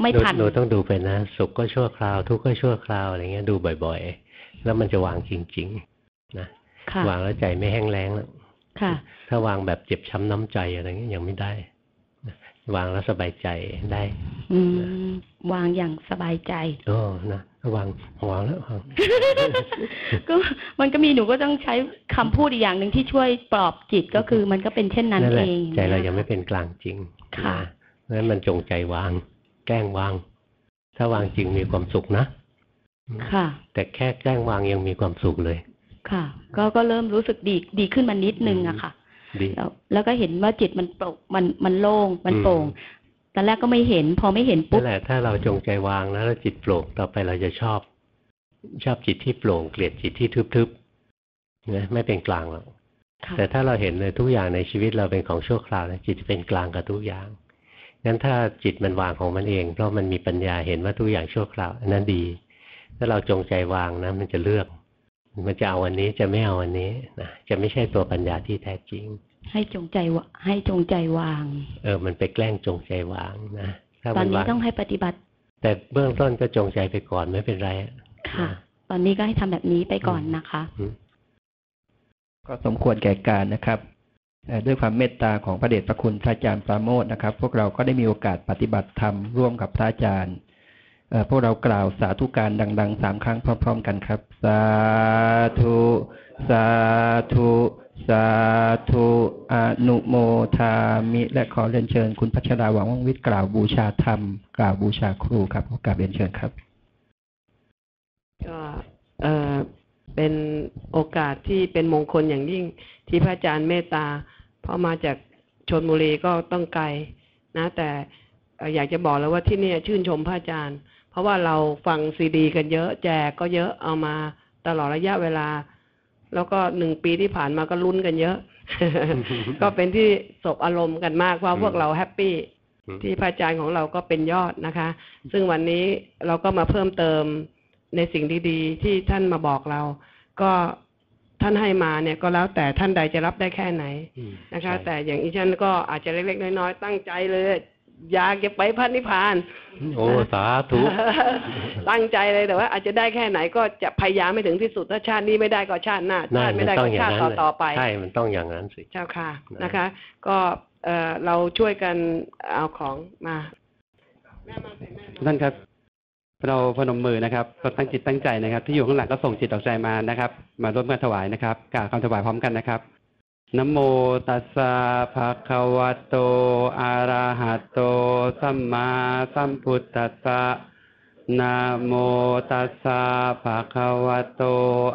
ไม่หนูทันหนูต้องดูไปนะ สุขก็ชั่วคราวทุกข์ก็ชั่วคราวอะไรเงี้ยดูบ่อย ๆ แล้วมันจะวางจริง ๆ นะค่ะวางแล้วใจไม่แห้งแล้งแล้วค่ะถ้าวางแบบเจ็บช้ำน้ำใจอะไรเงี้ยยังไม่ได้นะวางแล้วสบายใจได้ อืมวางอย่างสบายใจโอ้นะวางวางแล้ววางก็มันก็มีหนูก็ต้องใช้คำพูดอีกอย่างหนึ่งที่ช่วยปลอบจิตก็คือมันก็เป็นเช่นนั้นนั่นแหเอละงใจเรายังไม่เป็นกลางจริงค่ะนนั้นมันจงใจวาง แกล้งวาง ถ้าวางจริงมีความสุขนะ ค่ะ แต่แค่แกล้งวางยังมีความสุขเลย ค่ะ ก็ก็เริ่มรู้สึกดีดีขึ้นมานิดนึงอะค่ะดีแล้วแล้วก็เห็นว่าจิตมันโปร่งมันมันโล่งมันอืมโปร่งตอนแรกก็ไม่เห็น พอไม่เห็นปุ๊นั่บนแหละถ้าเราจงใจวางนะแล้วจิตโปร่งต่อไปเราจะชอบ ชอบจิตที่โปร่งเกลียดจิตที่ทึบๆนะไม่เป็นกลางหรอกค่ะแต่ถ้าเราเห็นเลยทุกอย่างในชีวิตเราเป็นของชั่วคราวนะจิตจะเป็นกลางกับทุกอย่าง งั้นถ้าจิตมันวางของมันเอง เพราะมันมีปัญญาเห็นว่าทุกอย่างชั่วคราวอันนั้นดี ถ้าเราจงใจวางนะ มันจะเลือก มันจะเอาอันนี้จะไม่เอาอันนี้นะจะไม่ใช่ตัวปัญญาที่แท้จริง ให้จงใจวะให้จงใจวาง เออ มันไปแกล้งจงใจวางนะถ้าตอมันนนี้วางต้องให้ปฏิบัติ แต่เบื้องต้นก็จงใจไปก่อนไม่เป็นไรอะค่ะ ตอนนี้ก็ให้ทำแบบนี้ไปก่อนนะคะ ก็สมควรแก่การนะครับเอ่อ ด้วยความเมตตาของพระเดชพระคุณพระอาจารย์ปราโมทนะครับ พวกเราก็ได้มีโอกาสปฏิบัติธรรมร่วมกับพระอาจารย์พวกเรากล่าวสาธุการดังๆสามครั้งพร้อม ๆ กันครับ สาธุ สาธุ สาธุอนุโมทามิ และขอเรียนเชิญ คุณพัชราหวังว่องวิทย์กล่าวบูชาธรรม กล่าวบูชาครูครับขอกราบเรียนเชิญครับก็เออเป็นโอกาสที่เป็นมงคลอย่างยิ่งที่พระอาจารย์เมตตา พราะมาจากชนบุรีก็ต้องไกลนะ แต่เอ่ออยากจะบอกแล้วว่าที่เนี่ยชื่นชมพระอาจารย์ เพราะว่าเราฟังซีดี กันเยอะแจกก็เยอะเอามาตลอดระยะเวลา แล้วก็หนึ่งปีที่ผ่านมาก็ลุ้นกันเยอะ ก็เป็นที่สบอารมณ์กันมากเพราะพวกเราแฮปปี้ที่พระอาจารย์ของเราก็เป็นยอดนะคะ ซึ่งวันนี้เราก็มาเพิ่มเติมในสิ่งดี ๆ ที่ท่านมาบอกเรา ก็ ท่านให้มาเนี่ยก็แล้วแต่ท่านใดจะรับได้แค่ไหนนะคะ แต่อย่างอีฉันก็อาจจะเล็ก ๆ น้อยๆตั้งใจเลยอยากจะไปพระนิพพาน โอ้สาธุ ตั้งใจเลยแต่ว่า อาจจะได้แค่ไหนก็จะพยายามไม่ถึงที่สุดถ้าชาตินี้ไม่ได้ก็ชาติหน้านั่ชานติมัไม่นได้ต้อก็งอย่าชางตินั้นเลยต่อๆไปใช่มันต้องอย่างนั้นสิเจ้าค่ะนะคะ ก็เอ่อเราช่วยกันเอาของมาท่านครับ เราพนมมือนะครับเราตั้งจิตตั้งใจนะครับ ที่อยู่ข้างหลังก็ส่งจิตออกใจมานะครับ มาร่วมกันถวายนะครับกล่าวคำถวายพร้อมกันนะครับนโมตัสสะภะคะวะโต อะระหะโต สัมมาสัมพุทธัสสะนะโมตัสสะภะคะวะโต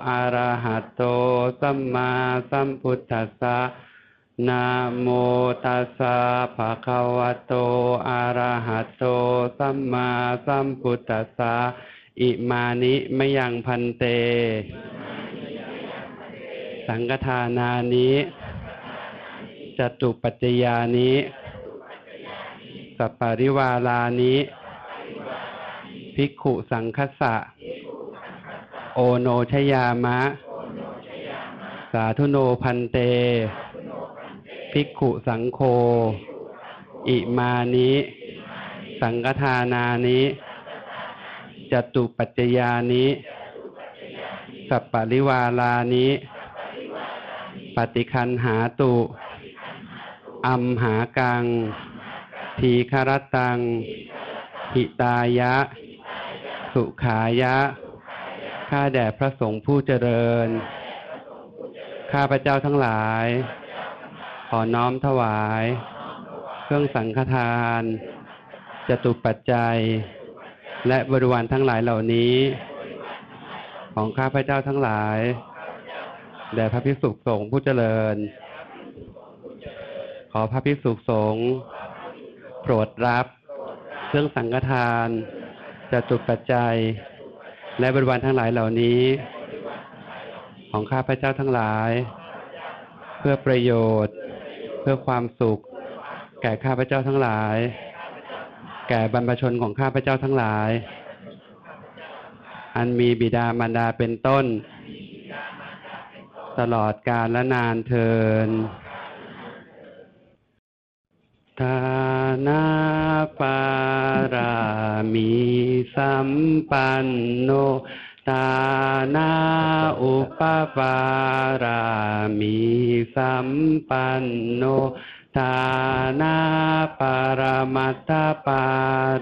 อะระหะโต สัมมาสัมพุทธัสสะ นะโมตัสสะภะคะวะโต อะระหะโต สัมมาสัมพุทธัสสะ อิมานิมยังพันเต สังฆทานานิจตุปัจจยานิสัปปริวาลานิ ภิกขุสังคสะ โอโนชยามะ สาธุโนพันเต ภิกขุสังโฆ อิมานิ สังฆทานานิจตุปัจจยานิ สัปปริวาลานิ ปฏิคันหาตุอัมหากัง ทีคารตัง หิตายะ สุขายะ ข้าแด่พระสงฆ์ผู้เจริญ ข้าพระเจ้าทั้งหลาย ขอน้อมถวาย เครื่องสังฆทาน จตุปัจจัย และบริวารทั้งหลายเหล่านี้ ของข้าพเจ้าทั้งหลาย แด่พระภิกษุสงฆ์ผู้เจริญ ขอพระภิกษุสงฆ์โปรดรับ เครื่องสังฆทานจตุปัจจัย และบริวารทั้งหลายเหล่านี้ ของข้าพเจ้าทั้งหลาย เพื่อประโยชน์ เพื่อความสุข แก่ข้าพเจ้าทั้งหลาย แก่บรรพชนของข้าพเจ้าทั้งหลาย อันมีบิดามารดาเป็นต้น ตลอดกาลและนานเทินทานาปารามีสัมปันโนานาอุปปารามีสัมปันโนตานาปารมัตถปา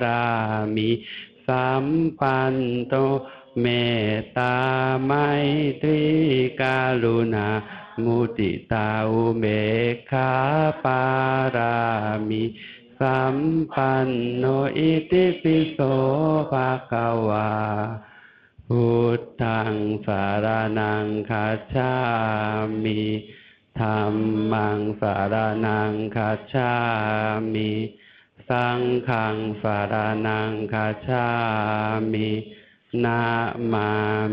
รามีสัมปันโตเมตตาไมตรีกาลุณามุติตาอุเบกขาปารามิสัมปันโนอิติปิโสภะคะวา พุทธังสารนังคัจฉามิธรรมังสารนังคัจฉามิสังฆังสารนังคัจฉามินามา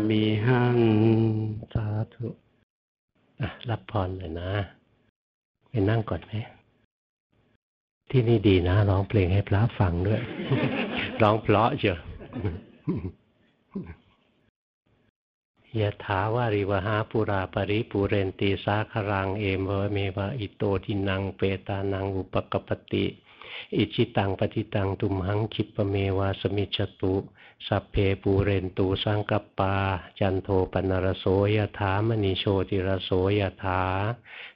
มิหัง สาธุอะรับพรเลยนะไปนั่งก่อนไหมที่นี่ดีนะร้องเพลงให้พระฟังด้วย ร้องเพราะเชียว ยะถาวาริวหาปุราปริปุเรนตีสาครังเอมวเมวะอิโตทินังเปตานังอุปกปปติอิชิตังปฏิตังตุมหังคิปเมวะสมิจตุสัพเพปูเรนตูสังกปปา จันโทปนรโสยถามณีโชติรโสยถา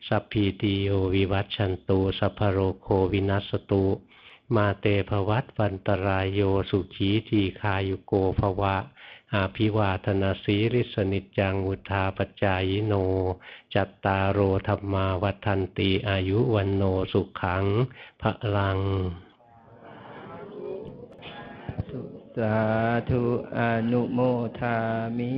สัพพีติโยวิวัตชันตูสัพพโรโควินัสตุ มาเตภวัตวันตรายโยสุขีทีคายุโกภวะ อาภิวาธนาสีริสนิจังวุธาปจายโน จัตตารโอธรรมาวัฒนติอายุวันโนสุขังพระลัง สาธุอนุโมทามิ